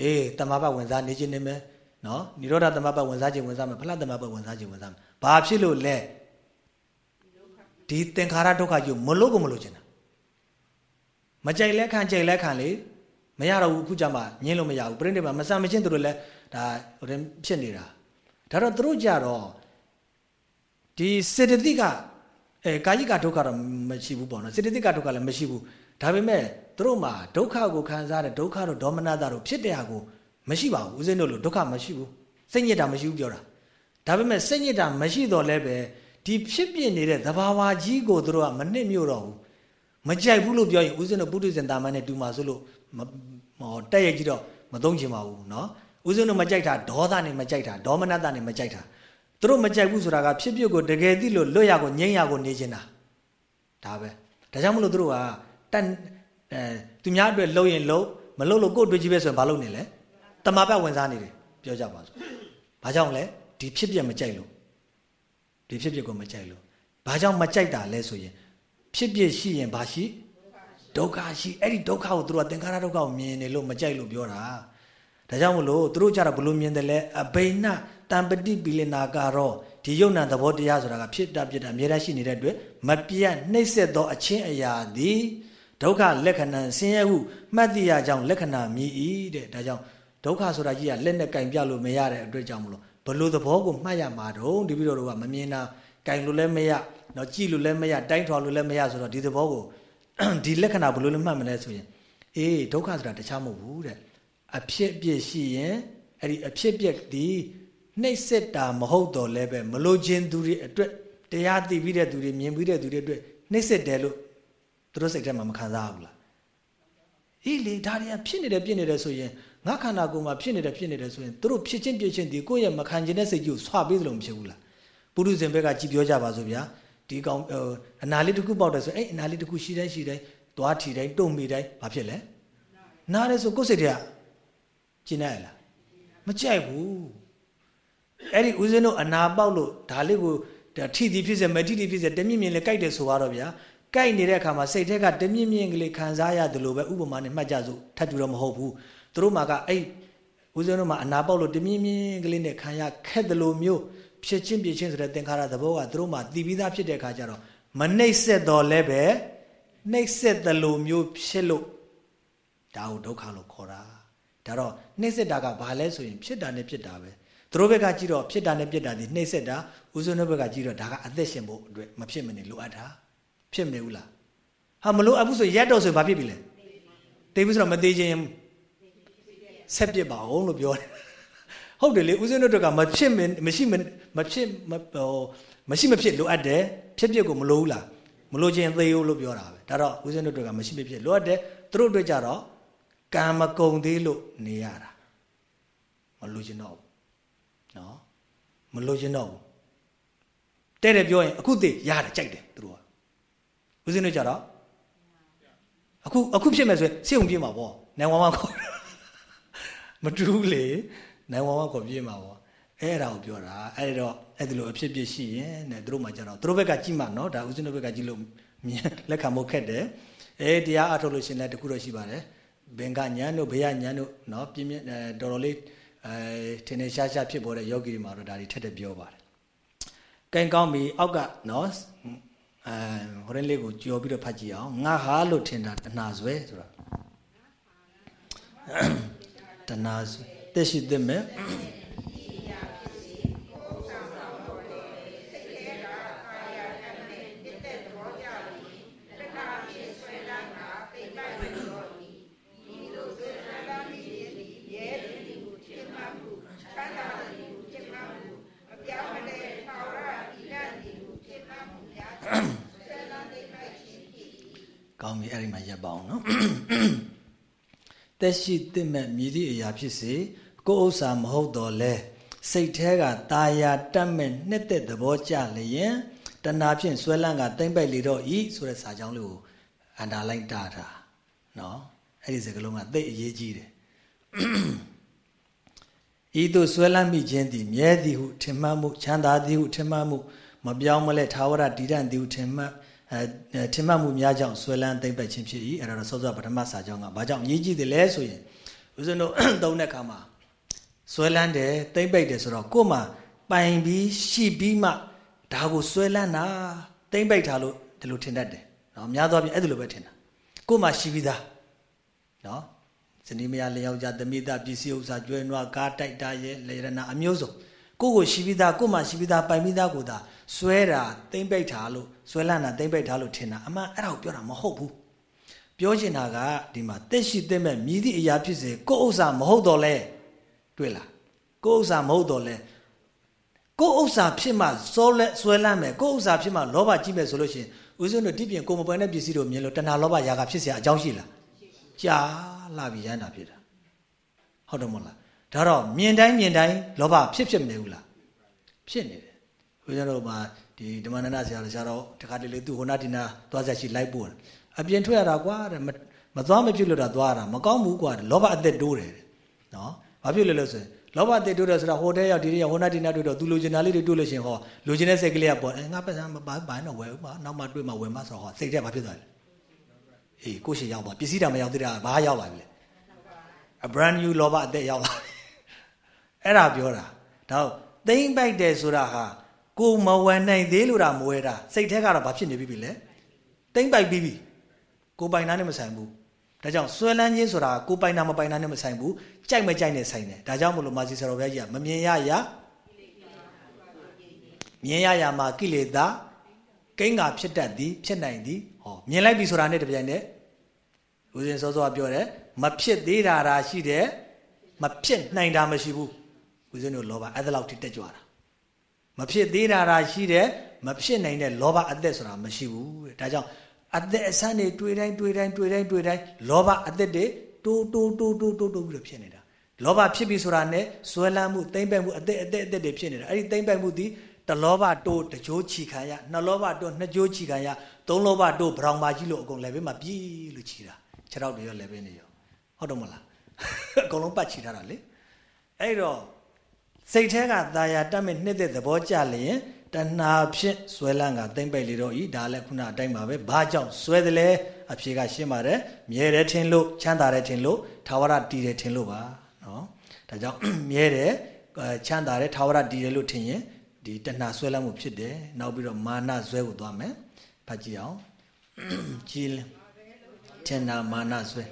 အေးတမဘဝင်စားနေခြင်းနေမယ်နော်និရောဓတမဘဝင်စားခြင်းဝင်စားမယ်ဖလားတမဘဝင်စားခြင်းဝင်စားမယ်ဘာဖြစ်လို့လဲ ဒီသင်္ခါရဒုက္ခကြီးမလို့ကိုမလို့ခြင်းတာမကြိုက်လဲခံကြိုက်လဲခံလေမရတော့ဘူးအခုကြမှာညင်းလို့မရဘူးပြိဋိဘမဆံမချင်းသူတို့လဲဒါဟိုတင်ဖြစ်နေတာဒါတော့သူတို့ကြတော့ဒီစေတသိကအဲကာယိကဒုက္ခတော့မရှိဘူးပေါ့နော်စေတသိကဒုက္ခလည်းမရှိဘူးဒါပေမဲ့သူတို့မှာဒုက္ခကိုခံစားတဲ့ဒုက္ခတို့ဒေါမနတာတို့ဖြစ်တဲ့ဟာကိုမရှိပါဘူးဦးဇင်းတို့လို့ဒုက္ခမရှိဘူးစိတ်ညစ်တာမရှိဘူးပြောတာဒါပေမဲ့စိတ်ညစ်တာမရှိတော့လည်းပဲ ဒီဖြစ်ပြနေတဲ့သဘာဝကြီးကိုသူတို့ကမနစ်မြို့တော့ဘူးမကြိုက်ဘူးလို့ပြောရင်ဦးဇင်းတို့ပုထုဇဉ်တာမန်နဲ့တူမှာဆိုလို့ဟောတက်ရိုက်ကြည့်တော့မသုံးချင်ပါဘူးเนาะဦးဇင်းတို့မကြိုက်တာဒေါသနဲ့မကြိုက်တာဒေါမနတနဲ့မကြိုက်တာသူတို့မကြိုက်ဘူးဆိုတာကဖြစ်ဖြစ်ကိုတကယ်သိလို့လွတ်ရကိုငြိမ့်ရကိုနေချင်တာဒါပဲဒါကြောင့်မလို့သူတို့ကတန်အဲသူများအတွက်လှုပ်ရင်လှုပ်မလှုပ်လို့ကိုယ့်အတွက်ကြီးပဲဆိုရင်ဘာလုပ်နေလဲတမာပတ်ဝင်စားနေတယ်ပြောကြပါစို့ဘာကြောင့်လဲဒီဖြစ်ပြမကြိုက်လို့ ဒီဖြစ်ပြကိုမကြိုက်လို့ဘာကြောင့်မကြိုက်တာလဲဆိုရင်ဖြစ်ပြရှိရင်ဘာရှိဒုက္ခရှိအဲ့ဒီဒုက္ခကိုသူတို့ကသင်္ခါရဒုက္ခကိုမြင်နေလို့မကြိုက်လို့ပြောတာဒါကြောင့်မလို့သူတို့ကြတော့ဘလို့မြင်တယ်လဲအဘိနတံပတိပိလနာကတော့ဒီယုံနာသဘောတရားဆိုတာကဖြစ်တာဖြစ်တာအမြဲတမ်းရှိနေတဲ့အတွက်မပြတ်နှိမ့်ဆက်သောအချင်းအရာသည်ဒုက္ခလက္ခဏာဆင်းရဲဟုမှတ်သိရကြောင်းလက္ခဏာမြည်၏တဲ့ဒါကြောင့်ဒုက္ခဆိုတာကြီးကလက်နဲ့ကင်ပြလို့မရတဲ့အတွက်ကြောင့်မလို့ ဘလို့သဘောကိုမှတ်ရမှာတော့ဒီပြီးတော့ကမမြင်တာကင်လို့လည်းမရနော်ကြည့်လို့လည်းမရတိုင်းထွာလို့လည်းမရဆိုတော့ဒီသဘောကိုဒီလက္ခဏာဘလို့လည်းမှတ်မလဲဆိုရင်အေးဒုက္ခဆိုတာတခြားမဟုတ်ဘူးတဲ့အဖြစ်ပြစ်ရှိရင်အဲ့ဒီအဖြစ်ပြက်ဒီနှိပ်စက်တာမဟုတ်တော့လည်းပဲမလို့ခြင်းသူတွေအတွက်တရားသိပြီးတဲ့သူတွေမြင်ပြီးတဲ့သူတွေအတွက်နှိပ်စက်တယ်လို့သူတို့စိတ်ထဲမှာမခံစားဘူးလားအေးလေဒါတွေကဖြစ်နေတယ်ပြစ်နေတယ်ဆိုရင် ငါခန္ဓာကိုယ်မှာဖြစ်နေတယ်ဖြစ်နေတယ်ဆိုရင်သူတို့ဖြစ်ချင်းပြစ်ချင်းဒီကိုယ့်ရဲ့မခံခြင်းတဲ့စိတ်ကြီးကိုဆွပေးသလိုမဖြစ်ဘူးလားပုရုဇဉ်ဘက်ကကြည်ပြောကြပါစို့ဗျာဒီကောင်အနာလေးတစ်ခုပေါက်တယ်ဆိုအဲ့အနာလေးတစ်ခုရှိတိုင်းရှိတိုင်းသွားထီတိုင်းတုံမိတိုင်းဘာဖြစ်လဲနားတယ်ဆိုကိုယ်စိတ်တွေကကျင်နေရလားမကြိုက်ဘူးအဲ့ဒီဦးဇင်းတို့အနာပေါက်လို့ဒါလေးကိုထီတီဖြစ်စေမထီတီဖြစ်စေတမြင့်မြင့်လေးကြိုက်တယ်ဆိုတော့ဗျာကြိုက်နေတဲ့အခါမှာစိတ်ထဲကတမြင့်မြင့်ကလေးခံစားရတယ်လို့ပဲဥပမာနဲ့မှတ်ကြစို့ထပ်တူတော့မဟုတ်ဘူး သူတို့မှာကအဲ့ဦးဇင်းတို့မှာအနာပေါက်လို့တမြင့်မြင့်ကလေးနဲ့ခံရခက်တယ်လို့မျိုးဖြစ်ချင်းပြချင်းဆိုတဲ့သင်္ခါရသဘောကသူတို့မှာတည်ပြီးသားဖြစ်တဲ့အခါကျတော့မနှိမ့်ဆက်တော့လည်းပဲနှိမ့်ဆက်တယ်လို့မျိုးဖြစ်လို့ဒါကိုဒုက္ခလို့ခေါ်တာဒါတော့နှိမ့်ဆက်တာကဘာလဲဆိုရင်ဖြစ်တာနဲ့ဖြစ်တာပဲသူတို့ဘက်ကကြည့်တော့ဖြစ်တာနဲ့ပြစ်တာဒီနှိမ့်ဆက်တာဦးဇင်းတို့ဘက်ကကြည့်တော့ဒါကအသက်ရှင်ဖို့အတွက်မဖြစ်မနေလိုအပ်တာဖြစ်မနေဘူးလားဟာမလိုအပ်ဘူးဆိုရက်တော့ဆိုဘာဖြစ်ပြီလဲသိဘူးဆိုတော့မသေးခြင်း ဆက်ပြစ်ပါအောင်လို့ပြောတယ်ဟုတ်တယ်လေဦးဇင်းတို့ကမဖြစ်မရှိမဖြစ်မဟိုမရှိမဖြစ်လိုအပ်တယ်ဖြစ်ဖြစ်ကိုမလိုဘူးလားမလိုခြင်းသေဦးလို့ပြောတာပဲဒါတော့ဦးဇင်းတို့ကမရှိမဖြစ်လိုအပ်တယ်သူတို့အတွက်ကြတော့ကံမကုံသေးလို့နေရတာမလိုချင်တော့ဘူးနော်မလိုချင်တော့ဘူးတဲ့တယ်ပြောရင်အခုသိရတယ်ကြိုက်တယ်သူတို့ကဦးဇင်းတို့ကြတော့အခုအခုဖြစ်မယ်ဆိုရင်စိတ်ုံပြေးမှာပေါ့နိုင်ဝမ်းဝမ်းခေါ် မတူးလေနိုင်ဝမ်းဝမ်းခေါ်ပြေးမှာပေါ့အဲ့ဒါကိုပြောတာအဲ့တော့အဲ့ဒီလိုအဖြစ်ဖြစ်ရှိရင်တဲ့သူတို့မှကြတော့သူတို့ဘက်ကကြည့်မှနော်ဒါဦးဇင်းတို့ဘက်ကကြည့်လို့မြင်လက်ခံဖို့ခက်တယ်အဲတရားအထုတ်လို့ရှင်လည်းတခုတော့ရှိပါတယ်ဘင်္ဂညံတို့ဘေယညံတို့နော်ပြင်းပြတော်တော်လေးအဲထင်းနေရှားရှားဖြစ်ပေါ်တဲ့ယောဂီတွေမှာတော့ဒါတွေထက်တဲ့ပြောပါတယ်ကင်ကောင်းပြီအောက်ကနော်အဲဟိုရင်လေးကိုကြော်ပြီးတော့ဖတ်ကြည့်အောင်ငါဟာလို့ထင်တာတဏှာဆွဲဆိုတာ တဏှာဆွဲတက်ရှိသင့်မဲ့ကောင်းပြီအဲ့ဒီမှာရပ်ပါအောင်နော် တက်ရှိသင့်မဲ့မြည်သည့်အရာဖြစ်စေကိုယ်ဥစ္စာမဟုတ်တော့လဲစိတ်แท้ကตาယာတတ်မဲ့နှစ်သက်သဘောကြလျင်တဏှာဖြင့်ဆွဲလန်းကတိမ့်ပိုက်လေတော့ဤဆိုတဲ့စာကြောင်းလေးကိုအန္တာလိုက်တာတာနော်အဲ့ဒီစကားလုံးကသိအရေးကြီးတယ်ဤသို့ဆွဲလန်းမိခြင်းသည်မြဲသည်ဟုထင်မှတ်မှုချမ်းသာသည်ဟုထင်မှတ်မှုမပြောင်းမလဲထာဝရတည်တံ့သည်ဟုထင်မှတ် အဲထင်မှတ်မှုများကြောင့်ဆွဲလန်းသိမ့်ပတ်ခြင်းဖြစ်၏အဲ့ဒါတော့စောစောပထမစာကြောင်းကဘာကြောင့်အရေးကြီးတယ်လဲဆိုရင်ဦးဇင်းတို့သုံးတဲ့အခါမှာဆွဲလန်းတယ်သိမ့်ပိတ်တယ်ဆိုတော့ကို့မှာပိုင်ပြီးရှိပြီးမှဒါကိုဆွဲလန်းတာသိမ့်ပိတ်ထားလို့ဒီလိုထင်တတ်တယ်နော်များသောအားဖြင့်အဲ့ဒီလိုပဲထင်တာကို့မှာရှိပြီးသားနော်ဇနီးမယားလျောက်ကြသမိသားပစ္စည်းဥစ္စာကျွဲနွားကားတိုက်တာရဲ့လေရနာအမျိုးစုံ ကိုကိုရှိပြီးသားကိုမှရှိပြီးသားပိုင်ပြီးသားကိုသာဆွဲတာတိမ့်ပိတ်ထားလို့ဆွဲလန့်တာတိမ့်ပိတ်ထားလို့ထင်တာအမှန်အဲ့ဒါကိုပြောတာမဟုတ်ဘူးပြောချင်တာကဒီမှာတက်ရှိတက်မဲ့မြည်သည့်အရာဖြစ်စေကိုဥစ္စာမဟုတ်တော့လဲတွေ့လားကိုဥစ္စာမဟုတ်တော့လဲကိုဥစ္စာဖြစ်မှစောလဲဆွဲလန့်မယ်ကိုဥစ္စာဖြစ်မှလောဘကြီးမယ်ဆိုလို့ရှိရင်ဦးဇင်းတို့ဒီပြင်ကိုမပွဲတဲ့ပစ္စည်းတို့မြင်လို့တဏှာလောဘຢာကဖြစ်เสียအကြောင်းရှိလားကြာလာပြီရမ်းတာဖြစ်တာဟုတ်တယ်မဟုတ်လား ဒါတော့မြင်တိုင်းမြင်တိုင်းလောဘဖြစ်ဖြစ်မနေဘူးလားဖြစ်နေတယ်ဘုရားတို့မှာဒီဓမ္မနန္ဒဆရာတော်ဆရာတော်တခါတလေသူဟိုနာဒီနာသွားဆက်ရှိလိုက်ပို့တယ်အပြင်ထွက်ရတာကွာတဲ့မသွားမဖြစ်လို့တာသွားတာမကောင်းဘူးကွာလောဘအသက်တိုးတယ်နော်ဘာဖြစ်လဲလို့ဆိုရင်လောဘအသက်တိုးတယ်ဆိုတာဟိုတဲရောက်ဒီတဲရောက်ဟိုနာဒီနာတွေ့တော့သူလိုချင်တာလေးတွေတွေ့လို့ရှင်ဟောလိုချင်တဲ့စိတ်ကလေးကပေါ်အဲငါပတ်စံဘာဘာတော့ဝယ်ဦးမနောက်မှတွေ့မှဝယ်မှဆိုတော့ဟောစိတ်ထဲဘာဖြစ်သွားလဲအေးကိုရှိရောက်ပါပစ္စည်းတာမရောက်သေးတာဘာရောက်လာပြီလဲ a brand new လောဘအသက်ရောက်လာပြီ အဲ့ဒါပြောတာဒါသိမ့်ပိုက်တယ်ဆိုတာဟာကိုမဝယ်နိုင်သေးလို့တာမဝယ်တာစိတ်ထဲကတော့ဘာဖြစ်နေပြီပြီလဲသိမ့်ပိုက်ပြီးပြီကိုပိုင်တာနဲ့မဆိုင်ဘူးဒါကြောင့်ဆွဲလန်းခြင်းဆိုတာကိုပိုင်တာမပိုင်တာနဲ့မဆိုင်ဘူးကြိုက်မကြိုက်နဲ့ဆိုင်တယ်ဒါကြောင့်မလို့မာစီဆရာတော်ဘုရားကြီးကမမြင်ရရမြင်ရရမှာကိလေသာကိန်းကဖြစ်တတ်သည်ဖြစ်နိုင်သည်ဟောမြင်လိုက်ပြီဆိုတာနဲ့တပြိုင်နက်ဦးဇင်းစောစောပြောတယ်မဖြစ်သေးတာရာရှိတယ်မဖြစ်နိုင်တာမရှိဘူး ဦးဇင်းတို့လောဘအဲ့ဒါလောက်ထိတက်ကြွတာမဖြစ်သေးတာရာရှိတယ်မဖြစ်နိုင်တဲ့လောဘအသက်ဆိုတာမရှိဘူးတဲ့ဒါကြောင့်အသက်အဆန်းတွေတွေ့တိုင်းတွေ့တိုင်းတွေ့တိုင်းတွေ့တိုင်းလောဘအသက်တွေတိုးတိုးတိုးတိုးတိုးတိုးပြီးတော့ဖြစ်နေတာလောဘဖြစ်ပြီဆိုတာနဲ့ဇွဲလန်းမှုတိမ့်ပတ်မှုအသက်အသက်အသက်တွေဖြစ်နေတာအဲ့ဒီတိမ့်ပတ်မှုဒီတလောဘတိုးတကြိုးချီခံရနှစ်လောဘတိုးနှစ်ကြိုးချီခံရသုံးလောဘတိုးဘရောင်ပါကြီးလို့အကုန်လည်းပဲမှပြီလို့ချီတာခြေထောက်တွေရောလည်းပဲနေရောဟုတ်တော့မလားအကုန်လုံးပတ်ချီထားတာလေအဲ့တော့ စိတ်ထဲကตาရတတ်မဲ့နှစ်သက်သဘောကြလျင်တဏှာဖြင့်ဆွဲလန်းကတိမ့်ပိတ်လေတော့ဤဒါလည်းခုနအတိုင်းပါပဲဘာကြောင့်ဆွဲတယ်လဲအဖြေကရှင်းပါတယ်မြဲတယ်ထင်လို့ချမ်းသာတယ်ထင်လို့ထာဝရတည်တယ်ထင်လို့ပါနော်ဒါကြောင့်မြဲတယ်ချမ်းသာတယ်ထာဝရတည်တယ်လို့ထင်ရင်ဒီတဏှာဆွဲလန်းမှုဖြစ်တယ်နောက်ပြီးတော့မာနဆွဲကိုသွားမယ်ဖတ်ကြည့်အောင်ကြည်လင်းတဏှာမာနဆွဲ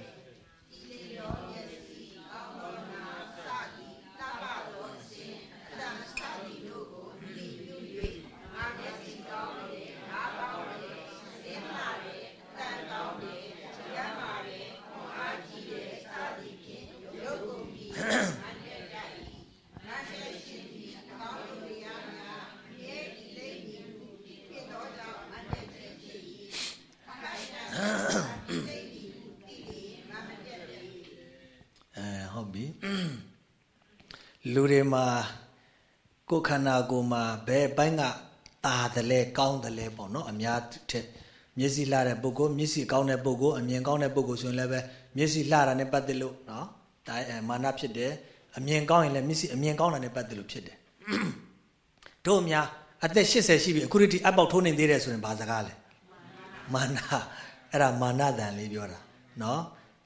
လူတွေမှာကိုယ်ခန္ဓာကိုယ်မှာဘယ်ဘိုင်းကตาတယ်လဲကောင်းတယ်လဲပေါ့နော်အများထက်မျက်စိလှတဲ့ပုဂ္ဂိုလ်မျက်စိကောင်းတဲ့ပုဂ္ဂိုလ်အမြင်ကောင်းတဲ့ပုဂ္ဂိုလ်ဆိုရင်လည်းပဲမျက်စိလှတာနဲ့ပတ်သက်လို့နော်ဒါမာနဖြစ်တယ်အမြင်ကောင်းရင်လည်းမျက်စိအမြင်ကောင်းတာနဲ့ပတ်သက်လို့ဖြစ်တယ်တို့အများအသက်80ရှိပြီအခုထိအပေါက်ထိုးနေသေးတယ်ဆိုရင်ဘာစကားလဲမာနအဲ့ဒါမာနတန်လေးပြောတာနော်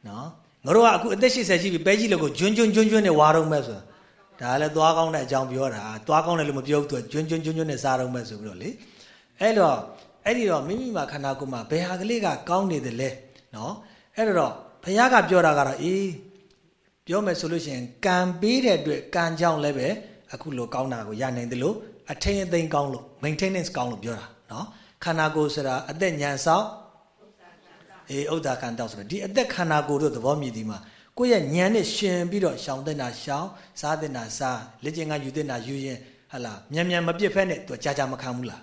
နော်ငါတို့ကအခုအသက်80ရှိပြီပဲကြီးလို့ကိုဂျွန်းဂျွန်းဂျွန်းဂျွန်းနဲ့ဝါတော့မဲ့ဆိုတာ ဒါလည်းသွားကောင်းတဲ့အကြောင်းပြောတာသွားကောင်းတယ်လို့မပြောဘူးသူကျွန်းကျွန်းကျွန်းကျွန်းနဲ့စားတော့မဲ့ဆိုပြီးတော့လေအဲ့တော့အဲ့ဒီတော့မိမိမှာခန္ဓာကိုယ်မှာဘယ်ဟာကလေးကကောင်းနေတယ်လဲနော်အဲ့တော့ဘုရားကပြောတာကတော့အေးပြောမယ်ဆိုလို့ရှိရင်ကံပေးတဲ့အတွက်ကံကြောင့်လည်းပဲအခုလိုကောင်းတာကိုရနိုင်တယ်လို့အထင်အသိကောင်းလို့ maintenance ကောင်းလို့ပြောတာနော်ခန္ဓာကိုယ်ဆိုတာအသက်ညံဆောက်အေးဥဒ္ဒါကံတောက်ဆိုတာဒီအသက်ခန္ဓာကိုယ်တို့သဘောမြည်ဒီမှာ ကိုယ့်ရဲ့ဉာဏ်နဲ့ရှင်ပြီးတော့ရှောင်တဲ့နာရှောင်စားတဲ့နာစားလက်ကျင်ကယူတဲ့နာယူရင်ဟလာမြန်မြန်မပြစ်ဖက်နဲ့သူကြာကြာမခံဘူးလား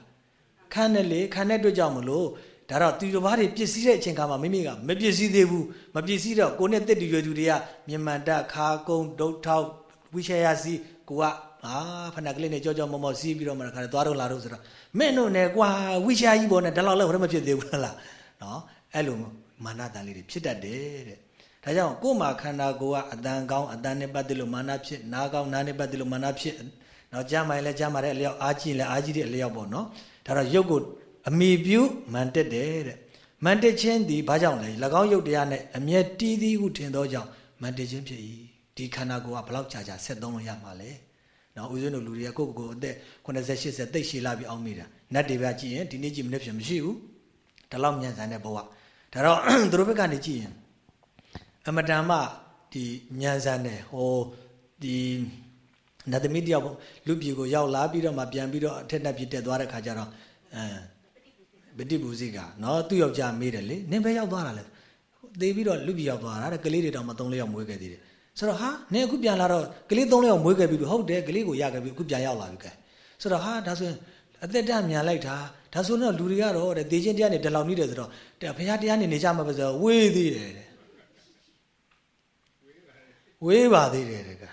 ခံတယ်လေခံတဲ့အတွက်ကြောင့်မလို့ဒါတော့သူတစ်ပါးတွေပြစ်စည်းတဲ့အချိန်ခါမှာမိမိကမပြစ်စည်းသေးဘူးမပြစ်စည်းတော့ကိုနဲ့တက်တူရွယ်သူတွေကမြန်မာတက်ခါကုန်းဒုတ်ထောက်ဝိချေရစီကိုကအာဖဏကလေးနဲ့ကြောကြောမောမောစီးပြီးတော့မှခါသွားတော့လာတော့ဆိုတော့မင်းတို့နဲ့ကွာဝိချာကြီးပေါ်နဲ့ဒီလောက်လည်းဟိုမဖြစ်သေးဘူးလားနော်အဲ့လိုမာနတန်လေးတွေဖြစ်တတ်တယ်တဲ့ ဒါကြောင့်ကိုယ်မှာခန္ဓာကိုယ်ကအတန်ကောင်းအတန်နဲ့ပတ်သက်လို့မာနဖြစ်နားကောင်းနားနဲ့ပတ်သက်လို့မာနဖြစ်နောက်ကြမ်းမိုင်လဲကြမ်းမာတဲ့အလျောက်အားကြီးလဲအားကြီးတဲ့အလျောက်ပေါ့နော်ဒါတော့ရုပ်ကိုအမိပြုမန်တက်တယ်တဲ့မန်တက်ခြင်းဒီဘာကြောင့်လဲ၎င်းရုပ်တရားနဲ့အမျက်တီးသီးဟုထင်သောကြောင့်မန်တက်ခြင်းဖြစ်၏ဒီခန္ဓာကိုယ်ကဘလောက်ကြာကြာဆက်သုံးလို့ရမှာလဲနော်ဦးဇင်းတို့လူတွေကကိုယ့်ကိုယ်အသက်80 80သိပ်ရှည်လာပြီးအောင်မိတာနတ်တွေပဲကြည့်ရင်ဒီနေ့ကြည့်မနေ့ဖြစ်မရှိဘူးဒါလောက်မြန်ဆန်တဲ့ဘဝဒါတော့သူတို့ဘက်ကနေကြည့်ရင် အမတန်မှဒီညံစမ်းတယ်ဟိုဒီနတ်သမီးတယောက်လူပြည်ကိုရောက်လာပြီးတော့မှပြန်ပြီးတော့အထက်တက်ပြတက်သွားတဲ့ခါကျတော့အဲဗတိဘူးစီကနော်သူ့ယောက်ျားမေးတယ်လေနင်ပဲရောက်သွားတာလေသေပြီးတော့လူပြည်ရောက်သွားတာတဲ့ကလေးတွေတောင်မှ၃လေးယောက်မွေးခဲ့သေးတယ်ဆိုတော့ဟာနင်အခုပြန်လာတော့ကလေး၃လေးယောက်မွေးခဲ့ပြီဟုတ်တယ်ကလေးကိုရခဲ့ပြီအခုပြန်ရောက်လာပြီကဲဆိုတော့ဟာဒါဆိုရင်အသက်တမြန်လိုက်တာဒါဆိုတော့လူတွေကတော့တဲ့ဒေချင်းတရားနဲ့ဒီလောက်နေတယ်ဆိုတော့တဲ့ဘုရားတရားနဲ့နေကြမှာပဲဆိုတော့ဝေးသေးတယ်တဲ့ ဝေးပါသေးတယ်တကဒါ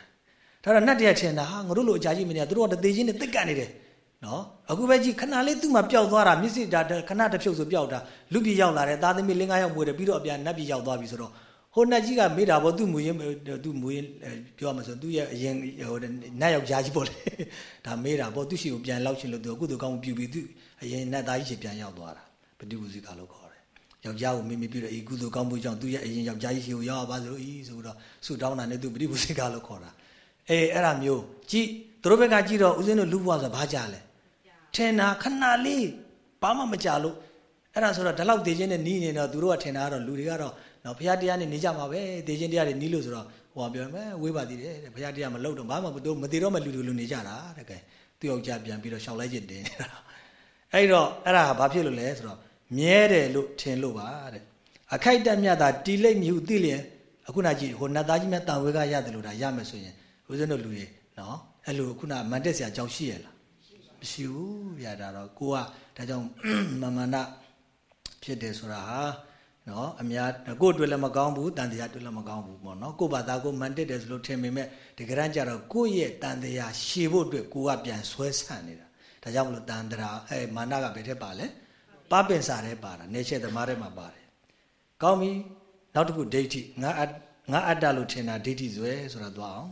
တော့နတ်တရထင်တာဟာငါတို့လိုအကြာကြီးမနေသူတို့ကတသေးချင်းနဲ့တိတ်ကန်နေတယ်နော်အခုပဲကြည့်ခဏလေးသူ့မှာပျောက်သွားတာမျက်စိဒါခဏတစ်ဖြုတ်ဆိုပျောက်တာလူပြည်ရောက်လာတယ်သားသမီးလင်းကားရောက်မွေးတယ်ပြီးတော့အပြန်နတ်ပြည်ရောက်သွားပြီဆိုတော့ဟိုနတ်ကြီးကမေးတာပေါ့သူ့မွေရင်သူ့မွေရင်ပြောမှဆိုသူ့ရဲ့အရင်ဟိုနတ်ယောက်ျားကြီးပေါ့လေဒါမေးတာပေါ့သူ့ရှိကိုပြန်လောက်ချင်လို့သူကုသိုလ်ကောင်းမှုပြုပြီးသူအရင်နတ်သားကြီးချပြန်ရောက်သွားတာပฏิပုဇိကလို့ခေါ် ယောက်ျားကိုမိမိပြီးတော့ဤကုသိုလ်ကောင်းမှုကြောင့်သူရဲ့အရင်ယောက်ျားကြီးရှိကိုရောက်ပါစို့ဤဆိုတော့ဆုတောင်းတာနဲ့သူပရိပုစိကလို့ခေါ်တာအေးအဲ့ဒါမျိုးကြည်သူတို့ဘက်ကကြည့်တော့ဦးဇင်းတို့လူဘွားဆိုဘာကြလဲထင်တာခဏလေးဘာမှမကြလို့အဲ့ဒါဆိုတော့ဒီလောက်တည်ခြင်းနဲ့နီးနေတော့သူတို့ကထင်တာကတော့လူတွေကတော့နော်ဘုရားတရားနဲ့နေကြမှာပဲတည်ခြင်းတရားတွေနီးလို့ဆိုတော့ဟိုကပြောမယ်ဝေးပါသေးတယ်တဲ့ဘုရားတရားမလုပ်တော့ဘာမှမတို့မတည်တော့မလူလူလူနေကြတာတဲ့ကဲသူယောက်ျားပြန်ပြီးတော့ရှောက်လိုက်ခြင်းတင်နေတာအဲ့တော့အဲ့ဒါဘာဖြစ်လို့လဲဆိုတော့ မြဲတယ်လို့ထင်လို့ပါတဲ့အခိုက်တက်မြတ်တာတီလိမ့်မြူသိလျင်အခုနကြည့်ဟိုနတ်သားကြီးများတန်ဝဲကရတယ်လို့ဒါရမယ်ဆိုရင်ဦးဇင်းတို့လူတွေနော်အဲ့လိုခုနမန်တက်စရာအကြောင်းရှိရလားမရှိဘူးဗျာဒါတော့ကိုကဒါကြောင့်မမနာဖြစ်တယ်ဆိုတာဟာနော်အများကိုအတွက်လည်းမကောင်းဘူးတန်တရားအတွက်လည်းမကောင်းဘူးပေါ့နော်ကိုဘာသာကိုမန်တက်တယ်ဆိုလို့ထင်ပေမဲ့တကယ်တမ်းကျတော့ကိုရဲ့တန်တရားရှည်ဖို့အတွက်ကိုကပြန်ဆွဲဆန့်နေတာဒါကြောင့်မလို့တန်တရားအဲမာနကဘယ်ထက်ပါလဲ ပပင်စာထဲပါတာနေချက်သမားထဲမှာပါတယ်ကောင်းပြီနောက်တစ်ခုဒိဋ္ဌိငါငါအတ္တလို့ထင်တာဒိဋ္ဌိဇွဲဆိုတာသွားအောင်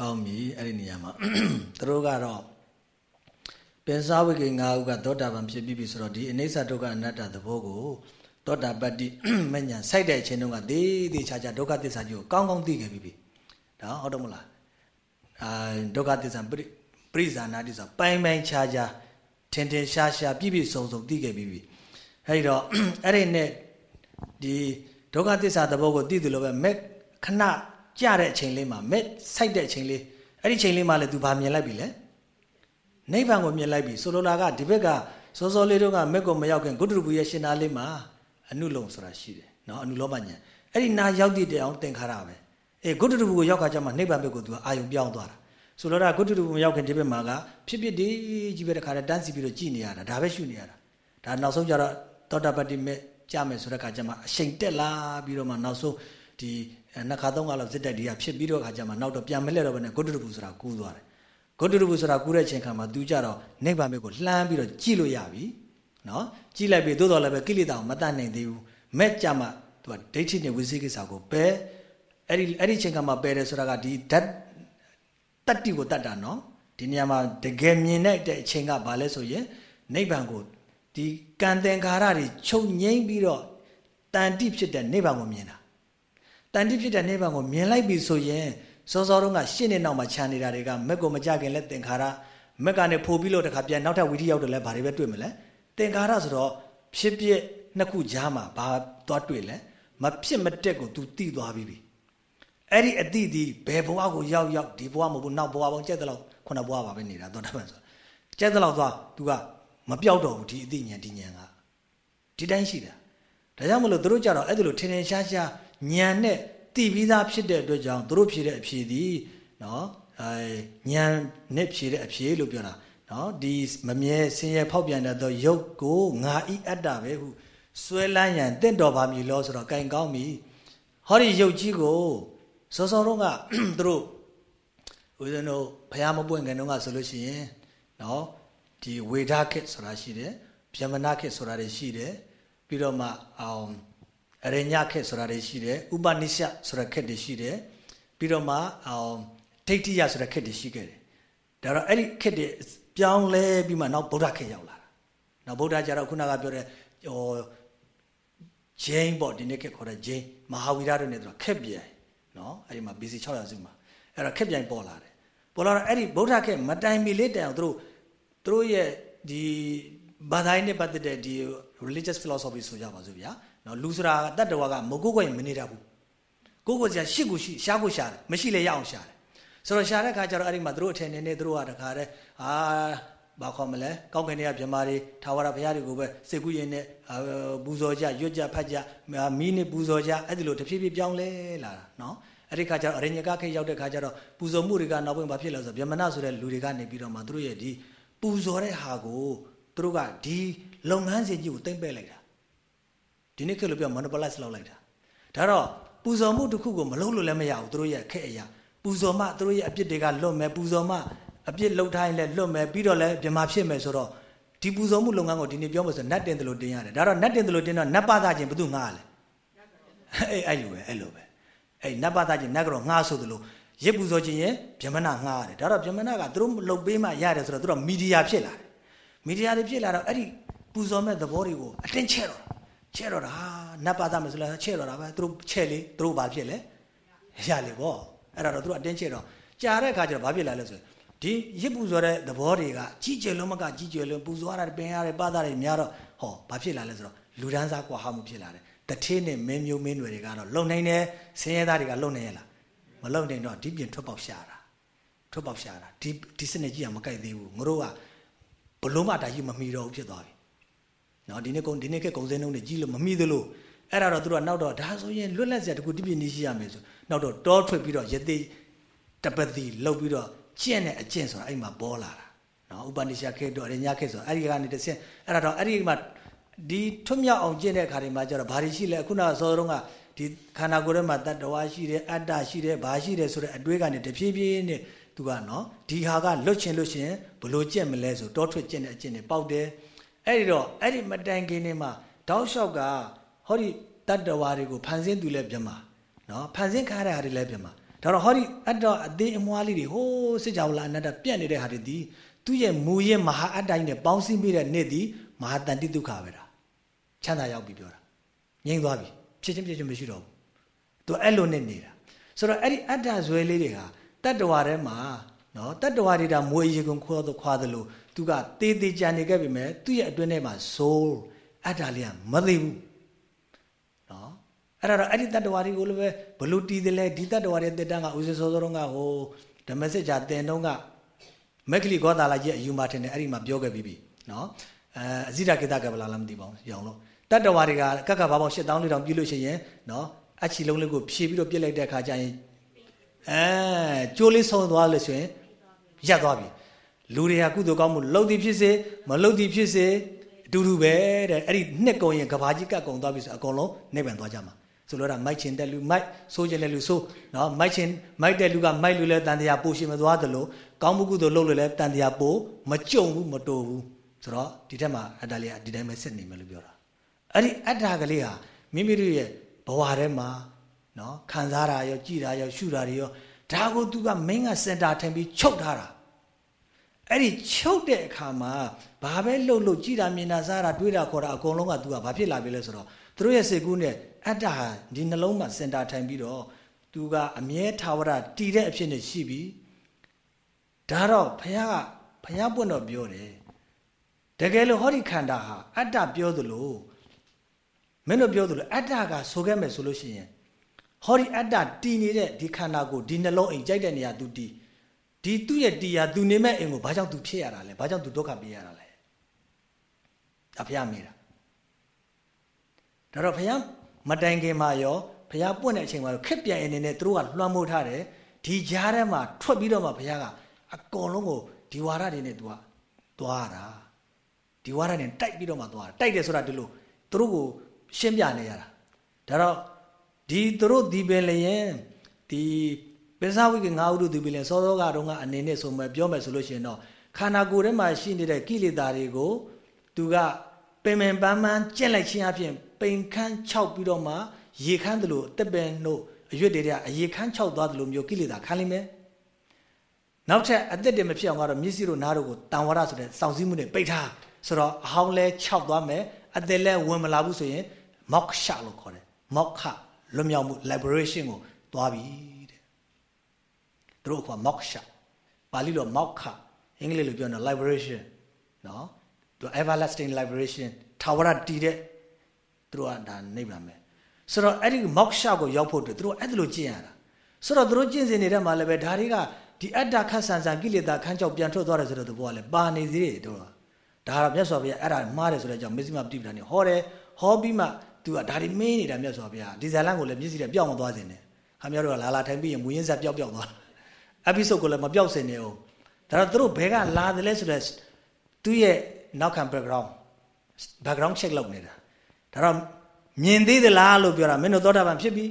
ကောင်းပြီအဲ့ဒီနေရာမှာသူတို့ကတော့ပင်စားဝိကေ၅ခုကသောတာပန်ဖြစ်ပြီးပြီဆိုတော့ဒီအနိစ္စဒုက္ခအနတ္တသဘောကိုသောတာပတ္တိမဉ္ဇဉ်စိုက်တဲ့အချိန်တုန်းကသေးသေးချာချာဒုက္ခသစ္စာကြီးကိုကောင်းကောင်းသိခဲ့ပြီးပြီဒါဟုတ်တယ်မလားအာဒုက္ခသစ္စာပရိဇာနာတိဆိုပိုင်းပိုင်းခြားခြားထင်ထင်ရှားရှားပြည့်ပြည့်စုံစုံသိခဲ့ပြီးပြီအဲဒီတော့အဲ့ဒီနဲ့ဒီဒုက္ခသစ္စာသဘောကိုသိတယ်လို့ပဲမဲ့ခဏ ကြတဲ့အချိန်လေးမှာမဲ့စိုက်တဲ့အချိန်လေးအဲ့ဒီချိန်လေးမှာလည်း तू ဘာမြင်လိုက်ပြီလဲနိဗ္ဗာန်ကိုမြင်လိုက်ပြီဆိုလိုတာကဒီဘက်ကစောစောလေးတုန်းကမဲ့ကိုမရောက်ခင်ဂုတ္တရပူရဲ့ရှင်နာလေးမှာအနုလုံဆိုတာရှိတယ်နော်အနုလောမညာအဲ့ဒီနာရောက်တည်တဲ့အောင်သင်္ခါရပဲအေးဂုတ္တရပူကိုရောက်ခါကျမှနိဗ္ဗာန်ဘက်ကို तू အာယုံပြောင်းသွားတာဆိုလိုတာဂုတ္တရပူမရောက်ခင်ဒီဘက်မှာကဖြစ်ဖြစ်ဒီကြီးပဲတခါတည်းတန်းစီပြီးတော့ကြည်နေရတာဒါပဲရှုနေရတာဒါနောက်ဆုံးကျတော့သောတာပတ္တိမဲ့ကြမယ်ဆိုတဲ့ခါကျမှအရှိန်တက်လာပြီးတော့မှနောက်ဆုံး ဒီနှစ်ခါသုံးခါလောက်စစ်တက်ဒီကဖြစ်ပြီးတော့ခါကျမှနောက်တော့ပြန်မလဲတော့ဘဲနဲ့ဂုတ္တရပုဆိုတာကူးသွားတယ်ဂုတ္တရပုဆိုတာကူးတဲ့ချိန်ခါမှာသူကြတော့နိဗ္ဗာန်ဘက်ကိုလှမ်းပြီးတော့ကြည့်လို့ရပြီနော်ကြည့်လိုက်ပြီသို့တော်လည်းပဲကိလေသာကိုမတတ်နိုင်သေးဘူးမဲ့ကြမှာသူကဒိဋ္ဌိနဲ့ဝိသိကိစ္စကိုပယ်အဲ့ဒီအဲ့ဒီချိန်ခါမှာပယ်တယ်ဆိုတာကဒီဓာတ်တတ္တိကိုတတ်တာနော်ဒီနေရာမှာတကယ်မြင်တဲ့အချိန်ကဘာလဲဆိုရင်နိဗ္ဗာန်ကိုဒီကံသင်္ခါရတွေချုပ်ငိမ့်ပြီးတော့တန်တိဖြစ်တဲ့နိဗ္ဗာန်ကိုမြင်တာ တန်တိဖြစ်တဲ့နိဗ္ဗာန်ကိုမြင်လိုက်ပြီဆိုရင်စောစောတုန်းကရှင်းနေနောက်မှာခြံနေတာတွေကမက်ကိုမကြခင်လဲသင်္ခါရမက်ကနေဖိုးပြီးလို့တခါပြန်နောက်ထပ်ဝိထီရောက်တယ်လဲဘာတွေပဲတွေ့မလဲသင်္ခါရဆိုတော့ဖြစ်ဖြစ်နှစ်ခုကြားမှာဘာသွားတွေ့လဲမဖြစ်မတက်ကို तू တိသွားပြီးပြီအဲ့ဒီအတိဒီဘယ်ဘဝကိုရောက်ရောက်ဒီဘဝမဟုတ်ဘူးနောက်ဘဝပေါင်းကြက်တဲ့လောက်ခုနဘဝပါပဲနေတာသောတာပန်ဆိုကြက်တဲ့လောက်သွား तू ကမပြောက်တော့ဘူးဒီအတိညာဒီညာကဒီတိုင်းရှိတာဒါကြောင့်မလို့တို့ကြတော့အဲ့ဒါလိုထင်ထင်ရှားရှား ညံနဲ့တည်ပြီးသားဖြစ်တဲ့အတွက်ကြောင့်တို့ဖြေတဲ့အဖြေသည်နော်အဲညံနဲ့ဖြေတဲ့အဖြေလို့ပြောတာနော်ဒီမမြဲဆင်းရဲဖောက်ပြန်တတ်သောယုတ်ကိုငါဤအတ္တပဲဟုဆွဲလန်းရန်တင့်တော်ပါမည်လို့ဆိုတော့ကင်ကောင်းပြီဟောဒီယုတ်ကြီးကိုစောစောတော့ကတို့ဦးဇင်းတို့ဘုရားမပွင့်ခင်တုန်းကဆိုလို့ရှိရင်နော်ဒီဝေဒခေဆိုတာရှိတယ်ဗျမနာခေဆိုတာတွေရှိတယ်ပြီးတော့မှအောင် အရိညခေဆိုတာတွေရှိတယ်ဥပနိရှဆိုတဲ့ခေတ်တွေရှိတယ်ပြီးတော့မှအောင်ဒိဋ္ဌိယဆိုတဲ့ခေတ်တွေရှိခဲ့တယ်ဒါတော့အဲ့ဒီခေတ်တွေပြောင်းလဲပြီးမှနောက်ဗုဒ္ဓခေတ်ရောက်လာတာနောက်ဗုဒ္ဓကျတော့ခုနကပြောတဲ့ဟိုဂျိန်းပေါ့ဒီနေ့ခေတ်ခေါ်တဲ့ဂျိန်းမဟာဝီရတို့နဲ့သူခက်ပြိုင်နော်အဲ့ဒီမှာ BC 600စုမှာအဲ့တော့ခက်ပြိုင်ပေါ်လာတယ်ပေါ်လာတော့အဲ့ဒီဗုဒ္ဓခေတ်မတိုင်မီလေးတိုင်အောင်သူတို့သူတို့ရဲ့ဒီဘာသာရေးနဲ့ပတ်သက်တဲ့ဒီ religious philosophy ဆိုကြပါစို့ဗျာ နော်လူဆိုတာတတ္တဝါကမကိုးကွယ်ရင်မနေတတ်ဘူးကိုးကွယ်စရာရှစ်ခုရှိရှားဖို့ရှားတယ်မရှိလေရအောင်ရှားတယ်ဆိုတော့ရှားတဲ့ခါကျတော့အဲ့ဒီမှာသူတို့အထင်နေနေသူတို့ကတခါတည်းအာဘာခေါ်မလဲကောင်းကင်တွေကမြမာတွေထာဝရဘုရားတွေကိုပဲစေကူရင်နဲ့ပူဇော်ကြရွတ်ကြဖတ်ကြမီးနဲ့ပူဇော်ကြအဲ့ဒီလိုတဖြည်းဖြည်းပြောင်းလဲလာတာနော်အဲ့ဒီခါကျတော့အရိညကခေရောက်တဲ့ခါကျတော့ပူဇော်မှုတွေကနောက်ပိုင်းဘာဖြစ်လဲဆိုတော့ဗြဟ္မဏဆိုတဲ့လူတွေကနေပြီးတော့မှသူတို့ရဲ့ဒီပူဇော်တဲ့ဟာကိုသူတို့ကဒီလုပ်ငန်းစဉ်ကြီးကိုတင်ပယ်လိုက်တာ ဒီနေ့ခေတ်လိုပြော monopolize လုပ်လိုက်တာဒါတော့ပူပူဇော်မှုတစ်ခုကိုမလုပ်လို့လည်းမရဘူးသူတို့ရဲ့အခက်အရာပူဇော်မှသူတို့ရဲ့အပြစ်တွေကလွတ်မယ်ပူဇော်မှအပြစ်လှုပ်ထားရင်လည်းလွတ်မယ်ပြီးတော့လည်းပြမဖြစ်မယ်ဆိုတော့ဒီပူဇော်မှုလုပ်ငန်းကိုဒီနေ့ပြောမှဆိုနတ်တင်တယ်လို့တင်ရတယ်ဒါတော့နတ်တင်တယ်လို့တင်တော့နတ်ပသချင်းဘယ်သူငှားလဲအေးအဲ့လိုပဲအဲ့လိုပဲအဲ့နတ်ပသချင်းနတ်ကတော့ငှားဆိုသလိုရစ်ပူဇော်ခြင်းရင်ဗြဟ္မဏငှားရတယ်ဒါတော့ဗြဟ္မဏကသူတို့လှုပ်ပေးမှရတယ်ဆိုတော့သူတို့မီဒီယာဖြစ်လာတယ်မီဒီယာတွေဖြစ်လာတော့အဲ့ဒီပူဇော်မဲ့သဘောတွေကိုအတင်းချဲ့တော့ ချဲ့တော့တာနတ်ပသမယ်ဆိုလဲချဲ့တော့တာပဲသူတို့ချဲ့လေသူတို့ဘာဖြစ်လဲရလေပေါ့အဲ့ဒါတော့သူတို့အတင်းချဲ့တော့ကြာတဲ့အခါကျတော့ဘာဖြစ်လာလဲဆိုရင်ဒီရစ်ပူဇော်တဲ့သဘောတွေကကြီးကျယ်လုံးမကကြီးကျယ်လုံးပူဇော်ရတဲ့ပင်ရတဲ့ပသတွေများတော့ဟောဘာဖြစ်လာလဲဆိုတော့လူဒန်းစားကွာဟမှုဖြစ်လာတယ်တထေးနဲ့မင်းမျိုးမင်းတွေတွေကတော့လုံနိုင်တယ်ဆင်းရဲသားတွေကလုံနိုင်ရလားမလုံနိုင်တော့ဒီပြင်ထွက်ပေါက်ရှာတာထွက်ပေါက်ရှာတာဒီဒီစနစ်ကြီးကမကြိုက်သေးဘူးငါတို့ကဘလုံးမတာကြီးမမီတော့ဘူးဖြစ်သွားပြီ နော်ဒီနေ့ကုန်းဒီနေ့ကကုန်းစင်းနှုံးတွေကြီးလို့မမီသလိုအဲ့ဒါတော့သူတို့ကနောက်တော့ဒါဆိုရင်လွတ်လပ်စရာတကူတိပြင်းနေရှိရမယ်ဆိုနောက်တော့တောထွက်ပြီးတော့ယသိတပတိလှုပ်ပြီးတော့ကျင့်တဲ့အကျင့်ဆိုတာအဲ့မှာပေါ်လာတာနော်ဥပနိရှာခေတ်တော့အရညာခေတ်ဆိုအဲ့ဒီကနေတစ်ဆင့်အဲ့ဒါတော့အဲ့ဒီမှာဒီထွတ်မြောက်အောင်ကျင့်တဲ့အခါတွေမှာကျတော့ဘာတွေရှိလဲခုနကစောတုန်းကဒီခန္ဓာကိုယ်ထဲမှာတတ္တဝါရှိတယ်အတ္တရှိတယ်ဘာရှိတယ်ဆိုတဲ့အတွေးကနေတဖြည်းဖြည်းနဲ့သူကနော်ဒီဟာကလွတ်ချင်လို့ရှင်ဘလို့ကျင့်မလဲဆိုတောထွက်ကျင့်တဲ့အကျင့်တွေပေါက်တယ် အဲ့ဒီတော့အဲ့ဒီမတိုင်ခင်နေမှာတောက်လျှောက်ကဟောဒီတတ္တဝါတွေကိုဖန်ဆင်းသူလည်းပြမှာနော်ဖန်ဆင်းခါတဲ့ဟာတွေလည်းပြမှာဒါတော့ဟောဒီအတ္တအသေးအမွားလေးတွေဟိုးစစ်ကြောလာအနတ္တပြက်နေတဲ့ဟာတွေဒီသူ့ရဲ့မူရဲ့မဟာအတ္တိုင်းနဲ့ပေါင်းစည်းမိတဲ့နေ့ဒီမဟာတန်တိဒုက္ခပဲတာချမ်းသာရောက်ပြီပြောတာငြိမ်းသွားပြီဖြစ်ချင်းဖြစ်ချင်းမရှိတော့ဘူးသူအဲ့လိုနဲ့နေတာဆိုတော့အဲ့ဒီအတ္တဇွဲလေးတွေဟာတတ္တဝါထဲမှာနော်တတ္တဝါတွေဒါမွေရေကုန်ခွာတော့ခွာသလို သူကတေးသေးကြံနေခဲ့ပြီမဲ့သူ့ရဲ့အတွင်းထဲမှာ soul အတ္တလေးကမသိဘူးအဲ့ဒါတော့အဲ့ဒီတတ္တဝါတွေကိုလည်းပဲဘလို့တီးတယ်လဲဒီတတ္တဝါတွေတက်တန်းကဦးဇောစောတော့ကဟိုဓမ္မစစ်ကြာတင်တုံးကမက်ကလီဂောတာလာကြီးအယူမထင်တယ်အဲ့ဒီမှာပြောခဲ့ပြီးပြီနော်အဲအဇိဒကေတကဗလာလားမသိပါဘူးရောင်လို့တတ္တဝါတွေကကက်ကဘာပေါင်း8000လေးတောင်ပြည့်လို့ရှိရင်နော်အချီလုံးလေးကိုဖြည့်ပြီးတော့ပြစ်လိုက်တဲ့အခါကျရင်အဲကျိုးလေးဆုံးသွားလို့ဆိုရင်ရက်သွားပြီ လူတွေကကုသိုလ်ကောင်းမှုလှုပ်သည်ဖြစ်စေမလှုပ်သည်ဖြစ်စေအတူတူပဲတဲ့အဲ့ဒီနှစ်ကုံရင်ကဘာကြီးကတ်ကုံသွားပြီဆိုအကုန်လုံးနိဗ္ဗာန်သွားကြမှာဆိုလိုတာမိုက်ချင်တဲ့လူမိုက်ဆိုးချင်တဲ့လူဆိုးနော်မိုက်ချင်မိုက်တဲ့လူကမိုက်လူလဲတန်တရားပို့ရှင်မသွားသလိုကောင်းမှုကုသိုလ်လုပ်လို့လဲတန်တရားပို့မကြုံဘူးမတိုးဘူးဆိုတော့ဒီထက်မှာအတ္တလေးကဒီတိုင်းပဲစစ်နေမယ်လို့ပြောတာအဲ့ဒီအတ္တကလေးဟာမိမိတို့ရဲ့ဘဝထဲမှာနော်ခံစားတာရောကြည်တာရောရှုတာတွေရောဒါကိုသူကမင်းကစင်တာထိုင်ပြီးချုပ်ထားတာ အဲ့ဒီချုပ်တဲ့အခါမှာဘာပဲလှုပ်လှုပ်ကြည်တာမြင်တာစားတာတွေးတာခေါ်တာအကုန်လုံးကသူကဘာဖြစ်လာပြီလဲဆိုတော့သူတို့ရဲ့စိတ်ကူးနဲ့အတ္တဟာဒီနှလုံးမှာစင်တာထိုင်ပြီးတော့သူကအမြဲထာဝရတည်တဲ့အဖြစ်နဲ့ရှိပြီဒါတော့ဘုရားကဘုရားပွင့်တော့ပြောတယ်တကယ်လို့ဟောဒီခန္ဓာဟာအတ္တပြောသလိုမင်းတို့ပြောသလိုအတ္တကဆိုခဲ့မယ်ဆိုလို့ရှိရင်ဟောဒီအတ္တတည်နေတဲ့ဒီခန္ဓာကိုဒီနှလုံးအိမ်ကြိုက်တဲ့နေရာသူတည် ဒီသူ့ရဲ့တရားသူနေမဲ့အိမ်ကိုဘာကြောင့်သူဖြစ်ရတာလဲဘာကြောင့်သူဒုက္ခပေးရတာလဲအဖျားမေးတာဒါတော့ဘုရားမတိုင်ခင်မှာရောဘုရားပွင့်တဲ့အချိန်မှာတော့ခက်ပြန်အနေနဲ့သူတို့ကလွှမ်းမိုးထားတယ်ဒီကြားထဲမှာထွက်ပြီးတော့မှဘုရားကအကုန်လုံးကိုဒီဝါရတွေနဲ့သူကသွားတာဒီဝါရနဲ့တိုက်ပြီးတော့မှသွားတာတိုက်တယ်ဆိုတာဒီလိုသူတို့ကိုရှင်းပြနေရတာဒါတော့ဒီသူတို့ဒီပင်လျင်ဒီ ပိဿဝိကငါးဥဒုဒီပင်လျင်စောစောကတော့ကအနေနဲ့ဆိုမှပြောမယ်ဆိုလို့ရှိရင်တော့ခန္ဓာကိုယ်ထဲမှာရှိနေတဲ့ကိလေသာတွေကိုသူကပင်ပင်ပန်းပန်းကျင့်လိုက်ခြင်းအပြင်ပိန်ခန်း6ပြီးတော့မှရေခမ်းသလိုတက်ပင်တို့အရွက်တွေတဲ့အရေခမ်း6သွားသလိုမျိုးကိလေသာခမ်းလိမ့်မယ်နောက်ထပ်အသက်တွေမဖြစ်အောင်ကတော့မျက်စိတို့နားတို့ကိုတန်ဝရဆိုတဲ့စောင့်စည်းမှုနဲ့ပိတ်ထားဆိုတော့အဟောင်းလဲ6သွားမယ်အသက်လဲဝင်မလာဘူးဆိုရင်မောက္ခလို့ခေါ်တယ်မောက္ခလွတ်မြောက်မှု liberation ကိုသွားပြီ တဲ့သူတို့ကမောက္ခပါဠိလိုမောက္ခအင်္ဂလိပ်လိုပြောရင် liberation နော်သူ everlasting liberation ထာဝရတည်တဲ့သူတို့ကဒါနိဗ္ဗာန်ပဲဆိုတော့အဲ့ဒီမောက္ခကိုရောက်ဖို့အတွက်သူတို့အဲ့ဒါလိုကျင့်ရတာဆိုတော့သူတို့ကျင့်စဉ်နေတဲ့မှာလည်းပဲဒါတွေကဒီအတ္တခတ်ဆန်ဆန်ကိလေသာခန်းချောက်ပြန်ထွက်သွားတယ်ဆိုတော့သူကလည်းပါနေသေးတယ်တို့ဒါကတော့မြတ်စွာဘုရားအဲ့ဒါမှားတယ်ဆိုတဲ့အကြောင်းမစ္စည်းမပဋိပဒါနေဟောတယ်ဟောပြီးမှသူကဒါတွေမင်းနေတာမြတ်စွာဘုရားဒီဇာလန်ကိုလည်းမျက်စိနဲ့ပျောက်မသွားစေနဲ့ခမရတို့ကလာလာထိုင်ပြီးရင်မူရင်းဆက်ပျောက်ပျောက်သွားအ ပိစုတ်ကိုလည်းမပျောက်စေနဲ့အောင်ဒါတော့သူတို့ဘဲကလာတယ်လဲဆိုတော့သူ့ရဲ့နောက်ခံ background background check လုပ်နေတာဒါတော့မြင်သေးသလားလို့ပြောတာမင်းတို့သောတာပန်ဖြစ်ပြီ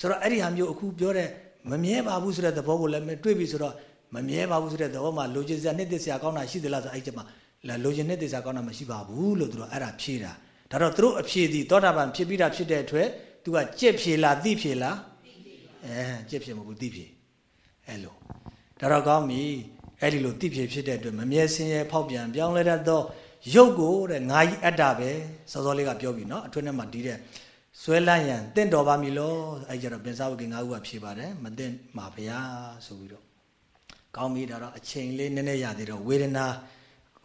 ဆိုတော့အဲ့ဒီဟာမျိုးအခုပြောတဲ့မမြဲပါဘူးဆိုတဲ့သဘောကိုလည်းတွေ့ပြီဆိုတော့မမြဲပါဘူးဆိုတဲ့သဘောမှာလိုချင်စရာနှစ်သက်စရာကောင်းတာရှိသလားဆိုအဲ့ဒီမှာလိုချင်နှစ်သက်စရာကောင်းတာမရှိပါဘူးလို့သူတို့အဲ့ဒါဖြေတာဒါတော့သူတို့အဖြေသည်သောတာပန်ဖြစ်ပြီးတာဖြစ်တဲ့အတွက်သူကကြက်ဖြေလားသိဖြေလားအဲကြက်ဖြေမဟုတ်ဘူးသိဖြေ အဲ့လိုဒါတော့ကောင်းပြီအဲ့ဒီလိုသိဖြေဖြစ်တဲ့အတွက်မမြဲစင်းရဲဖောက်ပြန်ပြောင်းလဲတတ်သောရုပ်ကိုတဲ့ငါကြီးအတ္တပဲစောစောလေးကပြောပြီเนาะအထွတ်နဲ့မှဒီတဲ့ဆွဲလန့်ရန်တင့်တော်ပါမည်လို့အဲ့ကြတော့ပြင်စားဝကိငါးခုကဖြေပါတယ်မတင့်ပါဗျာဆိုပြီးတော့ကောင်းပြီဒါတော့အချိန်လေးနည်းနည်းရသေးတော့ဝေဒနာ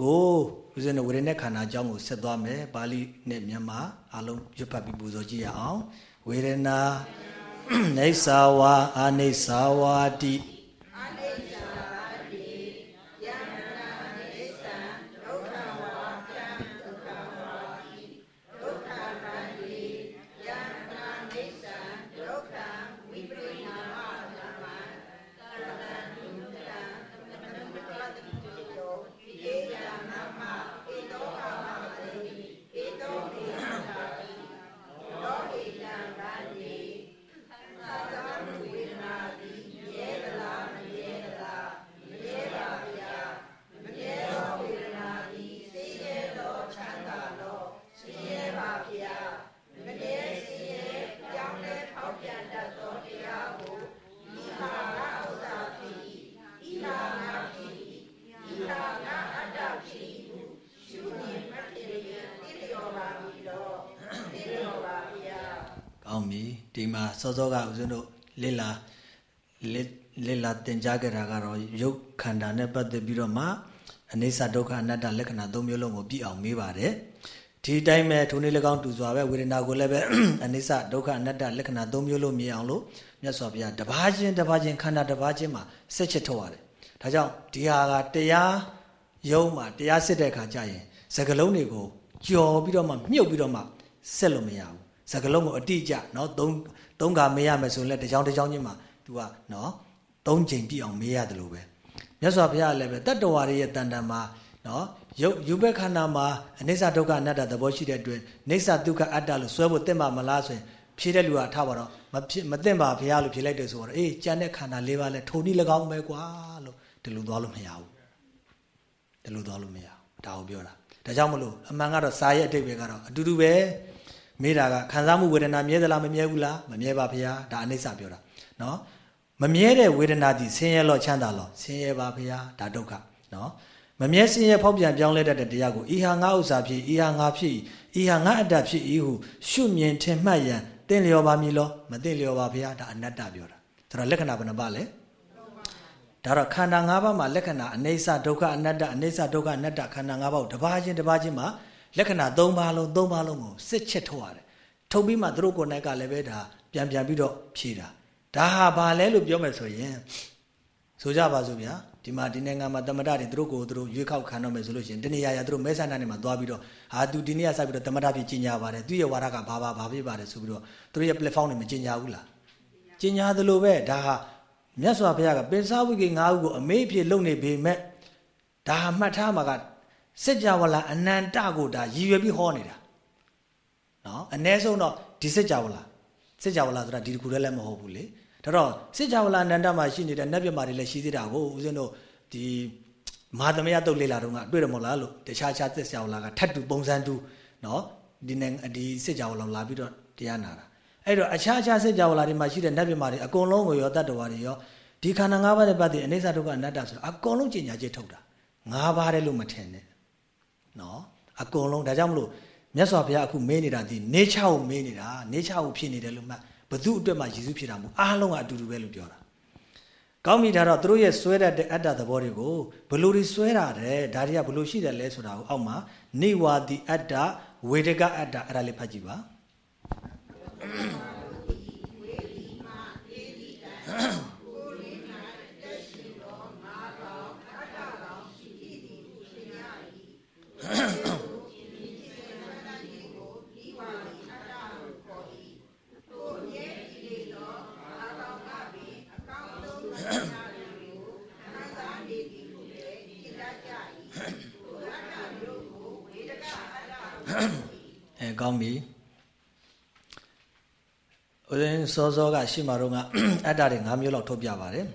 ကိုဦးဇင်းတို့ဝေဒနာခန္ဓာအကြောင်းကိုဆက်သွားမယ်ပါဠိနဲ့မြန်မာအလုံးရွတ်ဖတ်ပြီးပူဇော်ကြည့်ရအောင်ဝေဒနာနေသာဝါအာနေသာဝါတိ စောစောကဦးဇင်းတို့လစ်လာလစ်လာသင်ကြားခဲ့တာကတော့ရုပ်ခန္ဓာနဲ့ပတ်သက်ပြီးတော့မှအနိစ္စဒုက္ခအနတ္တလက္ခဏာသုံးမျိုးလုံးကိုပြည့်အောင်မေးပါတယ်ဒီတိုင်းပဲထိုနည်း၎င်းတူစွာပဲဝေဒနာကိုလည်းပဲအနိစ္စဒုက္ခအနတ္တလက္ခဏာသုံးမျိုးလုံးမြင်အောင်လို့မြတ်စွာဘုရားတပါးချင်းတပါးချင်းခန္ဓာတပါးချင်းမှာဆက်ချက်ထုတ်ရတယ်ဒါကြောင့်ဒီဟာကတရားယုံမှာတရားစစ်တဲ့အခါကျရင်စကလုံးတွေကိုကြော်ပြီးတော့မှမြုပ်ပြီးတော့မှဆက်လို့မရဘူးစကလုံးကိုအတိအကျเนาะ သုံးသုံးခါမေးရမယ်ဆိုရင်လည်းတစ်ချောင်းတစ်ချောင်းချင်းမှာ तू ကနော်သုံးချိန်ပြည့်အောင်မေးရတယ်လို့ပဲမြတ်စွာဘုရားလည်းပဲတတ္တဝါတွေရဲ့တန်တန်မှာနော်ယုတ်ယူဘက်ခန္ဓာမှာအနိစ္စဒုက္ခအနတ္တသဘောရှိတဲ့အတွက်နေစ္စဒုက္ခအတ္တလို့ဆွဲဖို့တင့်ပါမလားဆိုရင်ဖြေတဲ့လူကထားပါတော့မဖြစ်မတင့်ပါဘုရားလို့ဖြေလိုက်တယ်ဆိုတော့အေးကြံတဲ့ခန္ဓာ၄ပါးလဲထုံနည်း၎င်းပဲကွာလို့ဒီလိုသွားလို့မရဘူးဒီလိုသွားလို့မရဘူးဒါကိုပြောတာဒါကြောင့်မလို့အမှန်ကတော့စာရဲ့အတိတ်ပဲကတော့အတူတူပဲ မေးတာကခံစားမှုဝေဒနာမြဲသလားမမြဲဘူးလားမမြဲပါဗျာဒါအနိစ္စပြောတာနော်မမြဲတဲ့ဝေဒနာသည်ဆင်းရဲလို့ချမ်းသာလို့ဆင်းရဲပါဗျာဒါဒုက္ခနော်မမြဲဆင်းရဲဖောက်ပြန်ပြောင်းလဲတတ်တဲ့တရားကိုဤဟာငါဥစ္စာဖြစ်ဤဟာငါဖြစ်ဤဟာငါအတ္တဖြစ်ဤဟုရှုမြင်ထင်မှတ်ရန်တင့်လျော်ပါမည်လို့မတင့်လျော်ပါဗျာဒါအနတ္တပြောတာဆိုတော့လက္ခဏာဘယ်နှပါလဲဒါတော့ခန္ဓာ၅ပါးမှာလက္ခဏာအနိစ္စဒုက္ခအနတ္တအနိစ္စဒုက္ခအနတ္တခန္ဓာ၅ပါးကိုတစ်ပါးချင်းတစ်ပါးချင်းမှာ လက္ခဏာ၃ပါးလုံး၃ပါးလုံးကိုစစ်ချက်ထုတ်ရတယ်ထုတ်ပြီးမှသူတို့ကိုယ်၌ကလည်းပဲဒါပြန်ပြန်ပြီးတော့ဖြေတာဒါဟာဘာလဲလို့ပြောမယ်ဆိုရင်ဆိုကြပါစို့ဗျာဒီမှာဒီနိုင်ငံမှာတမတတွေသူတို့ကိုသူတို့ရွေးခောက်ခံတော့မယ်ဆိုလို့ရှိရင်တနေရာရာသူတို့မဲဆန္ဒနယ်မှာသွားပြီးတော့ဟာသူဒီနေ့ကစပြီးတော့တမတဖြစ်ကြီးညာပါတယ်သူရဲ့ဝါဒကဘာဘာဘာဖြစ်ပါတယ်ဆိုပြီးတော့သူတို့ရဲ့ platform တွေမကြီးညာဘူးလားကြီးညာသလိုပဲဒါဟာမြတ်စွာဘုရားကပင်စားဝိကေ၅ခုကိုအမေးဖြစ်လုပ်နေပေမဲ့ဒါဟာမှတ်ထားမှာက စစ်ကြဝဠာအနန္တကိုဒါရည်ရွယ်ပြီးဟောနေတာနော်အ ਨੇ ဆုံးတော့ဒီစစ်ကြဝဠာစစ်ကြဝဠာဆိုတာဒီတခုတည်းလည်းမဟုတ်ဘူးလေဒါတော့စစ်ကြဝဠာအနန္တမှာရှိနေတဲ့နတ်ပြမာတွေလည်းရှိသေးတာကိုဦးဇင်းတို့ဒီမဟာသမယတုတ်လေလာတုန်းကတွေ့တယ်မဟုတ်လားလို့တခြားခြားစစ်ကြဝဠာကထပ်တူပုံစံတူနော်ဒီနေဒီစစ်ကြဝဠာလာပြီးတော့တရားနာတာအဲ့တော့အခြားခြားစစ်ကြဝဠာတွေမှာရှိတဲ့နတ်ပြမာတွေအကုန်လုံးကိုရောတတ္တဝါတွေရောဒီခန္ဓာ၅ပါးတဲ့ပတ်တည်းအနိစ္စဒုက္ခအနတ္တဆိုတာအကုန်လုံးကြင်ညာချက်ထုတ်တာ၅ပါးတဲ့လို့မထင်နဲ့ နော်အကုန်လုံးဒါကြောင့်မလို့မြတ်စွာဘုရားအခုမေးနေတာဒီ nature ကိုမေးနေတာ nature ကိုဖြစ်နေတယ်လို့မှဘသူအတွက်မှယေရှုဖြစ်တာမဟုတ်အားလုံးကအတူတူပဲလို့ပြောတာကောင်းပြီဒါတော့သူတို့ရဲ့ဆွဲတတ်တဲ့အတ္တသဘောတွေကိုဘလို့တွေဆွဲတာတဲ့ဒါတွေကဘလို့ရှိတယ်လဲဆိုတာကိုအောက်မှာနေဝါဒီအတ္တဝေဒကအတ္တအဲ့ဒါလေးဖတ်ကြည့်ပါ ကောင်းပြီဦးဇင်းစောစောကရှေ့မှာတော့ကအတ္တတွေ၅မျိုးလောက်ထုတ်ပြပါတယ်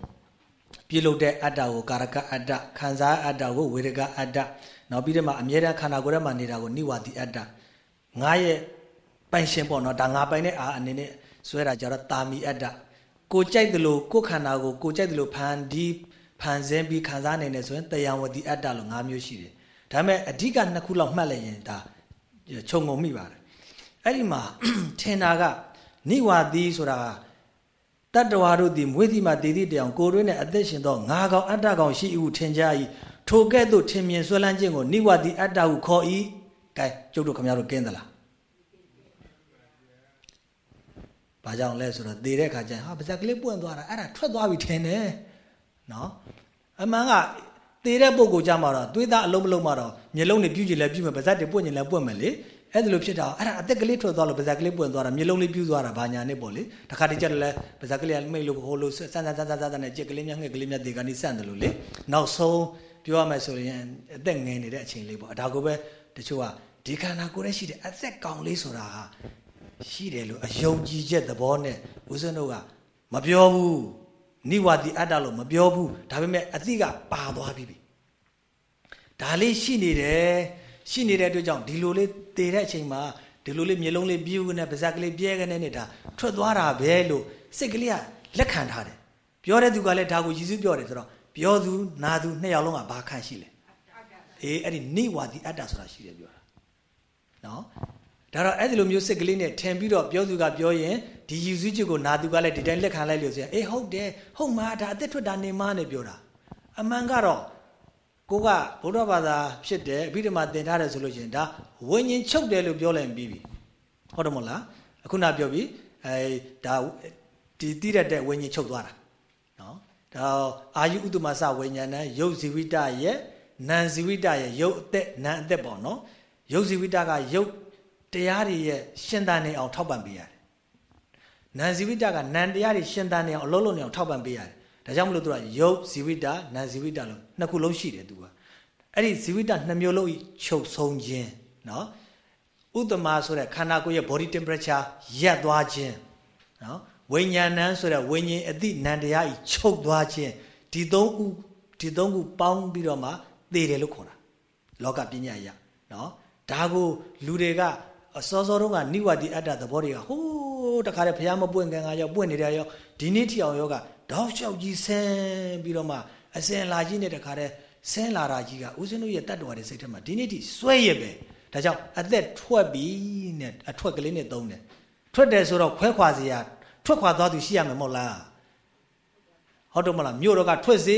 ပြုလုပ်တဲ့အတ္တကိုကာရကအတ္တခံစားအတ္တကိုဝေဒကအတ္တ နောက်ပြီးတော့မှအမြဲတမ်းခန္ဓာကိုယ်ထဲမှာနေတာကိုနိဝါတိအတ္တငါရဲ့ပိုင်ရှင်ပေါ့နော်ဒါငါပိုင်တဲ့အာအနေနဲ့ဆွဲတာကြတော့တာမီအတ္တကိုကြိုက်တယ်လို့ကိုခန္ဓာကိုကိုကြိုက်တယ်လို့ဖန်ဒီဖန်ဆင်းပြီးခံစားနိုင်တယ်ဆိုရင်တယံဝတိအတ္တလို့၅မျိုးရှိတယ်ဒါပေမဲ့အဓိကနှစ်ခုလောက်မှတ်လိုက်ရင်ဒါခြုံငုံမိပါတယ်အဲ့ဒီမှာထင်တာကနိဝါတိဆိုတာတတ္တဝါတို့သည်မွေးသည်မှာတည်သည့်တောင်ကိုယ်တွင်းနဲ့အသက်ရှင်သောငါကောင်အတ္တကောင်ရှိ၏ဟုထင်ကြ၏ ထိုကဲ့သို့ထင်မြင်ဆွဲလန်းခြင်းကိုနိဝါတိအတ္တဟုခေါ်၏ကဲကျုပ်တို့ခင်ဗျားတို့ကင်းသလားဘာကြောင့်လဲဆိုတော့သေတဲ့ခါကျရင်ဟာပါဇက်ကလေးပွင့်သွားတာအဲ့ဒါထွက်သွားပြီထင်တယ်နော်အမှန်ကသေတဲ့ပုံကိုကြမှာတော့သွေးသားအလုံးမလုံးမှာတော့မျက်လုံးတွေပြူးကြည့်လဲပြူးမယ်ပါဇက်တွေပွင့်ကြည့်လဲပွင့်မယ်လေအဲ့ဒါလိုဖြစ်တာအဲ့ဒါအသက်ကလေးထွက်သွားလို့ပါဇက်ကလေးပွင့်သွားတာမျက်လုံးလေးပြူးသွားတာဘာညာနဲ့ပေါ့လေတခါတည်းကျတော့လဲပါဇက်ကလေးကမိတ်လို့ဟိုလိုဆန်းဆန်းဆန်းဆန်းဆန်းနဲ့ကြက်ကလေးများငှက်ကလေးများဒီကနေစန့်တယ်လို့လေနောက်ဆုံး ပြောရမယ်ဆိုရင်အသက်ငယ်နေတဲ့အချိန်လေးပေါ့ဒါကိုပဲတချို့ကဒီခန္ဓာကိုယ်ရဲ့ရှိတဲ့အသက်ကောင်လေးဆိုတာဟာရှိတယ်လို့အယုံကြည်ချက်သဘောနဲ့ဦးဇင်းတို့ကမပြောဘူးနိဝါတိအတ္တလို့မပြောဘူးဒါပေမဲ့အသိကပါသွားပြီဒါလေးရှိနေတယ်ရှိနေတဲ့အတွက်ကြောင့်ဒီလိုလေးတည်တဲ့အချိန်မှာဒီလိုလေးမျိုးလုံးလေးပြူးကနေပါဇက်ကလေးပြဲကနေနေတာထွက်သွားတာပဲလို့စိတ်ကလေးကလက်ခံထားတယ်ပြောတဲ့သူကလည်းဒါကိုယေရှုပြောတယ်ဆိုတော့ ပြောသူနာသူနှစ်ယောက်လုံးကဘာခံရှိလဲအေးအဲ့ဒီနိဝါဒီအတ္တဆိုတာရှိတယ်ပြောတာနော်ဒါတော့အဲ့ဒီလိုမျိုးစိတ်ကလေးနဲ့ထင်ပြီးတော့ပြောသူကပြောရင်ဒီယေရှုချစ်ကိုနာသူကလည်းဒီတိုင်းလက်ခံလိုက်လို့ဆိုရင်အေးဟုတ်တယ်ဟုတ်မှာဒါအသက်ထွက်တာနေမနဲ့ပြောတာအမှန်ကတော့ကိုကဗုဒ္ဓဘာသာဖြစ်တယ်အဘိဓမ္မာသင်ထားတယ်ဆိုလို့ရှိရင်ဒါဝิญဉ်ချုပ်တယ်လို့ပြောလိုက်ပြီးပြီဟုတ်တယ်မဟုတ်လားအခုနပြောပြီးအဲဒါဒီတိရတဲ့ဝิญဉ်ချုပ်သွားတာနော် ဒါအာယုဥတ္တမစဝိညာဏယုတ်ဇီဝိတရဲ့နာဇီဝိတရဲ့ယုတ်အသက်နာအသက်ပေါ့နော်ယုတ်ဇီဝိတကယုတ်တရားတွေရဲ့ရှင်သန်နေအောင်ထောက်ပံ့ပေးရတယ်နာဇီဝိတကနန်တရားတွေရှင်သန်နေအောင်အလုံးလုံးနေအောင်ထောက်ပံ့ပေးရတယ်ဒါကြောင့်မလို့သူကယုတ်ဇီဝိတနာဇီဝိတလို့နှစ်ခုလုံးရှိတယ်သူကအဲ့ဒီဇီဝိတနှစ်မျိုးလုံးချုပ်ဆုံးခြင်းနော်ဥတ္တမဆိုတဲ့ခန္ဓာကိုယ်ရဲ့ body temperature ရပ်သွားခြင်းနော် ဝိညာဏဆိုတဲ့ဝိညာဉ်အသည့်နံတရားဤချုပ်သွားခြင်းဒီသုံးခုဒီသုံးခုပေါင်းပြီးတော့မှသေတယ်လို့ခေါ်တာလောကပညာရနော်ဒါကိုလူတွေကအစောစောတုန်းကနိဝတိအတ္တသဘောတွေကဟိုးတခါတည်းဘုရားမပွင့်ခင်ကရောပွင့်နေတယ်ရောဒီနေ့ထီအောင်ရောကတောက်လျှောက်ကြီးဆင်းပြီးတော့မှအစင်လာကြီးနဲ့တခါတည်းဆင်းလာတာကြီးကဦးဇင်းတို့ရဲ့တတ္တဝါတွေစိတ်ထဲမှာဒီနေ့ထိစွဲရပဲဒါကြောင့်အသက်ထွက်ပြီးနဲ့အထွက်ကလေးနဲ့သုံးတယ်ထွက်တယ်ဆိုတော့ခွဲခွာစရာ ထွက်ခွာသွားသူရှိရမယ်မဟုတ်လားဟုတ်တယ်မလားမြို့တော်ကထွက်စေ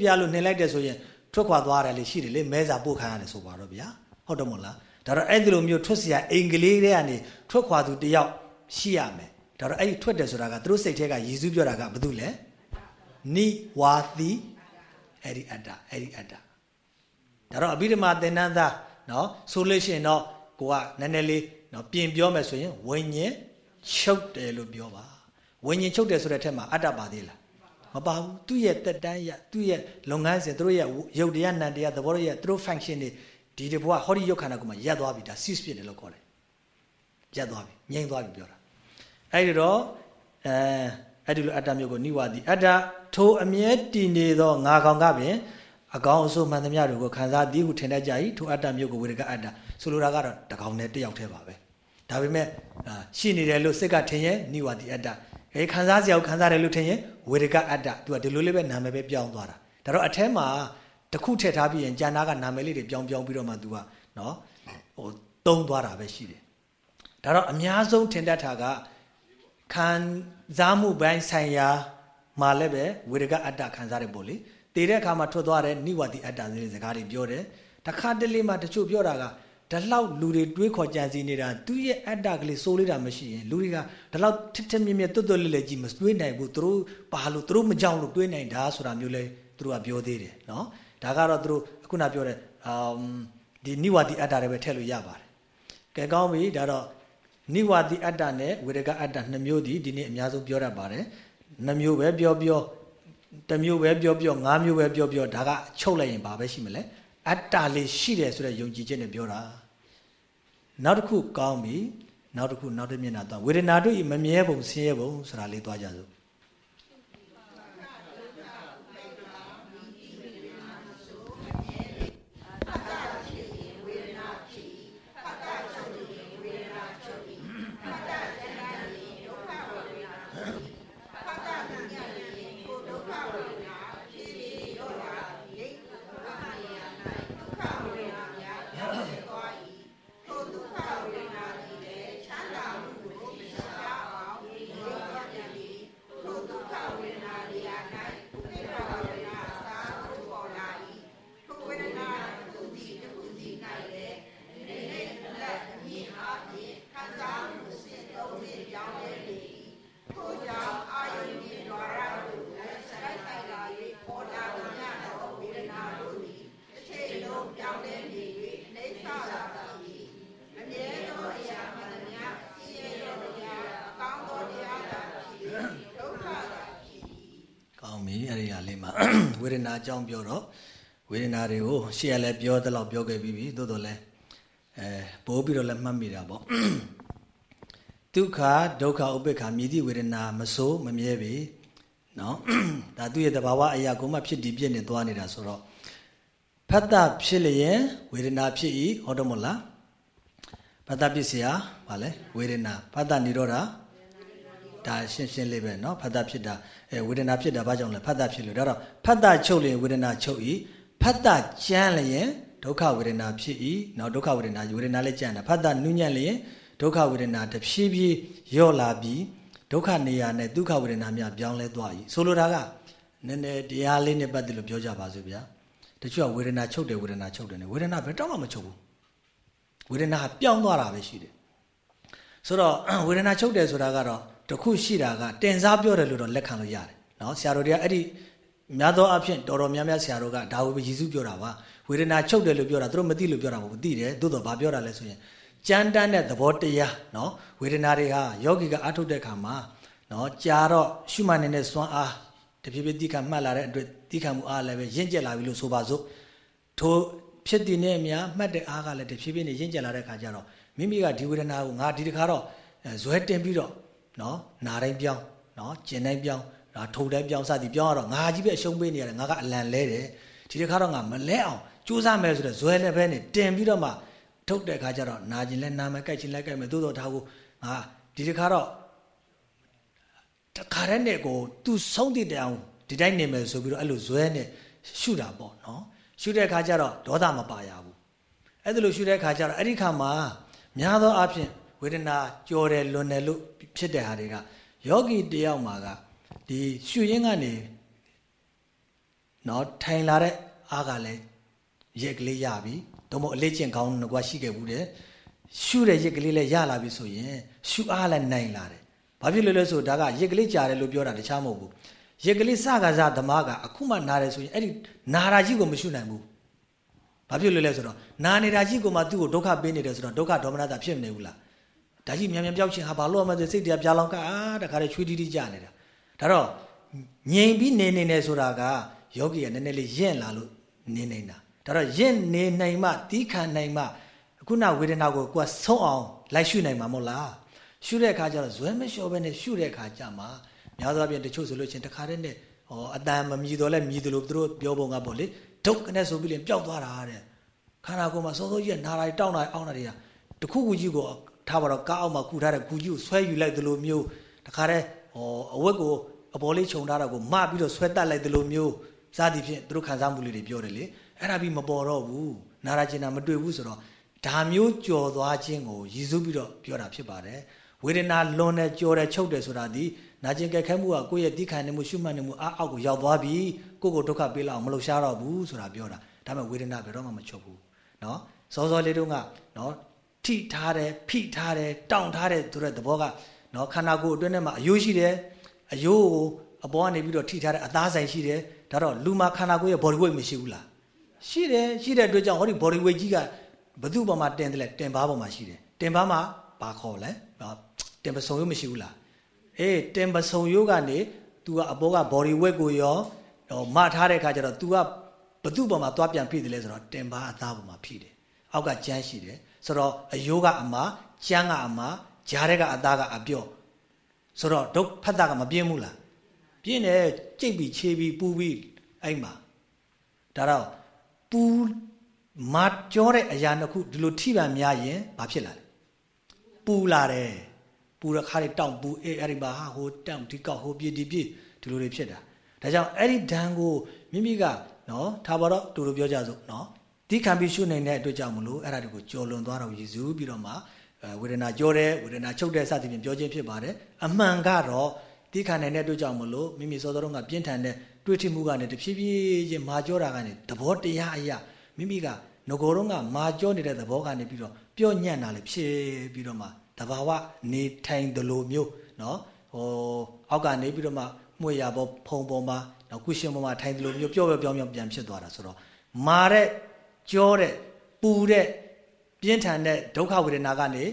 ပြလို့နှင်လိုက်တယ်ဆိုရင်ထွက်ခွာသွားတယ်လေရှိတယ်လေမဲစာပို့ခံရတယ်ဆိုပါတော့ဗျာဟုတ်တယ်မဟုတ်လားဒါတော့အဲ့ဒီလိုမျိုးထွက်เสียအင်္ဂလိပ်တွေကနေထွက်ခွာသူတယောက်ရှိရမယ်ဒါတော့အဲ့ဒီထွက်တယ်ဆိုတာကသူတို့စိတ်ထဲကယေရှုပြောတာကဘာလို့လဲနိဝါတိအဲ့ဒီအတ္တအဲ့ဒီအတ္တဒါတော့အဘိဓမ္မာသင်္นานသားเนาะဆိုလို့ရှိရင်တော့ကိုကနည်းနည်းလေးเนาะပြင်ပြောမယ်ဆိုရင်ဝိညာဉ်ချုပ်တယ်လို့ပြောပါ ဝိညာဉ်ချုပ်တယ်ဆိုတဲ့ထက်မှာအတ္တပါသေးလားမပါဘူးသူ့ရဲ့တက်တန်းရသူ့ရဲ့လုပ်ငန်းစဉ်သူတို့ရဲ့ရုပ်တရားနာမ်တရားသဘောတရားသူတို့ function တွေဒီတဘွားဟောဒီရုပ်ခန္ဓာကိုမှရပ်သွားပြီဒါ cease ဖြစ်တယ်လို့ခေါ်တယ်ရပ်သွားပြီငြိမ်သွားပြီပြောတာအဲ့ဒီတော့အဲအဲ့ဒီလိုအတ္တမျိုးကိုနိဝါဒီအတ္တထိုအမြဲတည်နေသောငါကောင်ကပင်အကောင်အဆိုးမှန်သမျှတို့ကိုခံစားသည်ဟုထင်တတ်ကြ၏ထိုအတ္တမျိုးကိုဝေဒကအတ္တဆိုလိုတာကတော့တကောင်နဲ့တယောက်တည်းပါပဲဒါပေမဲ့ရှိနေတယ်လို့စိတ်ကထင်ရဲ့နိဝါဒီအတ္တ အဲခံစားစရာကိုခံစားတယ်လို့ထင်ရင်ဝေဒကအတ္တသူကဒီလိုလေးပဲနာမည်ပဲပြောင်းသွားတာဒါတော့အထဲမှာတခုထည့်ထားပြီးရင်ကျန်နာကနာမည်လေးတွေပြောင်းပြောင်းပြီးတော့မှ तू ကနော်ဟိုတုံးသွားတာပဲရှိတယ်ဒါတော့အများဆုံးထင်တတ်တာကခံစားမှုပိုင်းဆိုင်ရာမှာလည်းပဲဝေဒကအတ္တခံစားတယ်ပေါ့လေတည်တဲ့အခါမှာထွက်သွားတဲ့နိဝတိအတ္တဆိုတဲ့စကားတွေပြောတယ်တခါတလေမှတချို့ပြောတာက ဒါလောက်လူတွေတွေးခေါ်ကြံစည်နေတာသူရဲ့အတ္တကလေးစိုးလေးတာမရှိရင်လူတွေကဒါလောက်ထစ်ထစ်မြက်မြက်တွတ်တွတ်လေးလေးကြီးမတွေးနိုင်ဘူးသူတို့ပါလို့သူတို့မကြောက်လို့တွေးနိုင်တာဆိုတာမျိုးလဲသူတို့ကပြောသေးတယ်နော်ဒါကတော့သူတို့ခုနပြောတဲ့အမ်ဒီနိဝတိအတ္တတွေပဲထည့်လို့ရပါတယ်ကဲကောင်းပြီဒါတော့နိဝတိအတ္တနဲ့ဝေဒကအတ္တနှစ်မျိုးဒီဒီနေ့အများဆုံးပြောတတ်ပါတယ်နှစ်မျိုးပဲပြောပြောတစ်မျိုးပဲပြောပြောငါးမျိုးပဲပြောပြောဒါကချုပ်လိုက်ရင်ဘာပဲရှိမလဲအတ္တလေးရှိတယ်ဆိုတဲ့ယုံကြည်ချက်နဲ့ပြောတာ နောက်တစ်ခုကောင်းပြီနောက်တစ်ခုနောက်တစ်မျက်နှာသွားဝေဒနာတို့ဤမမြဲပုံဆင်းရဲပုံဆိုတာလေးသွားကြစို့ နာအကြောင်းပြောတော့ဝေဒနာတွေကိုရှေ့ကလည်းပြောသလောက်ပြောခဲ့ပြီးပြီသို့တော်လည်းအဲပိုးပြီးတော့လည်းမှတ်မိတာပေါ့ဒုက္ခဒုက္ခဥပေက္ခမြည်သည့်ဝေဒနာမဆိုးမမြဲပြီနော်ဒါသူ့ရဲ့တဘာဝအရာကိုမှဖြစ်တည်ပြည့်နေသွားနေတာဆိုတော့ဖတ်တာဖြစ်လျင်ဝေဒနာဖြစ်၏ဟုတ်တယ်မို့လားဖတ်တာဖြစ်เสียဗာလဲဝေဒနာဖတ်တာនិရောဓ ဒါရှင်းရှင်းလေးပဲเนาะဖတ်တာဖြစ်တာအဲဝေဒနာဖြစ်တာဘာကြောင့်လဲဖတ်တာဖြစ်လို့ဒါတော့ဖတ်တာချုပ်လျင်ဝေဒနာချုပ်၏ဖတ်တာကြမ်းလျင်ဒုက္ခဝေဒနာဖြစ်၏နော်ဒုက္ခဝေဒနာဝေဒနာလည်းကြမ်းတာဖတ်တာနုညံ့လျင်ဒုက္ခဝေဒနာတဖြည်းဖြည်းယော့လာပြီးဒုက္ခနေရာနဲ့ဒုက္ခဝေဒနာများပြောင်းလဲသွား၏ဆိုလိုတာကနည်းနည်းတရားလေးနဲ့ပတ်သက်လို့ပြောကြပါစို့ဗျာတချို့ကဝေဒနာချုပ်တယ်ဝေဒနာချုပ်တယ်နဲ့ဝေဒနာဘယ်တော့မှမချုပ်ဘူးဝေဒနာပြောင်းသွားတာပဲရှိတယ်ဆိုတော့ဝေဒနာချုပ်တယ်ဆိုတာကတော့ တခုရှိတာကတင်စားပြောတယ်လို့တော့လက်ခံလို့ရတယ်နော်ဆရာတော်တွေကအဲ့ဒီများသောအားဖြင့်တော်တော်များများဆရာတော်ကဒါဝိပယေစုပြောတာပါဝေဒနာချုပ်တယ်လို့ပြောတာသူတို့မသိလို့ပြောတာမဟုတ်ဘူးသိတယ်သို့တော့ဘာပြောတာလဲဆိုရင်ကြမ်းတမ်းတဲ့သဘောတရားနော်ဝေဒနာတွေဟာယောဂီကအထုတ်တဲ့အခါမှာနော်ကြာတော့ရှုမှတ်နေတဲ့စွမ်းအားတဖြည်းဖြည်းတိခတ်မှတ်လာတဲ့အတွက်တိခတ်မှုအားလည်းပဲရင့်ကျက်လာပြီလို့ဆိုပါစို့ထိုဖြစ်တည်နေအများမှတ်တဲ့အားကလည်းတဖြည်းဖြည်းနဲ့ရင့်ကျက်လာတဲ့အခါကျတော့မိမိကဒီဝေဒနာကိုငါဒီတခါတော့ဇွဲတင်ပြီးတော့ နော်နာတိုင်းပြောင်းနော်ကျင်တိုင်းပြောင်းဒါထုံတိုင်းပြောင်းစသည်ပြောင်းရတော့ငါကြီးပဲအရှုံးပေးနေရတယ်ငါကအလံလဲတယ်ဒီတစ်ခါတော့ငါမလဲအောင်ကြိုးစားမယ်ဆိုတော့ဇွဲလည်းပဲနဲ့တင်ပြီးတော့မှထုတ်တဲ့အခါကျတော့နာကျင်လဲနာမယ်ကြိုက်ချင်လဲကြိုက်မယ်သို့တော့ဒါကိုငါဒီတစ်ခါတော့တခါတည်းနဲ့ကိုသူဆုံးတည်တဲ့အောင်ဒီတိုင်းနေမယ်ဆိုပြီးတော့အဲ့လိုဇွဲနဲ့ရှုတာပေါ့နော်ရှုတဲ့အခါကျတော့ဒေါသမပါရဘူးအဲ့ဒါလိုရှုတဲ့အခါကျတော့အဲ့ဒီခါမှာများသောအားဖြင့်ဝေဒနာကြော်တယ်လွန်တယ်လို့ ဖြစ်တဲ့ဟာတွေကယောဂီတယောက်မှာကဒီရှုရင်းကနေနော်ထိုင်လာတဲ့အားကလည်းရက်ကလေးရပြီတော့မဟုတ်အလေးကျင့်ကောင်းကွာရှိခဲ့ဘူးတဲ့ရှုတဲ့ရက်ကလေးလည်းရလာပြီဆိုရင်ရှုအားလည်းနိုင်လာတယ်ဘာဖြစ်လို့လဲဆိုဒါကရက်ကလေးကြားတယ်လို့ပြောတာတခြားမဟုတ်ဘူးရက်ကလေးစကားစားဓမ္မကအခုမှနားတယ်ဆိုရင်အဲ့ဒီနာရာကြီးကိုမရှုနိုင်ဘူးဘာဖြစ်လို့လဲဆိုတော့နာနေတာကြီးကိုမှသူ့ကိုဒုက္ခပေးနေတယ်ဆိုတော့ဒုက္ခဒေါမနတာဖြစ်မနေဘူးလား ဒါကြီးမြန်မြန်ပြောက်ချင်းဟာဘာလို့မှစိတ်တရားပြာလောင်ကအာတခါတည်းချွေးတီးတီးကြနေတာဒါတော့ငြိမ်ပြီးနေနေတယ်ဆိုတာကယောဂီကနည်းနည်းလေးယင့်လာလို့နေနေတာဒါတော့ယင့်နေနိုင်မှတီးခံနိုင်မှခုနဝေဒနာကိုကိုယ်ဆုံးအောင်လိုက်ရှုနိုင်မှာမဟုတ်လားရှုတဲ့အခါကျတော့ဇွဲမလျှော်ပဲနဲ့ရှုတဲ့အခါကျမှများသောအားဖြင့်တချို့ဆိုလို့ချင်းတခါတည်းနဲ့ဟောအတန်မမြည်တော့လဲမြည်တယ်လို့သူတို့ပြောပုံကပေါ့လေဒုက္ခနဲ့ဆိုပြီးရင်ပျောက်သွားတာတဲ့ခန္ဓာကိုယ်မှာစောစောကြီးကနာတာတောင်းတာအောင်းတာတွေကတခုခုကြီးကို ထားပါတော့ကားအောက်မှာခူထားတဲ့ဂူကြီးကိုဆွဲယူလိုက်သလိုမျိုးတခါတည်းဟောအဝက်ကိုအပေါ်လေးခြုံထားတာကိုမပြီးတော့ဆွဲတက်လိုက်သလိုမျိုးစသည်ဖြင့်သူတို့ခံစားမှုလေးတွေပြောတယ်လေအဲ့ဒါပြီးမပေါ်တော့ဘူးနာရကျင်တာမတွေ့ဘူးဆိုတော့ဒါမျိုးကြော်သွားခြင်းကိုရည်စူးပြီးတော့ပြောတာဖြစ်ပါတယ်ဝေဒနာလွန်တယ်ကြော်တယ်ချုပ်တယ်ဆိုတာဒီနာကျင်ကြက်ခဲမှုကကိုယ့်ရဲ့တိခံနေမှုရှုမှတ်နေမှုအားအောက်ကိုရောက်သွားပြီကိုယ့်ကိုဒုက္ခပေးလောက်မလှုပ်ရှားတော့ဘူးဆိုတာပြောတာဒါပေမဲ့ဝေဒနာဘယ်တော့မှမချုပ်ဘူးเนาะစောစောလေးတုန်းကเนาะ ထိထားတယ်ဖိထားတယ်တောင့်ထားတယ်ဆိုတဲ့သဘောကနော်ခန္ဓာကိုယ်အတွင်းထဲမှာအယိုးရှိတယ်အယိုးကိုအပေါ်ကနေပြီးတော့ထိထားတဲ့အသားဆိုင်ရှိတယ်ဒါတော့လူမှာခန္ဓာကိုယ်ရဲ့ body weight မရှိဘူးလားရှိတယ်ရှိတဲ့အတွက်ကြောင့်ဟောဒီ body weight ကြီးကဘသူ့ပေါ်မှာတင်တယ်လဲတင်ပါးပေါ်မှာရှိတယ်တင်ပါးမှာဘာခေါ်လဲတင်ပစုံရိုးမရှိဘူးလားအေးတင်ပစုံရိုးကနေ तू ကအပေါ်က body weight ကိုရောမထားတဲ့အခါကျတော့ तू ကဘသူ့ပေါ်မှာသွားပြန်ဖိတယ်လဲဆိုတော့တင်ပါးအသားပေါ်မှာဖိတယ်အောက်ကကြမ်းရှိတယ် ဆိုတော့အယိုးကအမကျန်းကအမဂျားတဲ့ကအသားကအပြော့ဆိုတော့ဒုဖတ်တာကမပြင်းဘူးလားပြင်းတယ်ကြိတ်ပြီးခြေပြီးပူပြီးအဲ့မှာဒါတော့ပူမကြောတဲ့အရာနှစ်ခုဒီလိုထိပံများရင်ဘာဖြစ်လာလဲပူလာတယ်ပူရခါလေးတောင့်ပူအေးအဲ့ဒီမှာဟာဟိုတောင့်ဒီကောက်ဟိုပြေးဒီပြေးဒီလိုတွေဖြစ်တာဒါကြောင့်အဲ့ဒီဓာန်ကိုမိမိကနော်ထားပါတော့တူတူပြောကြစို့နော် ဒီခံပြီးရှုနိုင်တဲ့အတွက်ကြောင့်မလို့အဲ့ဒါတွေကိုကြော်လွန်သွားတော့ရည်စူးပြီးတော့မှဝေဒနာကြောတယ်ဝေဒနာချုပ်တဲ့စသဖြင့်ပြောခြင်းဖြစ်ပါတယ်အမှန်ကတော့ဒီခံနိုင်တဲ့အတွက်ကြောင့်မလို့မိမိစောစောကပြင်းထန်တဲ့တွေးထိမှုကနေတဖြည်းဖြည်းချင်းမာကြောတာကနေသဘောတရားအရာမိမိကငကိုယ်တော့ကမာကြောနေတဲ့သဘောကနေပြီးတော့ပြော့ညံ့တာလေဖြစ်ပြီးတော့မှတဘာဝနေထိုင်သလိုမျိုးနော်ဟိုအောက်ကနေပြီးတော့မှမှုရပေါ်ဖုံပေါ်မှာနော်ကုရှင်ပေါ်မှာထိုင်သလိုမျိုးပြော့ပြော့ပြောင်းပြောင်းပြန်ဖြစ်သွားတာဆိုတော့မာတဲ့ ကြောတဲ့ပူတဲ့ပြင်းထန်တဲ့ဒုက္ခဝေဒနာကနေ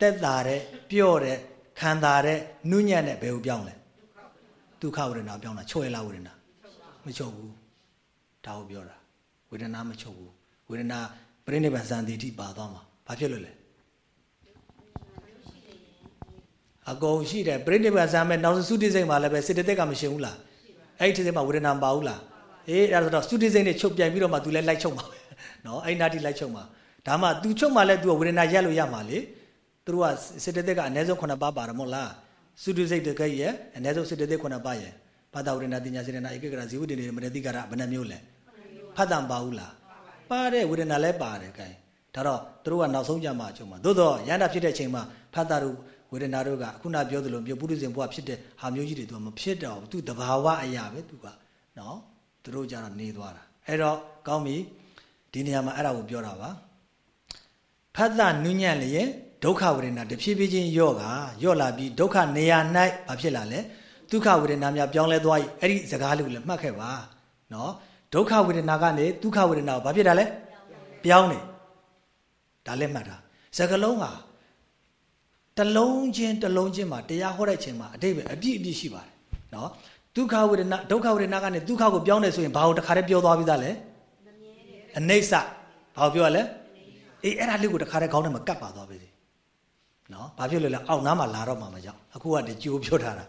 တက်တာတဲ့ပြော့တဲ့ခံတာတဲ့နုညံ့တဲ့ဘယ်ကိုပြောင်းလဲဒုက္ခဝေဒနာပြောင်းတာချွဲလားဝေဒနာမချုပ်ဘူးဒါကိုပြောတာဝေဒနာမချုပ်ဘူးဝေဒနာပြိဋိဘံစံတိတိပါသွားမှာဘာဖြစ်လို့လဲအကုန်ရှိတယ်ပြိဋိဘံစံမဲ့နောက်စုတိစိတ်မှာလည်းပဲစေတသိက်ကမရှင်ဘူးလားအဲ့ဒီစိတ်မှာဝေဒနာမပါဘူးလားအေးအဲ့ဒါဆိုတော့စုတိစိတ်နဲ့ချုပ်ပြန်ပြီးတော့မှ तू လည်းလိုက်ချုပ်မှာပဲ နော်အဲ့နာတိလိုက်ချုပ်မှာဒါမှ तू ချုပ်မှာလဲ तू ဝေဒနာရက်လို့ရမှာလေသူတို့ကစေတသိက်ကအနည်းဆုံး9ပါးပါတယ်မဟုတ်လားစုတိစိတ်တကယ်ရဲ့အနည်းဆုံးစေတသိက်9ပါးရဲ့ဘာသာဝေဒနာတင်ညာစေတနာဧကဂရဇီဝတိနေမနတိကရဘယ်နှမျိုးလဲဖတ်တံပါဘူးလားပါတယ်ဝေဒနာလည်းပါတယ်ကဲဒါတော့သူတို့ကနောက်ဆုံးကြမှာအချုပ်မှာသို့တော့ရန္တာဖြစ်တဲ့ချိန်မှာဖတ်တာတို့ဝေဒနာတို့ကခုနပြောသလိုမျိုးပုရိသေဘဝဖြစ်တဲ့ဟာမျိုးကြီးတွေသူကမဖြစ်တော့ဘူးသူတဘာဝအရာပဲသူကနော်သူတို့ကြတော့နေသွားတာအဲ့တော့ကောင်းပြီ ဒီနေရာမှာအဲ့ဒါကိုပြောတာပါဖတ်တာနုညံ့လျင်ဒုက္ခဝေဒနာတဖြည်းဖြည်းချင်းယော့ကယော့လာပြီးဒုက္ခနေရာ၌ဘာဖြစ်လာလဲဒုက္ခဝေဒနာများပြောင်းလဲသွားပြီအဲ့ဒီစကားလေးကိုလည်းမှတ်ခဲ့ပါနော်ဒုက္ခဝေဒနာကနေဒုက္ခဝေဒနာကိုဘာဖြစ်တာလဲပြောင်းနေဒါလည်းမှတ်တာစကလုံးဟာတလုံးချင်းတလုံးချင်းမှာတရားဟောတဲ့ချိန်မှာအတိတ်ပဲအပြည့်အပြည့်ရှိပါတယ်နော်ဒုက္ခဝေဒနာဒုက္ခဝေဒနာကနေဒုက္ခကိုပြောင်းနေဆိုရင်ဘာလို့တခါတည်းပြောသွားပြီးသားလဲ အနိစ္စဘာကိုပြောရလဲအေးအဲ့ဒါလေးကိုတခါတည်းခေါင်းထဲမှာကတ်ပါသွားပြီစီနော်ဘာဖြစ်လို့လဲအောက်နားမှာလာတော့မှမကြောက်အခုကတကြိုးပြောထားတာ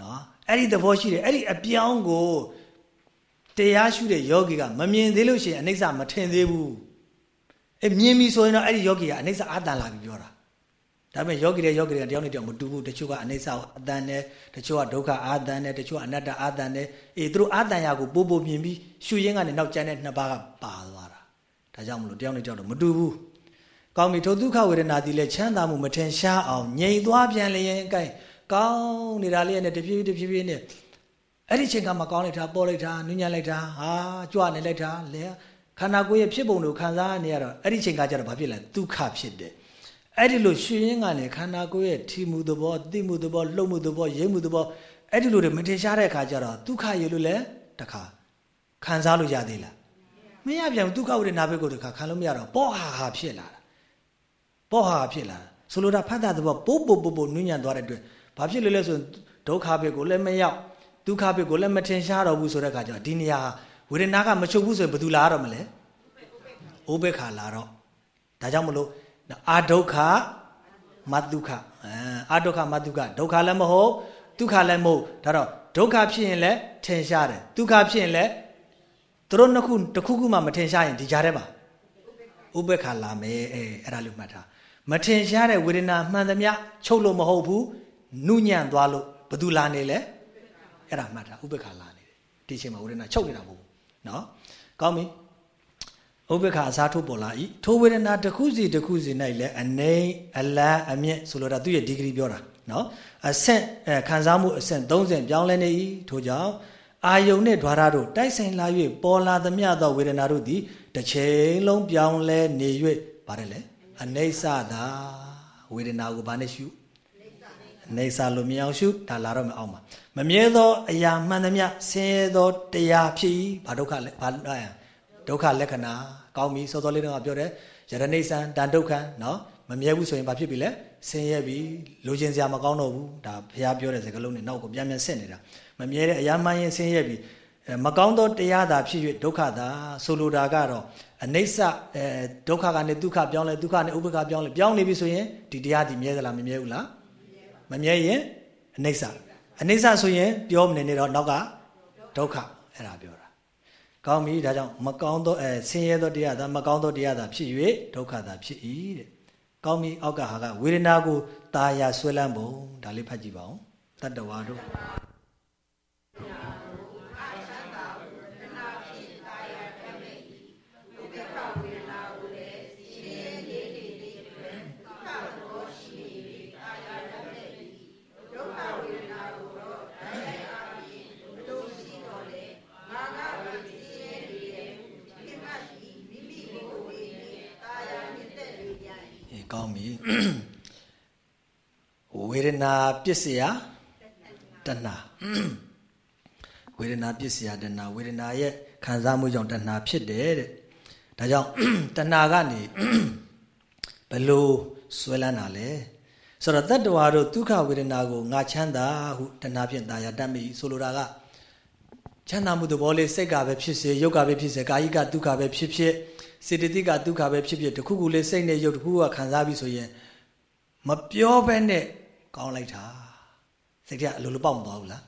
နော်အဲ့ဒီသဘောရှိတယ်အဲ့ဒီအပြောင်းကိုတရားရှုတဲ့ယောဂီကမမြင်သေးလို့ရှိရင်အနိစ္စမထင်သေးဘူးအဲမြင်ပြီဆိုရင်တော့အဲ့ဒီယောဂီကအနိစ္စအာတန်လာပြီပြောတာ ဒါပေမဲ့ယောဂီတဲ့ယောဂီတွေကတယောက်နဲ့တယောက်မတူဘူးတချို့ကအနိစ္စအတန်နဲ့တချို့ကဒုက္ခအာတန်နဲ့တချို့ကအနတ္တအာတန်နဲ့အေးသူတို့အာတန်ရာကိုပို့ပို့မြင်ပြီးရှုရင်းကနေနောက်ကျန်တဲ့နှစ်ပါးကပါသွားတာဒါကြောင့်မလို့တယောက်နဲ့တယောက်တော့မတူဘူးကောင်းပြီထိုဒုက္ခဝေဒနာဒီလဲချမ်းသာမှုမထင်ရှားအောင်ငြိမ်သွားပြန်လျင်အကိုင်ကောင်းနေတာလေးနဲ့တဖြည်းဖြည်းတဖြည်းဖြည်းနဲ့အဲ့ဒီချိန်ကမှကောင်းလိုက်တာပေါ်လိုက်တာနူးညံ့လိုက်တာဟာကြွနေလိုက်တာလေခန္ဓာကိုယ်ရဲ့ဖြစ်ပုံကိုခံစားနေရတော့အဲ့ဒီချိန်ကကျတော့ဘာဖြစ်လဲဒုက္ခဖြစ်တယ် အဲ့ဒီလိုရှင်ရင်းကနေခန္ဓာကိုယ်ရဲ့ထီမှုသဘောသိမှုသဘောလှုပ်မှုသဘောရိပ်မှုသဘောအဲ့ဒီလိုတွေမထင်ရှားတဲ့အခါကျတော့ဒုက္ခရလို့လဲတခါခံစားလို့ရသေးလားမရပြန်ဒုက္ခဝိဒနာဘက်ကိုတခါခံလို့မရတော့ပောဟာဟာဖြစ်လာတာပောဟာဖြစ်လာတာဆိုလိုတာဖတ်တာသဘောပို့ပို့ပို့ပို့နုညံ့သွားတဲ့အတွက်ဘာဖြစ်လို့လဲဆိုရင်ဒုက္ခဘက်ကိုလည်းမရောက်ဒုက္ခဘက်ကိုလည်းမထင်ရှားတော့ဘူးဆိုတဲ့အခါကျတော့ဒီနေရာဝေဒနာကမချုပ်ဘူးဆိုရင်ဘယ်သူလာရတော့မလဲဥပေက္ခလာတော့ဒါကြောင့်မလို့ အာဒုက္ခမဒုက္ခအာဒုက္ခမဒုက္ခဒုက္ခလည်းမဟုတ်ဒုက္ခလည်းမဟုတ်ဒါတော့ဒုက္ခဖြစ်ရင်လည်းထင်ရှားတယ်ဒုက္ခဖြစ်ရင်လည်းသူတို့နှစ်ခုတစ်ခုခုမှမထင်ရှားရင်ဒီကြားထဲမှာဥပေက္ခလာမယ်အဲအဲ့ဒါလို့မှတ်ထားမထင်ရှားတဲ့ဝေဒနာမှန်သမျှချုပ်လို့မဟုတ်ဘူးနုညံ့သွားလို့ဘသူလာနေလဲအဲ့ဒါမှတ်တာဥပေက္ခလာနေတယ်ဒီချိန်မှာဝေဒနာချုပ်နေတာမဟုတ်ဘူးเนาะကောင်းပြီ ဥပ္ပခါအစားထိုးပေါ်လာ၏ထိုဝေဒနာတစ်ခုစီတစ်ခုစီ၌လည်းအနေအလတ်အမြင့်ဆိုလိုတာသူရဲ့ degree ပြောတာနော်အဆင့်ခံစားမှုအဆင့်30ပြောင်းလဲနေ၏ထိုကြောင့်အာယုန်နှင့်ဓာရတို့တိုက်ဆိုင်လာ၍ပေါ်လာသမျှသောဝေဒနာတို့သည်တစ်ချိန်လုံးပြောင်းလဲနေ၍ဗါတယ်လေအနေဆသာဝေဒနာကိုဗာနဲ့ရှုအနေဆလိုမြောင်ရှုဒါလာတော့မအောင်ပါမမြဲသောအရာမှန်သမျှဆင်းရဲသောတရားဖြစ်၏ဘာဒုက္ခလဲဘာ ဒုက္ခလက္ခဏာကောင်းပြီစောစောလေးတော့ပြောတယ်ယရဏိဆံတန်ဒုက္ခနော်မမြဲဘူးဆိုရင်ဘာဖြစ်ပြီလဲဆင်းရဲပြီလိုချင်စရာမကောင်းတော့ဘူးဒါဘုရားပြောတဲ့စကားလုံးနဲ့နောက်ကိုပြန်ပြန်ဆက်နေတာမမြဲတဲ့အရာမှန်ရင်ဆင်းရဲပြီမကောင်းသောတရားသာဖြစ်၍ဒုက္ခသာဆိုလိုတာကတော့အနိစ္စအဲဒုက္ခကနေဒုက္ခပြောင်းလဲဒုက္ခနဲ့ဥပ္ပခပြောင်းလဲပြောင်းနေပြီဆိုရင်ဒီတရားဒီမြဲသလားမမြဲဘူးလားမမြဲရင်အနိစ္စအနိစ္စဆိုရင်ပြောမနေနေတော့နောက်ကဒုက္ခအဲ့ဒါပြောတာ ကောင်းပြီဒါကြောင့်မကောင်းသောအဲဆင်းရဲသောတရားသာမကောင်းသောတရားသာဖြစ်၍ဒုက္ခသာဖြစ်၏တဲ့ကောင်းပြီအောက်ကဟာကဝေဒနာကိုตาရဆွဲလန်းပုံဒါလေးဖတ်ကြည့်ပါဦးတတ္တဝါတို့ ကောင်းပြီဝေဒနာပစ္စယတဏဝေဒနာပစ္စယတဏဝေဒနာရဲ့ခံစားမှုကြောင့်တဏဖြစ်တယ်တဲ့ဒါကြောင့်တဏကနေဘလို့ဆွဲလန်းတာလဲဆိုတော့တတ္တဝါတို့ဒုက္ခဝေဒနာကိုငါချမ်းသာဟုတဏဖြင့်ตายတတ်မိဆိုလိုတာကချမ်းသာမှုသဘောလေးစိတ်ကပဲဖြစ်စေရုပ်ကပဲဖြစ်စေကာယိကဒုက္ခပဲဖြစ်ဖြစ် စေတသိက်ကဒုက္ခပဲဖြစ်ဖြစ်တခုခုလေးစိတ်နဲ့ရုပ်တခုကခံစားပြီးဆိုရင်မပြောဘဲနဲ့ကောင်းလိုက်တာစိတ်ကအလိုလိုပေါက်မသွားဘူးလား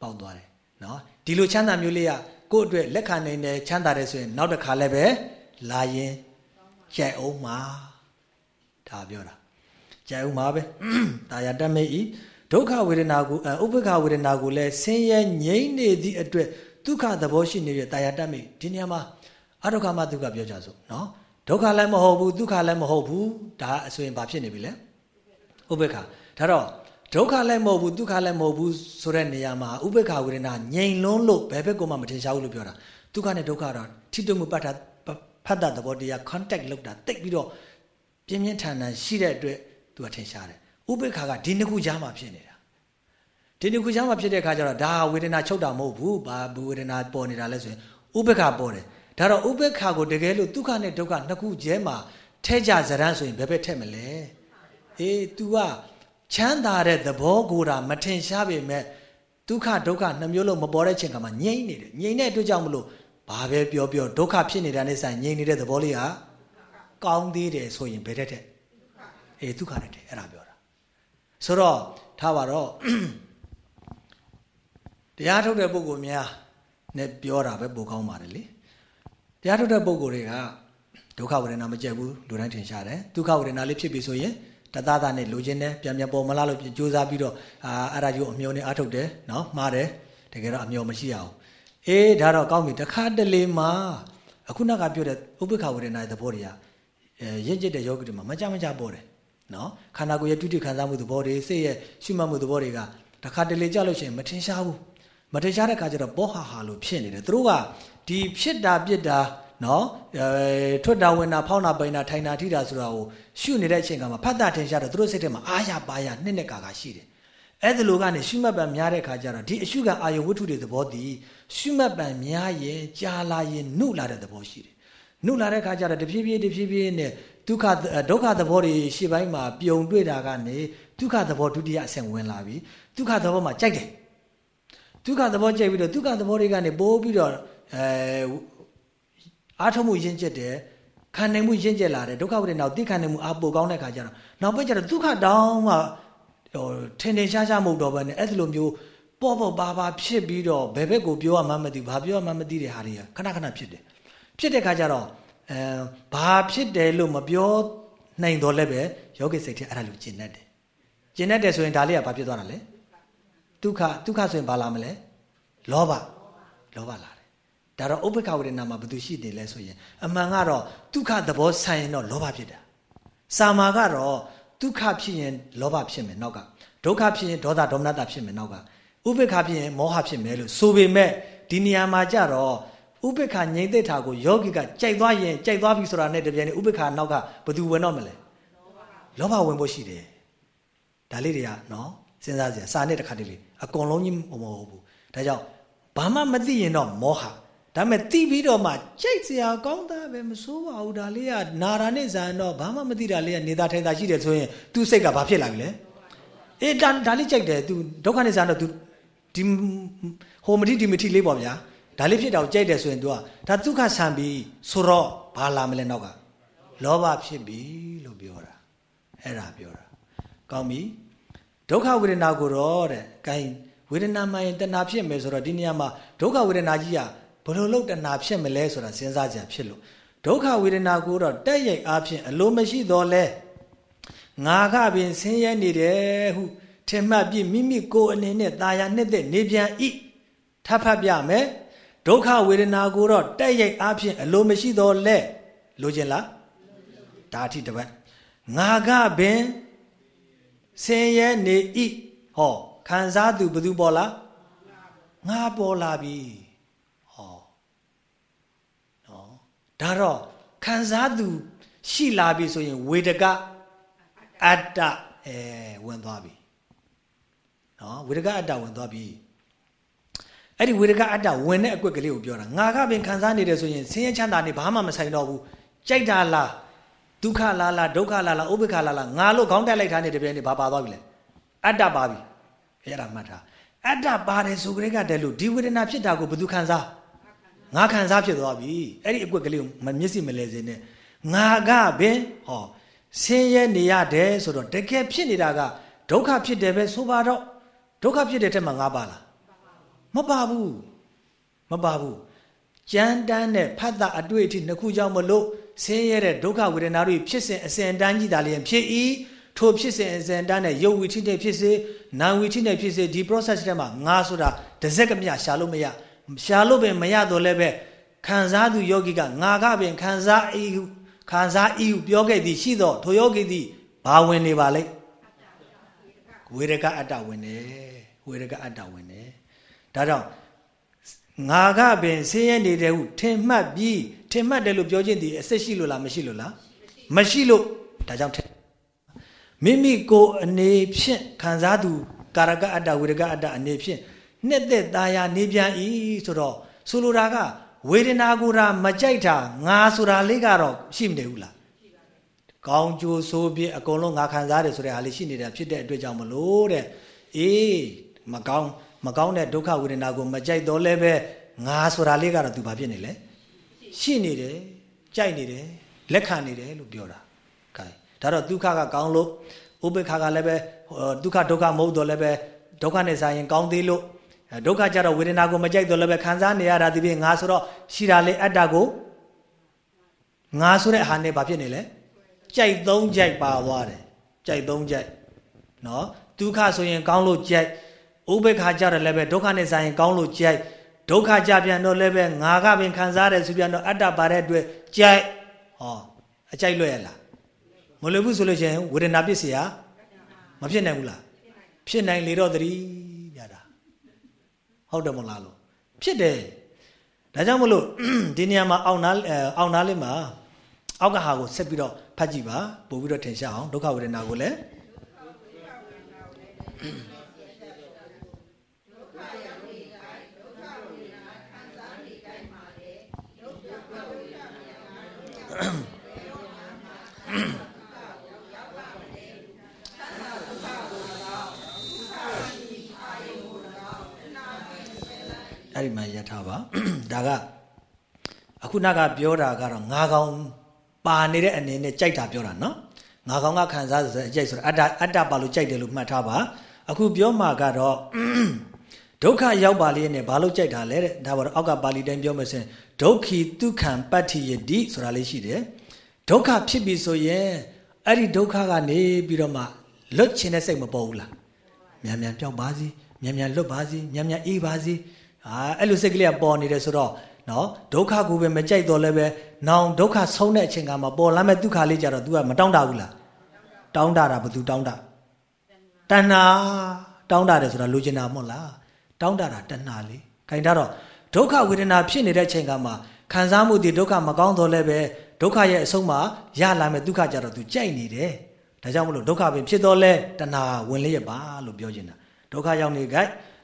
ပေါက်သွားတယ်နော်ဒီလိုချမ်းသာမျိုးလေးကကိုယ့်အတွက်လက်ခံနိုင်တယ်ချမ်းသာတယ်ဆိုရင် နောက်တစ်ခါလည်းပဲလာရင်ကြိုက်အောင်မှာဒါပြောတာကြိုက်အောင်မှာပဲတာယာတတ်မိဤဒုက္ခဝေဒနာကိုဥပ္ပခဝေဒနာကိုလည်းဆင်းရဲငြိမ့်နေသည့်အတွက်ဒုက္ခသဘောရှိနေတဲ့တာယာတတ်မိဒီနေရာမှာ အဒုက္ခမဒုက္ခပြောကြစို့နော်ဒုက္ခလည်းမဟုတ်ဘူးဒုက္ခလည်းမဟုတ်ဘူးဒါအဆိုရင်ဘာဖြစ်နေပြီလဲဥပေက္ခဒါတော့ဒုက္ခလည်းမဟုတ်ဘူးဒုက္ခလည်းမဟုတ်ဘူးဆိုတဲ့နေရာမှာဥပေက္ခဝေဒနာငြိမ်လွန်းလို့ဘယ်ဘက်ကမှမထင်ရှားဘူးလို့ပြောတာဒုက္ခနဲ့ဒုက္ခတော့ထိတွေ့မှုပတ်တာဖတ်တာသဘောတရား contact လောက်တာတိတ်ပြီးတော့ပြင်းပြင်းထန်ထန်ရှိတဲ့အတွက်သူကထင်ရှားတယ်ဥပေက္ခကဒီနှစ်ခုကြားမှာဖြစ်နေတာဒီနှစ်ခုကြားမှာဖြစ်တဲ့အခါကျတော့ဒါဝေဒနာချုပ်တာမဟုတ်ဘူးဘာဝေဒနာပေါ်နေတာလဲဆိုရင်ဥပေက္ခပေါ်တယ် ဒါတော့ဥပေက္ခကိုတကယ်လို့ဒုက္ခနဲ့ဒုက္ခနှစ်ခုကျဲမှာထဲကြဇရန်ဆိုရင်ဘယ်ဘက်ထက်မလဲအေး तू ကချမ်းသာတဲ့သဘောကိုတာမထင်ရှားပေမဲ့ဒုက္ခဒုက္ခနှမျိုးလုံးမပေါ်တဲ့ချိန်ကမှငြိမ့်နေတယ်ငြိမ့်တဲ့အတွက်ကြောင့်မလို့ဘာပဲပြောပြောဒုက္ခဖြစ်နေတာနဲ့ဆိုင်ငြိမ့်နေတဲ့သဘောလေးဟာကောင်းသေးတယ်ဆိုရင်ဘယ်တဲ့တဲ့အေးဒုက္ခနဲ့တဲ့အဲ့ဒါပြောတာဆိုတော့ထားပါတော့တရားထုတ်တဲ့ပုဂ္ဂိုလ်များနဲ့ပြောတာပဲပိုကောင်းပါတယ်လေ တရားထုတ်တဲ့ပုံကိုယ်တွေကဒုက္ခဝေဒနာမကြက်ဘူးလူတိုင်းထင်ရှားတယ်ဒုက္ခဝေဒနာလေးဖြစ်ပြီဆိုရင်တသသနဲ့လိုချင်တယ်ပြန်ပြန်ပေါ်မလာလို့ကြိုးစားပြီးတော့အာအဲ့ဒါကြီးအမျောနဲ့အားထုတ်တယ်နော်မှားတယ်တကယ်တော့အမျောမရှိအောင်အေးဒါတော့ကောင်းပြီတခါတလေမှာအခုနကပြောတဲ့ဥပ္ပခဝေဒနာရဲ့သဘောတွေကအဲရင့်ကျက်တဲ့ယောဂီတွေမှာမကြမကြပေါ်တယ်နော်ခန္ဓာကိုယ်ရဲ့တုတိခံစားမှုသဘောတွေစိတ်ရဲ့ရှုမှတ်မှုသဘောတွေကတခါတလေကြလို့ရှိရင်မထင်ရှားဘူးမထင်ရှားတဲ့ခါကျတော့ဘောဟာဟာလို့ဖြစ်နေတယ်သူတို့က ဒီဖြစ်တာပြစ်တာနော်အဲထွတ်တာဝင်တာဖောင်းတာပိန်တာထိုင်တာထိတာဆိုတာကိုရှုနေတဲ့အချိန်ကမှဖတ်တာထင်ရှားတော့သူတို့စိတ်ထဲမှာအာရပါရနှစ်နှစ်ကာကာရှိတယ်အဲ့ဒီလိုကနေရှုမှတ်ပံများတဲ့ခါကျတော့ဒီအရှုကအာယဝတ္ထုတွေသဘောတည်ရှုမှတ်ပံများရင်ကြာလာရင်နှုတ်လာတဲ့သဘောရှိတယ်နှုတ်လာတဲ့ခါကျတော့တဖြည်းဖြည်းတဖြည်းဖြည်းနဲ့ဒုက္ခဒုက္ခသဘောတွေရှေ့ပိုင်းမှာပြုံတွေ့တာကနေဒုက္ခသဘောဒုတိယအဆင့်ဝင်လာပြီဒုက္ခသဘောမှာကြိုက်တယ်ဒုက္ခသဘောကြိုက်ပြီးတော့ဒုက္ခသဘောတွေကနေပိုးပြီးတော့ အဲအားထုတ်မှုရင့်ကျက်တယ်ခံနိုင်မှုရင့်ကျက်လာတယ်ဒုက္ခဝိဒနာကိုသိခံနိုင်မှုအားပိုကောင်းတဲ့ခါကျတော့နောက်ပိုင်းကျတော့ဒုက္ခတောင်းမှဟိုထင်ထင်ရှားရှားမဟုတ်တော့ဘဲနဲ့အဲ့ဒီလိုမျိုးပေါ့ပေါ့ပါပါဖြစ်ပြီးတော့ဘယ်ဘက်ကိုပြောရမှမသိဘာပြောရမှမသိတဲ့ဟာတွေကခဏခဏဖြစ်တယ်ဖြစ်တဲ့ခါကျတော့အဲဘာဖြစ်တယ်လို့မပြောနိုင်တော့လည်းပဲယောဂိစိတ်ထဲအဲ့ဒါလိုကျင်တတ်တယ်ကျင်တတ်တယ်ဆိုရင်ဒါလေးကဘာဖြစ်သွားတာလဲဒုက္ခဒုက္ခဆိုရင်ဘာလာမလဲလောဘလောဘလာ ဒါတော့ဥပ္ပခဝေဒနာမှာဘာလို့ရှိနေလဲဆိုရင်အမှန်ကတော့ဒုက္ခသဘောဆိုင်ရင်တော့လောဘဖြစ်တာစာမာကတော့ဒုက္ခဖြစ်ရင်လောဘဖြစ်မယ်နောက်ကဒုက္ခဖြစ်ရင်ဒေါသဒေါမနတာဖြစ်မယ်နောက်ကဥပ္ပခဖြစ်ရင်မောဟဖြစ်မယ်လို့ဆိုပေမဲ့ဒီနေရာမှာကြတော့ဥပ္ပခငြိမ့်သက်တာကိုယောဂီကကြိုက်သွားရင်ကြိုက်သွားပြီဆိုတာနဲ့တပြိုင်နက်ဥပ္ပခနောက်ကဘသူဝင်တော့မလဲလောဘဝင်ဖို့ရှိတယ်ဒါလေးတွေကနော်စဉ်းစားစရာစာနဲ့တစ်ခါတည်းလေးအကုန်လုံးကြီးမဟုတ်ဘူးဒါကြောင့်ဘာမှမသိရင်တော့မောဟ ဒါမဲ့တိပြီးတော့မှကြိတ်စရာကောင်းတာပဲမစိုးပါဘူးဒါလေးကနာတာနဲ့ဇန်တော့ဘာမှမသိတာလေးကနေတာထိုင်တာရှိတယ်ဆိုရင် तू စိတ်ကဘာဖြစ်လာပြီလဲအေးဒါဒါလေးကြိုက်တယ် तू ဒုက္ခနဲ့ဇန်တော့ तू ဒီဟိုမတိဒီမတိလေးပေါ့ဗျာ ဒါလေးဖြစ်တာကိုကြိုက်တယ်ဆိုရင် तू ကဒါဒုက္ခဆံပြီးဆိုတော့ဘာလာမလဲနောက်ကလောဘဖြစ်ပြီလို့ပြောတာအဲ့ဒါပြောတာကောင်းပြီဒုက္ခဝေဒနာကိုတော့တဲ့ gain ဝေဒနာမှရင်တဏှာဖြစ်မယ်ဆိုတော့ဒီနေရာမှာဒုက္ခဝေဒနာကြီးက ဘယ်လိုလုပ်တဏှာဖြစ်မလဲဆိုတာစဉ်းစားကြဖြစ်လို့ဒုက္ခဝေဒနာကိုတော့တက်ရိုက်အားဖြင့်အလိုမရှိတော့လဲငါကပင်ဆင်းရဲနေတယ်ဟုထင်မှတ်ပြီးမိမိကိုယ်အနေနဲ့ตาရနှစ်သက်နေပြန်ဤထပ်ဖတ်ပြမယ်ဒုက္ခဝေဒနာကိုတော့တက်ရိုက်အားဖြင့်အလိုမရှိတော့လဲလိုချင်လားဒါအထိတပတ်ငါကပင်ဆင်းရဲနေဤဟောခံစားသူဘသူပေါ်လားငါပေါ်လာပြီဟောနော် ဒါတော့ခံစားသူရှိလာပြီဆိုရင်ဝေဒကအတ္တအဲဝင်သွားပြီနော်ဝေဒကအတ္တဝင်သွားပြီအဲ့ဒီဝေဒကအတ္တဝင်တဲ့အကွက်ကလေးကိုပြောတာငါကပင်ခံစားနေတယ်ဆိုရင်ဆင်းရဲချမ်းသာနေဘာမှမဆိုင်တော့ဘူးကြိုက်တာလားဒုက္ခလားလားဒုက္ခလားလားဥပိ္ပခလားလားငါလို့ခေါင်းတက်လိုက်ထားနေတယ်ပြနေဘာပါသွားပြီလဲအတ္တပါပြီအဲ့ဒါမှတ်ထားအတ္တပါတယ်ဆိုကြတဲ့ကတည်းလို့ဒီဝေဒနာဖြစ်တာကိုဘယ်သူခံစား ငါခံစားဖြစ်သွားပြီအဲ့ဒီအကွက်ကလေးကိုမမျက်စိမလဲစေနဲ့ငါကပင်ဟောဆင်းရဲနေရတယ်ဆိုတော့တကယ်ဖြစ်နေတာကဒုက္ခဖြစ်တယ်ပဲဆိုပါတော့ဒုက္ခဖြစ်တဲ့ထက်မှငါပါလားမပါဘူးမပါဘူးကြမ်းတမ်းတဲ့ဖတ်တာအတွေ့အထိနှစ်ခုကြောင့်မလို့ဆင်းရဲတဲ့ဒုက္ခဝေဒနာတွေဖြစ်စဉ်အစဉ်တန်းကြီးတာလျင်ဖြစ်၏ထိုဖြစ်စဉ်အစဉ်တန်းနဲ့ယုတ်ဝီထိတဲ့ဖြစ်စေနာဝီထိတဲ့ဖြစ်စေဒီ process ထဲမှာငါဆိုတာတစ်စက်ကမြရှာလို့မရ ရှာလို့ပင်မရတော့လည်းပဲခံစားသူယောဂီကငါကပင်ခံစား၏ခံစား၏ဟုပြောခဲ့သည်ရှိသောထိုယောဂီသည်ဘာဝင်နေပါလိမ့်ဝေရကအတ္တဝင်တယ်ဝေရကအတ္တဝင်တယ်ဒါကြောင့်ငါကပင်ဆင်းရဲနေတယ်ဟုထင်မှတ်ပြီးထင်မှတ်တယ်လို့ပြောခြင်းဒီအစစ်ရှိလို့လားမရှိလို့လားမရှိလို့ဒါကြောင့်မိမိကိုအနေဖြင့်ခံစားသူကာရကအတ္တဝေရကအတ္တအနေဖြင့် နှစ်သက်သားရနေပြန်ဤဆိုတော့ဆိုလိုတာကဝေဒနာကိုရာမကြိုက်တာငါဆိုတာလေးကတော့ရှိမနေဘူးလားကောင်းကျိုးဆိုးပြအကုန်လုံးငါခံစားတယ်ဆိုတဲ့ဟာလေးရှိနေတာဖြစ်တဲ့အတွက်ကြောင့်မလို့တဲ့အေးမကောင်းမကောင်းတဲ့ဒုက္ခဝေဒနာကိုမကြိုက်တော့လည်းပဲငါဆိုတာလေးကတော့သူဘာဖြစ်နေလဲရှိနေတယ်ကြိုက်နေတယ်လက်ခံနေတယ်လို့ပြောတာခိုင်ဒါတော့ဒုက္ခကကောင်းလို့ဥပေက္ခကလည်းပဲဒုက္ခဒုက္ခမဟုတ်တော့လည်းပဲဒုက္ခနဲ့ဆိုင်ရင်ကောင်းသေးလို့ ဒုက္ခကြတော့ဝေဒနာကိုမကြိုက်တော့လည်းပဲခံစားနေရတာဒီပြင်ငါဆိုတော့ရှိတာလေအတ္တကိုငါဆိုတဲ့ဟာနဲ့ဘာဖြစ်နေလဲကြိုက်သုံးကြိုက်ပါသွားတယ်ကြိုက်သုံးကြိုက်နော်ဒုက္ခဆိုရင်ကောင်းလို့ကြိုက်ဥပေက္ခကြတယ်လည်းပဲဒုက္ခနဲ့ဆိုင်ရင်ကောင်းလို့ကြိုက်ဒုက္ခကြပြန်တော့လည်းပဲငါကပင်ခံစားတယ်ဆိုပြန်တော့အတ္တပါတဲ့အတွက်ကြိုက်ဟောအကြိုက်လွတ်ရလားမလွယ်ဘူးဆိုလို့ရှိရင်ဝေဒနာပစ္စယမဖြစ်နိုင်ဘူးလားဖြစ်နိုင်လေတော့တည်းပြတာ ဟုတ်တယ်မလားလို့ဖြစ်တယ်ဒါကြောင့်မလို့ဒီနေရာမှာအောက်နာအောက်နာလေးမှာအောက်ကဟာကိုဆက်ပြီးတော့ဖတ်ကြည့်ပါပို့ပြီးတော့ထင်ရှားအောင်ဒုက္ခဝေဒနာကိုလည်း အဲ့ဒီမှာရထားပါဒါကအခုနကပြောတာကတော့ငါကောင်ပါနေတဲ့အနေနဲ့ကြိုက်တာပြောတာနော်ငါကောင်ကခံစားဆိုအကြိုက်ဆိုတာအတ္တအတ္တပါလို့ကြိုက်တယ်လို့မှတ်ထားပါအခုပြောမှာကတော့ဒုက္ခရောက်ပါလေနဲ့ဘာလို့ကြိုက်တာလဲတဲ့ဒါပါတော့အောက်ကပါဠိတိုင်းပြောမယ်ဆိုရင်ဒုက္ခိဒုက္ခံပတ္တိယတိဆိုတာလေးရှိတယ်ဒုက္ခဖြစ်ပြီဆိုရင်အဲ့ဒီဒုက္ခကနေပြီးတော့မှလွတ်ချင်တဲ့စိတ်မပေါ်ဘူးလားမြန်မြန်ပြောက်ပါစီမြန်မြန်လွတ်ပါစီမြန်မြန်အေးပါစီ ဟာအဲ့လိုစိတ်ကလေးကပေါ်နေတယ်ဆိုတော့နော်ဒုက္ခကိုပဲမကြိုက်တော့လည်းပဲနောင်ဒုက္ခဆုံးတဲ့အချိန်ကမှပေါ်လာမဲ့ဒုက္ခလေးကြတော့ तू ကမတောင်းတဘူးလားတောင်းတတာဘယ်သူတောင်းတတဏှာတောင်းတတယ်ဆိုတာလိုချင်တာမဟုတ်လားတောင်းတတာတဏှာလေးခိုင်တာတော့ဒုက္ခဝေဒနာဖြစ်နေတဲ့အချိန်ကမှခံစားမှုဒီဒုက္ခမကောင်းတော့လည်းပဲဒုက္ခရဲ့အဆုံးမှာရလာမဲ့ဒုက္ခကြတော့ तू ကြိုက်နေတယ်ဒါကြောင့်မလို့ဒုက္ခပင်ဖြစ်တော့လဲတဏှာဝင်လျက်ပါလို့ပြောချင်တာဒုက္ခရောက်နေကြ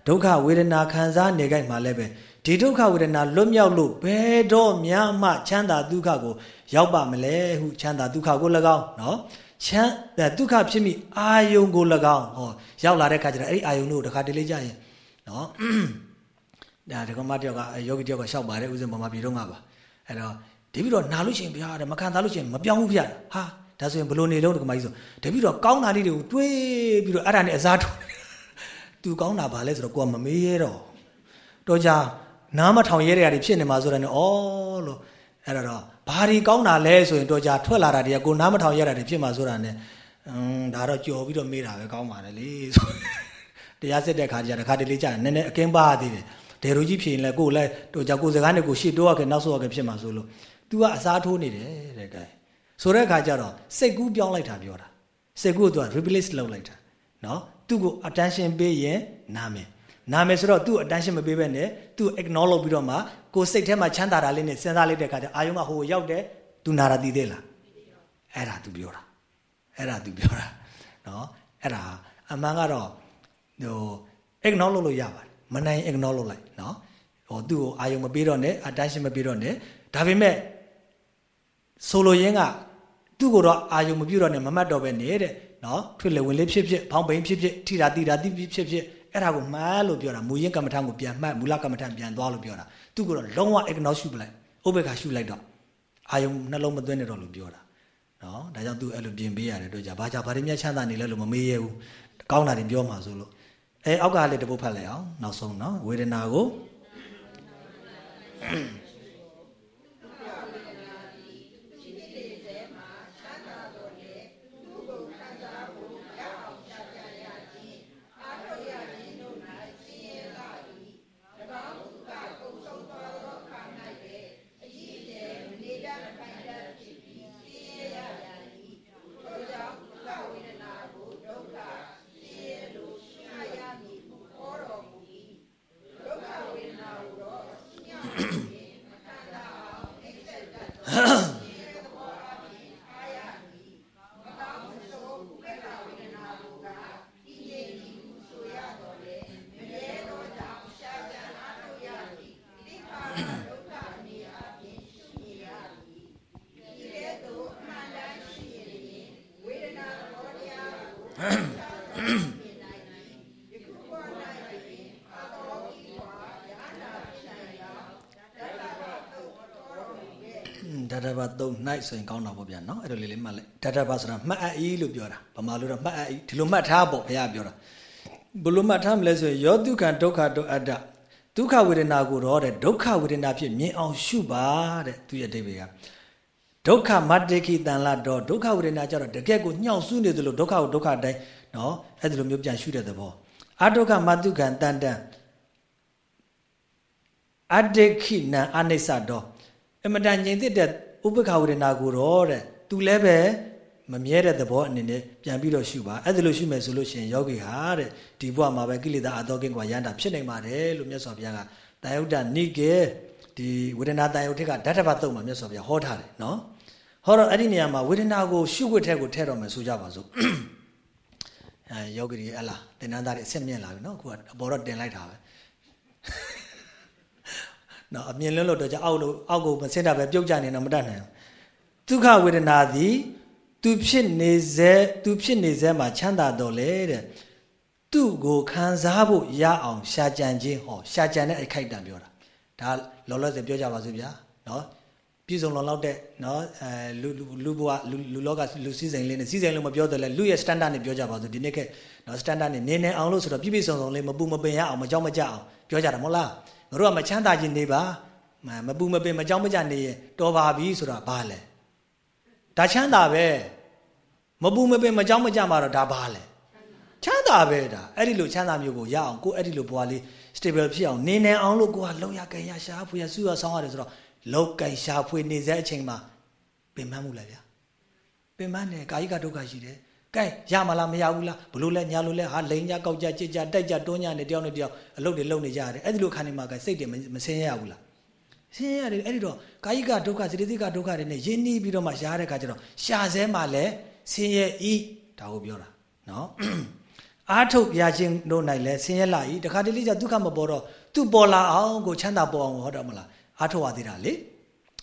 ဒုက္ခဝေဒနာခံစားနေကြမှာလည်းပဲဒီဒုက္ခဝေဒနာလွတ်မြောက်လို့ဘယ်တော့မှမှချမ်းသာဒုက္ခကို ရောက်ပါမလဲဟုချမ်းသာဒုက္ခကို၎င်းနော်ချမ်းဒုက္ခဖြစ်မိအာယုံကို၎င်းဟောရောက်လာတဲ့ခါကျတော့အဲ့ဒီအာယုံတို့တခါတလေကြရင်နော်ဒါဒကမတယောက်ကယောဂီတယောက်ကရှောက်ပါတယ်ဥစဉ်ပေါ်မှာပြည်တော့ငါပါအဲ့တော့တပည့်တော်နာလို့ရှိရင်ဘုရားတဲ့မခံသားလို့ရှိရင်မပြောင်းဘူးဗျာဟာဒါဆိုရင်ဘလို့နေလုံးဒကမကြီးဆိုတပည့်တော်ကောင်းတာလေးတွေကိုတွေးပြီးတော့အဲ့ဒါနဲ့အစားထိုး သူကောင်းတာဘာလဲဆိုတော့ကိုကမမေးရတော့တော့ကြာနားမထောင်ရဲတဲ့ຢာတွေဖြစ်နေမှာဆိုတော့ဩလို့အဲ့တော့ဘာဒီကောင်းတာလဲဆိုရင်တော့ကြာထွက်လာတာတွေကကိုနားမထောင်ရတာတွေဖြစ်မှာဆိုတာ ਨੇ อืมဒါတော့ကြော်ပြီးတော့မေးတာပဲကောင်းပါတယ်လေဆိုတရားစစ်တဲ့ခါကျတခါတလေကြာနည်းနည်းအကင်းပါသေးတယ်ဒေရိုကြီးဖြေရင်လည်းကိုယ်လည်းတို့ကြကိုယ်စကားနဲ့ကိုရှေ့တိုးရခဲ့နောက်ဆုတ်ရခဲ့ဖြစ်မှာဆိုလို့ तू ကအစားထိုးနေတယ်တဲ့ကဲဆိုတဲ့အခါကျတော့စိတ်ကူးပြောင်းလိုက်တာပြောတာစိတ်ကူးကို तू replace လုပ်လိုက်တာနော် သူ့ကို attention ပေးရင်နားမယ်နာမယ်ဆိုတော့သူ့ attention မပေးဘဲနဲ့သူ့ ignore လုပ်ပြီးတော့မှကိုစိတ်ထဲမှာချမ်းသာတာလေးနဲ့စဉ်းစားလိုက်တဲ့အခါကျအာယုံကဟိုရောက်တယ်သူနာရတည်သေးလားအဲ့ဒါ तू ပြောတာအဲ့ဒါ तू ပြောတာเนาะအဲ့ဒါအမှန်ကတော့ဟို ignore လုပ်လို့ရပါတယ်မနိုင် ignore လုပ်လိုက်เนาะဟိုသူ့ကိုအာယုံမပေးတော့နဲ့ attention မပေးတော့နဲ့ဒါပေမဲ့ဆိုလိုရင်းကသူ့ကိုတော့အာယုံမပြုတော့နဲ့မမှတ်တော့ပဲနေတဲ့ နော်ထွေလေဝင်လေးဖြစ်ဖြစ်ဖောင်းပိန်ဖြစ်ဖြစ်ထိတာတိတာတိဖြစ်ဖြစ်အဲ့ဒါကိုမှတ်လို့ပြောတာမူရင်းကမ္မထံကိုပြန်မှတ်မူလကမ္မထံပြန်သွားလို့ပြောတာသူ့ကိုတော့လုံးဝ ignore ရှုပလိုက်ဥပေက္ခရှုလိုက်တော့အာယုံနှလုံးမသွင်းနဲ့တော့လို့ပြောတာနော်ဒါကြောင့်သူအဲ့လိုပြင်ပေးရတယ်တို့ကြဘာကြောင့်ဗာရမြတ်ချမ်းသာနေလဲလို့မမေးရဘူးကောင်းတာတွေပြောမှာဆိုလို့အဲအောက်ကလေးတပုတ်ဖတ်လိုက်အောင်နောက်ဆုံးနော်ဝေဒနာကို3 night ဆိုရင်ကောင်းတာပေါ့ဗျာနော်အဲ့လိုလေးလေးမှတ်လိုက်ဒါတဘာဆိုတာမှတ်အပ်ဤလို့ပြောတာဗမာလိုတော့မှတ်အပ်ဤဒီလိုမှတ်ထားပေါ့ဘုရားပြောတာဘယ်လိုမှတ်ထားမလဲဆိုရင်ယောဒုက္ခဒုက္ခဒုအတ္တဒုက္ခဝေဒနာကိုတော့တဲ့ဒုက္ခဝေဒနာဖြစ်မြင်အောင်ရှုပါတဲ့သူရဲ့အဓိပ္ပာယ်ကဒုက္ခမတ္တိခိတန်လာတော့ဒုက္ခဝေဒနာကြတော့တကယ်ကိုညှောင်ဆူးနေသလိုဒုက္ခကိုဒုက္ခတိုင်းနော်အဲ့ဒီလိုမျိုးပြန်ရှုတဲ့သဘောအဒုက္ခမတုခံတန်တန်အတ္တိခိနံအနိစ္စတော့အမတန်ငြိမ်သက်တဲ့ ဥပ္ပခဝေဒနာကိုတော့တဲ့သူလည်းပဲမမြဲတဲ့သဘောအနေနဲ့ပြန်ပြီးတော့ရှုပါအဲ့ဒါလို့ရှုမယ်ဆိုလို့ရှိရင်ယောဂီဟာတဲ့ဒီဘဝမှာပဲကိလေသာအသောကင်းกว่าရန်တာဖြစ်နိုင်ပါတယ်လို့မြတ်စွာဘုရားကတာယုဒ္ဒနိကေဒီဝေဒနာတာယုတ်ထက်ကဓာတ်တပတ်သုံးမှာမြတ်စွာဘုရားဟောထားတယ်နော်ဟောတော့အဲ့ဒီနေရာမှာဝေဒနာကိုရှုခွက်ထက်ကိုထည့်တော့မယ်ဆိုကြပါစို့အဲယောဂီတွေအလားတင်နန်းသားတွေအစစ်မြင့်လာပြီနော်အခုကအပေါ်တော့တင်လိုက်တာပဲ နော်အမြင်လွန်းလို့တော့ကြအောက်လို့အောက်ကိုမဆင်းတာပဲပြုတ်ကြနေတော့မတတ်နိုင်ဒုက္ခဝေဒနာသည်သူဖြစ်နေစေသူဖြစ်နေစေမှာချမ်းသာတော်လေတဲ့သူ့ကိုခံစားဖို့ရအောင်ရှာကြံခြင်းဟောရှာကြံတဲ့အခိုက်တံပြောတာဒါလောလောဆယ်ပြောကြပါစို့ဗျာနော်ပြည်စုံလုံလောက်တဲ့နော်အဲလူလူဘဝလူလောကလူစည်းစိမ်လေးနဲ့စည်းစိမ်လို့မပြောတယ်လေလူရဲ့ standard နဲ့ပြောကြပါစို့ဒီနေ့ကနော် standard နဲ့နေနေအောင်လို့ဆိုတော့ပြည့်ပြည့်စုံစုံလေးမပူမပင်ရအောင်မကြောက်မကြအောင်ပြောကြတာမဟုတ်လား ငါတို့ကမချမ်းသာခြင်းနေပါမပူမပင်မကြောက်မကြနေရင်တော်ပါပြီဆိုတာဘာလဲဒါချမ်းသာပဲမပူမပင်မကြောက်မကြမှာတော့ဒါဘာလဲချမ်းသာပဲဒါအဲ့ဒီလိုချမ်းသာမျိုးကိုရအောင်ကိုအဲ့ဒီလိုဘဝလေး stable ဖြစ်အောင်နေနေအောင်လို့ကိုကလုံရကြင်ရရှာဖွေရစုရဆောင်းရတယ်ဆိုတော့လောက်ကင်ရှာဖွေနေစေအချိန်မှာပင်ပန်းမှုလားဗျာပင်ပန်းတယ်ကာယကဒုက္ခရှိတယ် ကဲရမလားမရဘူးလားဘလို့လဲညာလို့လဲဟာလိန်ကြကောက်ကြကြစ်ကြတိုက်ကြတွန်းကြနေတယောက်နဲ့တယောက်အလုပ်တွေလုပ်နေကြရတယ်အဲ့ဒီလိုခါနေမှာကစိတ်တွေမဆင်းရဘူးလားဆင်းရတယ်အဲ့ဒီတော့ကာယကဒုက္ခစေတသိက်ကဒုက္ခတွေနဲ့ယဉ်နီးပြီးတော့မှရှားတဲ့ခါကျတော့ရှားစဲမှာလဲဆင်းရဲဤဒါကိုပြောတာနော်အာထုတ်ပြခြင်းတို့၌လဲဆင်းရဲလာဤတခါတလေကျဒုက္ခမပေါ်တော့သူပေါ်လာအောင်ကိုချမ်းသာပေါ်အောင်ဟောတော့မလားအာထုတ်ရသေးတာလေ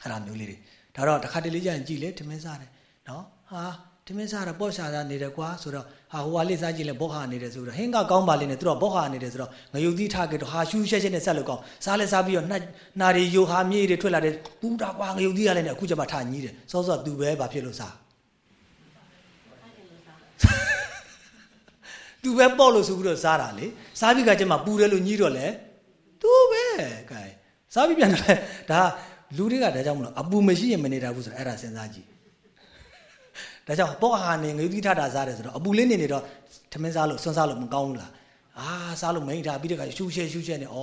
အဲ့ဒါမျိုးလေးတွေဒါတော့တခါတလေကျရင်ကြည်လေထမင်းစားတယ်နော်ဟာ ထမင်းစားတော့ပေါ့ရှာတာနေတယ်ကွာဆိုတော့ဟာဟိုဟာလေးစားကြည့်လဲဘောဟာနေတယ်ဆိုတော့ဟင်းကကောင်းပါလိမ့်နဲ့သူတို့ဘောဟာနေတယ်ဆိုတော့ငရုတ်သီးထားကြတော့ဟာရှူးရှက်ရှက်နဲ့ဆက်လို့ကောင်းစားလဲစားပြီးတော့နှက်နာရီယိုဟာမြေတွေထွက်လာတယ်ပူတာကွာငရုတ်သီးရလဲနဲ့အခုကျမှထားညီးတယ်စောစောသူပဲဘာဖြစ်လို့စားသူပဲပေါ့လို့ဆိုပြီးတော့စားတာလေစားပြီးကကျမှပူတယ်လို့ညီးတော့လဲသူပဲကဲစားပြီးပြန်တယ်ဒါလူတွေကဒါကြောင့်မလို့အပူမရှိရင်မနေတာဘူးဆိုတော့အဲ့ဒါစဉ်းစားကြည့် ဒါကြောင့်ပေါ့ဟာနေငွေသီးထတာစားတယ်ဆိုတော့အပူလေးနေနေတော့ထမင်းစားလို့စွန်းစားလို့မကောင်းဘူးလားအာစားလို့မိန်ထားပြီးတဲ့ခါရှူးရှဲရှူးရှဲနေဩ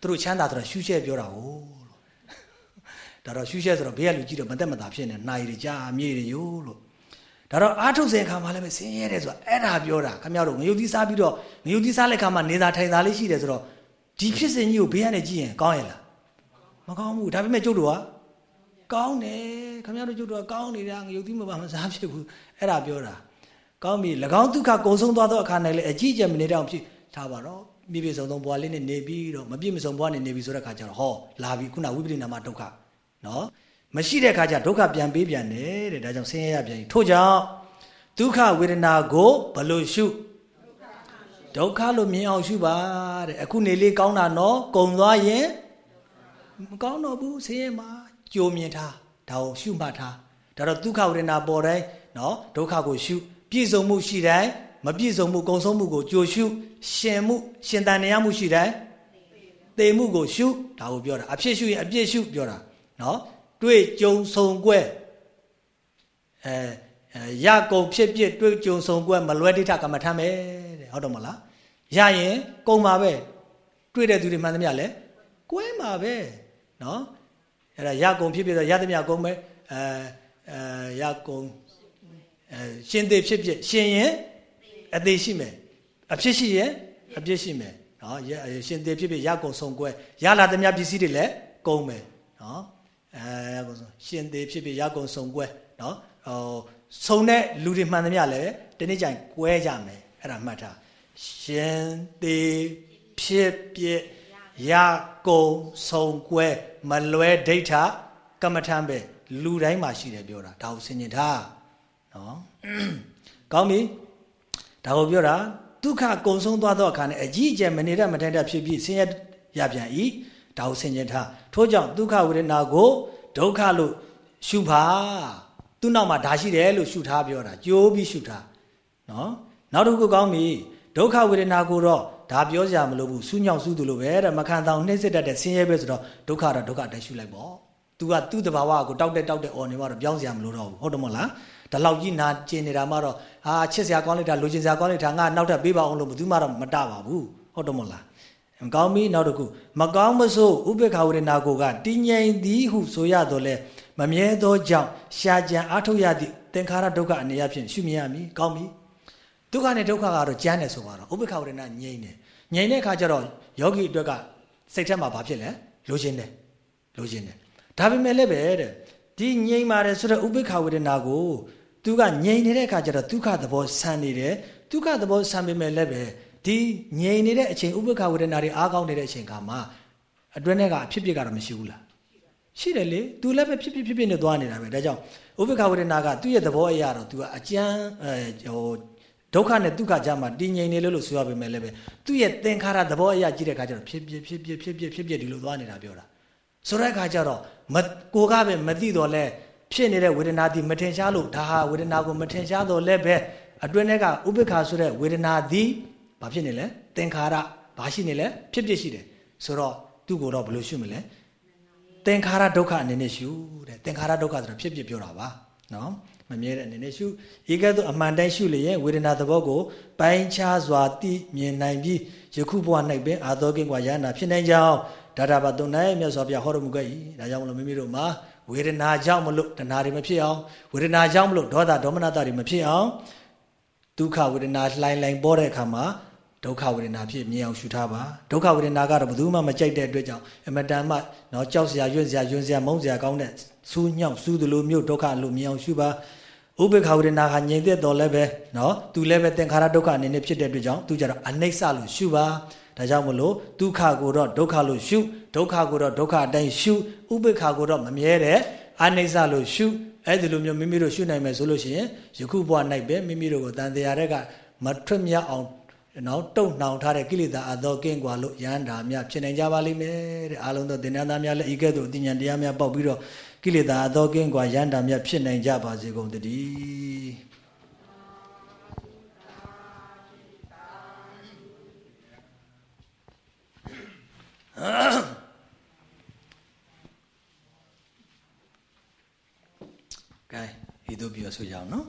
သူတို့ချမ်းသာဆိုတော့ရှူးရှဲပြောတာဟုတ်ဒါတော့ရှူးရှဲဆိုတော့ဘေးကလူကြည့်တော့မသက်မသာဖြစ်နေနိုင်ရကြာမြေရယို့လို့ဒါတော့အားထုတ်စဉ်ခါမှလည်းမဆင်းရဲတယ်ဆိုတာအဲ့ဒါပြောတာခင်ဗျားတို့ငရုတ်သီးစားပြီးတော့ငရုတ်သီးစားလိုက်ခါမှနေသာထိုင်သာလေးရှိတယ်ဆိုတော့ဒီဖြစ်စဉ်ကြီးကိုဘေးကနေကြည့်ရင်ကောင်းရဲ့လားမကောင်းဘူးဒါပေမဲ့ကျုပ်တို့ကကောင်းတယ် ခင်ဗျားတို့ကျုပ်တို့ကကောင်းနေတာငရုတ်သီးမပါမစားဖြစ်ဘူးအဲ့ဒါပြောတာကောင်းပြီ၎င်းဒုက္ခကုံဆုံးသွားသောအခါ၌လည်းအကြည့်ကြမနေတော့ဖြစ်ထားပါတော့မြည့်ပြည့်စုံသောဘဝလေးနဲ့နေပြီးတော့မပြည့်မစုံဘဝနဲ့နေပြီးဆိုတဲ့ခါကျတော့ဟောလာပြီခုနဝိပရိနာမဒုက္ခနော်မရှိတဲ့ခါကျဒုက္ခပြန်ပေးပြန်တယ်တဲ့ဒါကြောင့်ဆင်းရဲရပြန်ထို့ကြောင့်ဒုက္ခဝေဒနာကိုဘလို့ရှုဒုက္ခလို့မြင်အောင်ရှုပါတဲ့အခုနေလေးကောင်းတာနော်ကုံသွားရင်မကောင်းတော့ဘူးဆင်းရဲမှာကြိုမြင်ထား ဒါကိုရှုမှတ်ထားဒါတော့ဒုက္ခဝေဒနာပေါ်တိုင်းနော်ဒုက္ခကိုရှုပြည့်စုံမှုရှိတိုင်းမပြည့်စုံမှုကုံဆုံးမှုကိုကြိုရှုရှင်မှုရှင်တန်နေရမှုရှိတိုင်းသေမှုကိုရှုဒါကိုပြောတာအဖြစ်ရှုရင်အပြစ်ရှုပြောတာနော်တွေ့ကြုံဆုံကွဲအဲရကုံဖြစ်ဖြစ်တွေ့ကြုံဆုံကွဲမလွဲတိထကမ္မထမ်းပဲတဲ့ဟုတ်တော့မလားရရင်ကုံပါပဲတွေ့တဲ့သူတွေမှန်သမျှလဲကွဲမှာပဲနော် အဲ့ဒါရကုံဖြစ်ဖြစ်ဆိုရသမျှကုံပဲအဲအဲရကုံအဲရှင်သေးဖြစ်ဖြစ်ရှင်ရင်အသေးရှိမယ်အဖြစ်ရှိရင်အပြစ်ရှိမယ်နော်ရှင်သေးဖြစ်ဖြစ်ရကုံဆုံကွဲရလာသမျှပစ္စည်းတွေလည်းကုံမယ်နော်အဲရကုံဆုံရှင်သေးဖြစ်ဖြစ်ရကုံဆုံကွဲနော်ဟိုဆုံတဲ့လူတွေမှန်သမျှလည်းတနေ့ကျရင်ကွဲကြမယ်အဲ့ဒါမှတ်ထားရှင်သေးဖြစ်ဖြစ် ရကုံဆုံကွဲမလွဲဒိဋ္ဌကမ္မထံပဲလူတိုင်းမှာရှိတယ်ပြောတာဒါကိုဆင်ញင်ထားနော်ကောင်းပြီဒါကိုပြောတာဒုက္ခကုံဆုံးသွားသောအခါနဲ့အကြီးအကျယ်မနေတတ်မထိုင်တတ်ဖြစ်ပြီးဆင်းရဲရပြန်၏ဒါကိုဆင်ញင်ထားထို့ကြောင့်ဒုက္ခဝေဒနာကိုဒုက္ခလို့ရှုပါသူ့နောက်မှာဒါရှိတယ်လို့ရှုထားပြောတာကြိုးပြီးရှုထားနော်နောက်တစ်ခုကောင်းပြီဒုက္ခဝေဒနာကိုတော့ ဒါပြောစရာမလိုဘူးစူးညောင်စူးသူလိုပဲတဲ့မခံတောင်နှိမ့်စစ်တတ်တဲ့ဆင်းရဲပဲဆိုတော့ဒုက္ခတော့ဒုက္ခတက်ရှုလိုက်ပေါ့ तू ကသူ့တဘာဝကိုတောက်တက်တောက်တက်អော်နေမှတော့ပြောင်းစရာမလိုတော့ဘူးဟုတ်တယ်မဟုတ်လားဒါလောက်ကြီးနာကျင်နေတာမှတော့ဟာချစ်စရာကောင်းလိုက်တာလိုချင်စရာကောင်းလိုက်တာငါနောက်ထပ်ပေးပါအောင်လို့ဘယ်သူမှတော့မတပါဘူးဟုတ်တယ်မဟုတ်လားမကောင်းပြီနောက်တစ်ခုမကောင်းမဆိုးဥပေက္ခဝေဒနာကိုကတည်ငြိမ်သည်ဟုဆိုရတော့လဲမမြဲသောကြောင့်ရှားကြံအားထုတ်ရသည့်သင်္ခါရဒုက္ခအနေအချင်းရှုမြင်ရမည်ကောင်းပြီ ဒုက္ခနဲ့ဒုက္ခကတော့ကြမ်းတယ်ဆိုပါတော့ဥပေက္ခဝေဒနာငြိမ်တယ်ငြိမ်တဲ့အခါကျတော့ယောဂီအတွက်ကစိတ်ထဲမှာဘာဖြစ်လဲလိုချင်တယ်လိုချင်တယ်ဒါပေမဲ့လည်းပဲတဲ့ဒီငြိမ်ပါတယ်ဆိုတော့ဥပေက္ခဝေဒနာကိုသူကငြိမ်နေတဲ့အခါကျတော့ဒုက္ခသဘောဆန်နေတယ်ဒုက္ခသဘောဆန်ပေမဲ့လည်းပဲဒီငြိမ်နေတဲ့အချိန်ဥပေက္ခဝေဒနာတွေအားကောင်းနေတဲ့အချိန်ကမှအတွင်းထဲကအဖြစ်ဖြစ်ကတော့မရှိဘူးလားရှိတယ်လေသူလည်းပဲဖြစ်ဖြစ်ဖြစ်ဖြစ်နဲ့သွားနေတာပဲဒါကြောင့်ဥပေက္ခဝေဒနာကသူ့ရဲ့သဘောအရာတော့သူကအကျမ်းအဲဟို ဒုက္ခနဲ့ဒုက္ခကြားမှာတည်ငြိမ်နေလို့လို့ဆိုရပေမဲ့လည်းပဲသူ့ရဲ့သင်္ခါရသဘောအရာကြည့်တဲ့အခါကျတော့ဖြစ်ဖြစ်ဖြစ်ဖြစ်ဖြစ်ဖြစ်ဖြစ်ဖြစ်ဒီလိုသွားနေတာပြောတာဆိုတဲ့အခါကျတော့ကိုကပဲမသိတော့လဲဖြစ်နေတဲ့ဝေဒနာသည်မထင်ရှားလို့ဒါဟာဝေဒနာကိုမထင်ရှားတော့လဲပဲအတွင်းထဲကဥပိ္ပခါဆိုတဲ့ဝေဒနာသည်ဘာဖြစ်နေလဲသင်္ခါရဘာရှိနေလဲဖြစ်ဖြစ်ရှိတယ်ဆိုတော့သူ့ကိုတော့ဘယ်လိုရှုမလဲသင်္ခါရဒုက္ခအနေနဲ့ရှုတဲ့သင်္ခါရဒုက္ခဆိုတာဖြစ်ဖြစ်ပြောတာပါနော် မမြဲတဲ့အနေနဲ့ရှုဧကတုအမှန်တိုင်းရှုလျက်ဝေဒနာသဘောကိုပိုင်းခြားစွာသိမြင်နိုင်ပြီးယခုဘဝ၌ပင်အာသောကင်းကွာရဟနာဖြစ်နိုင်ကြောင်းဒါတာပါတုံနိုင်မြတ်စွာဘုရားဟောတော်မူခဲ့၏ဒါကြောင့်မလို့မိမိတို့မှာဝေဒနာကြောင့်မလို့တဏှာတွေမဖြစ်အောင်ဝေဒနာကြောင့်မလို့ဒေါသဒေါမနတာတွေမဖြစ်အောင်ဒုက္ခဝေဒနာလှိုင်းလှိုင်းပေါ်တဲ့အခါမှာဒုက္ခဝေဒနာဖြစ်မြင်အောင်ရှုထားပါဒုက္ခဝေဒနာကတော့ဘယ်သူမှမကြိုက်တဲ့အတွက်ကြောင့်အမတန်မှတော့ကြောက်စရာရွံ့စရာယွန်းစရာမုန်းစရာကောင်းတဲ့ဆူးညောက်ဆူးသလိုမျိုးဒုက္ခလို့မြင်အောင်ရှုပါ ဥပ္ပခာဝရဏကငြိမ်သက်တော်လည်းပဲเนาะသူလည်းပဲသင်္ခါရဒုက္ခအနေနဲ့ဖြစ်တဲ့အတွက်ကြောင့်သူကြတော့အနိစ္စလို့ရှုပါဒါကြောင့်မလို့ဒုက္ခကိုတော့ဒုက္ခလို့ရှုဒုက္ခကိုတော့ဒုက္ခအတိုင်းရှုဥပ္ပခာကိုတော့မမြဲတဲ့အနိစ္စလို့ရှုအဲ့ဒီလိုမျိုးမိမိတို့ရှုနိုင်မယ်ဆိုလို့ရှိရင်ယခုဘဝ၌ပဲမိမိတို့ကိုတန်တရားတွေကမထွတ်မြတ်အောင်နော်တုံနှောင်ထားတဲ့ကိလေသာအသောကင်းကွာလို့ရဟန္တာများဖြစ်နိုင်ကြပါလိမ့်မယ်တဲ့အားလုံးသောသင်္ဍသားများလည်းဤကဲ့သို့အတိညာတရားများပေါက်ပြီးတော့ ကိလေသာအသောကင်းကွာရန်တာမြတ်ဖြစ်နိုင်ကြပါစေကုန်တည်းကဲဤတို့ပြောဆိုကြအောင်နော်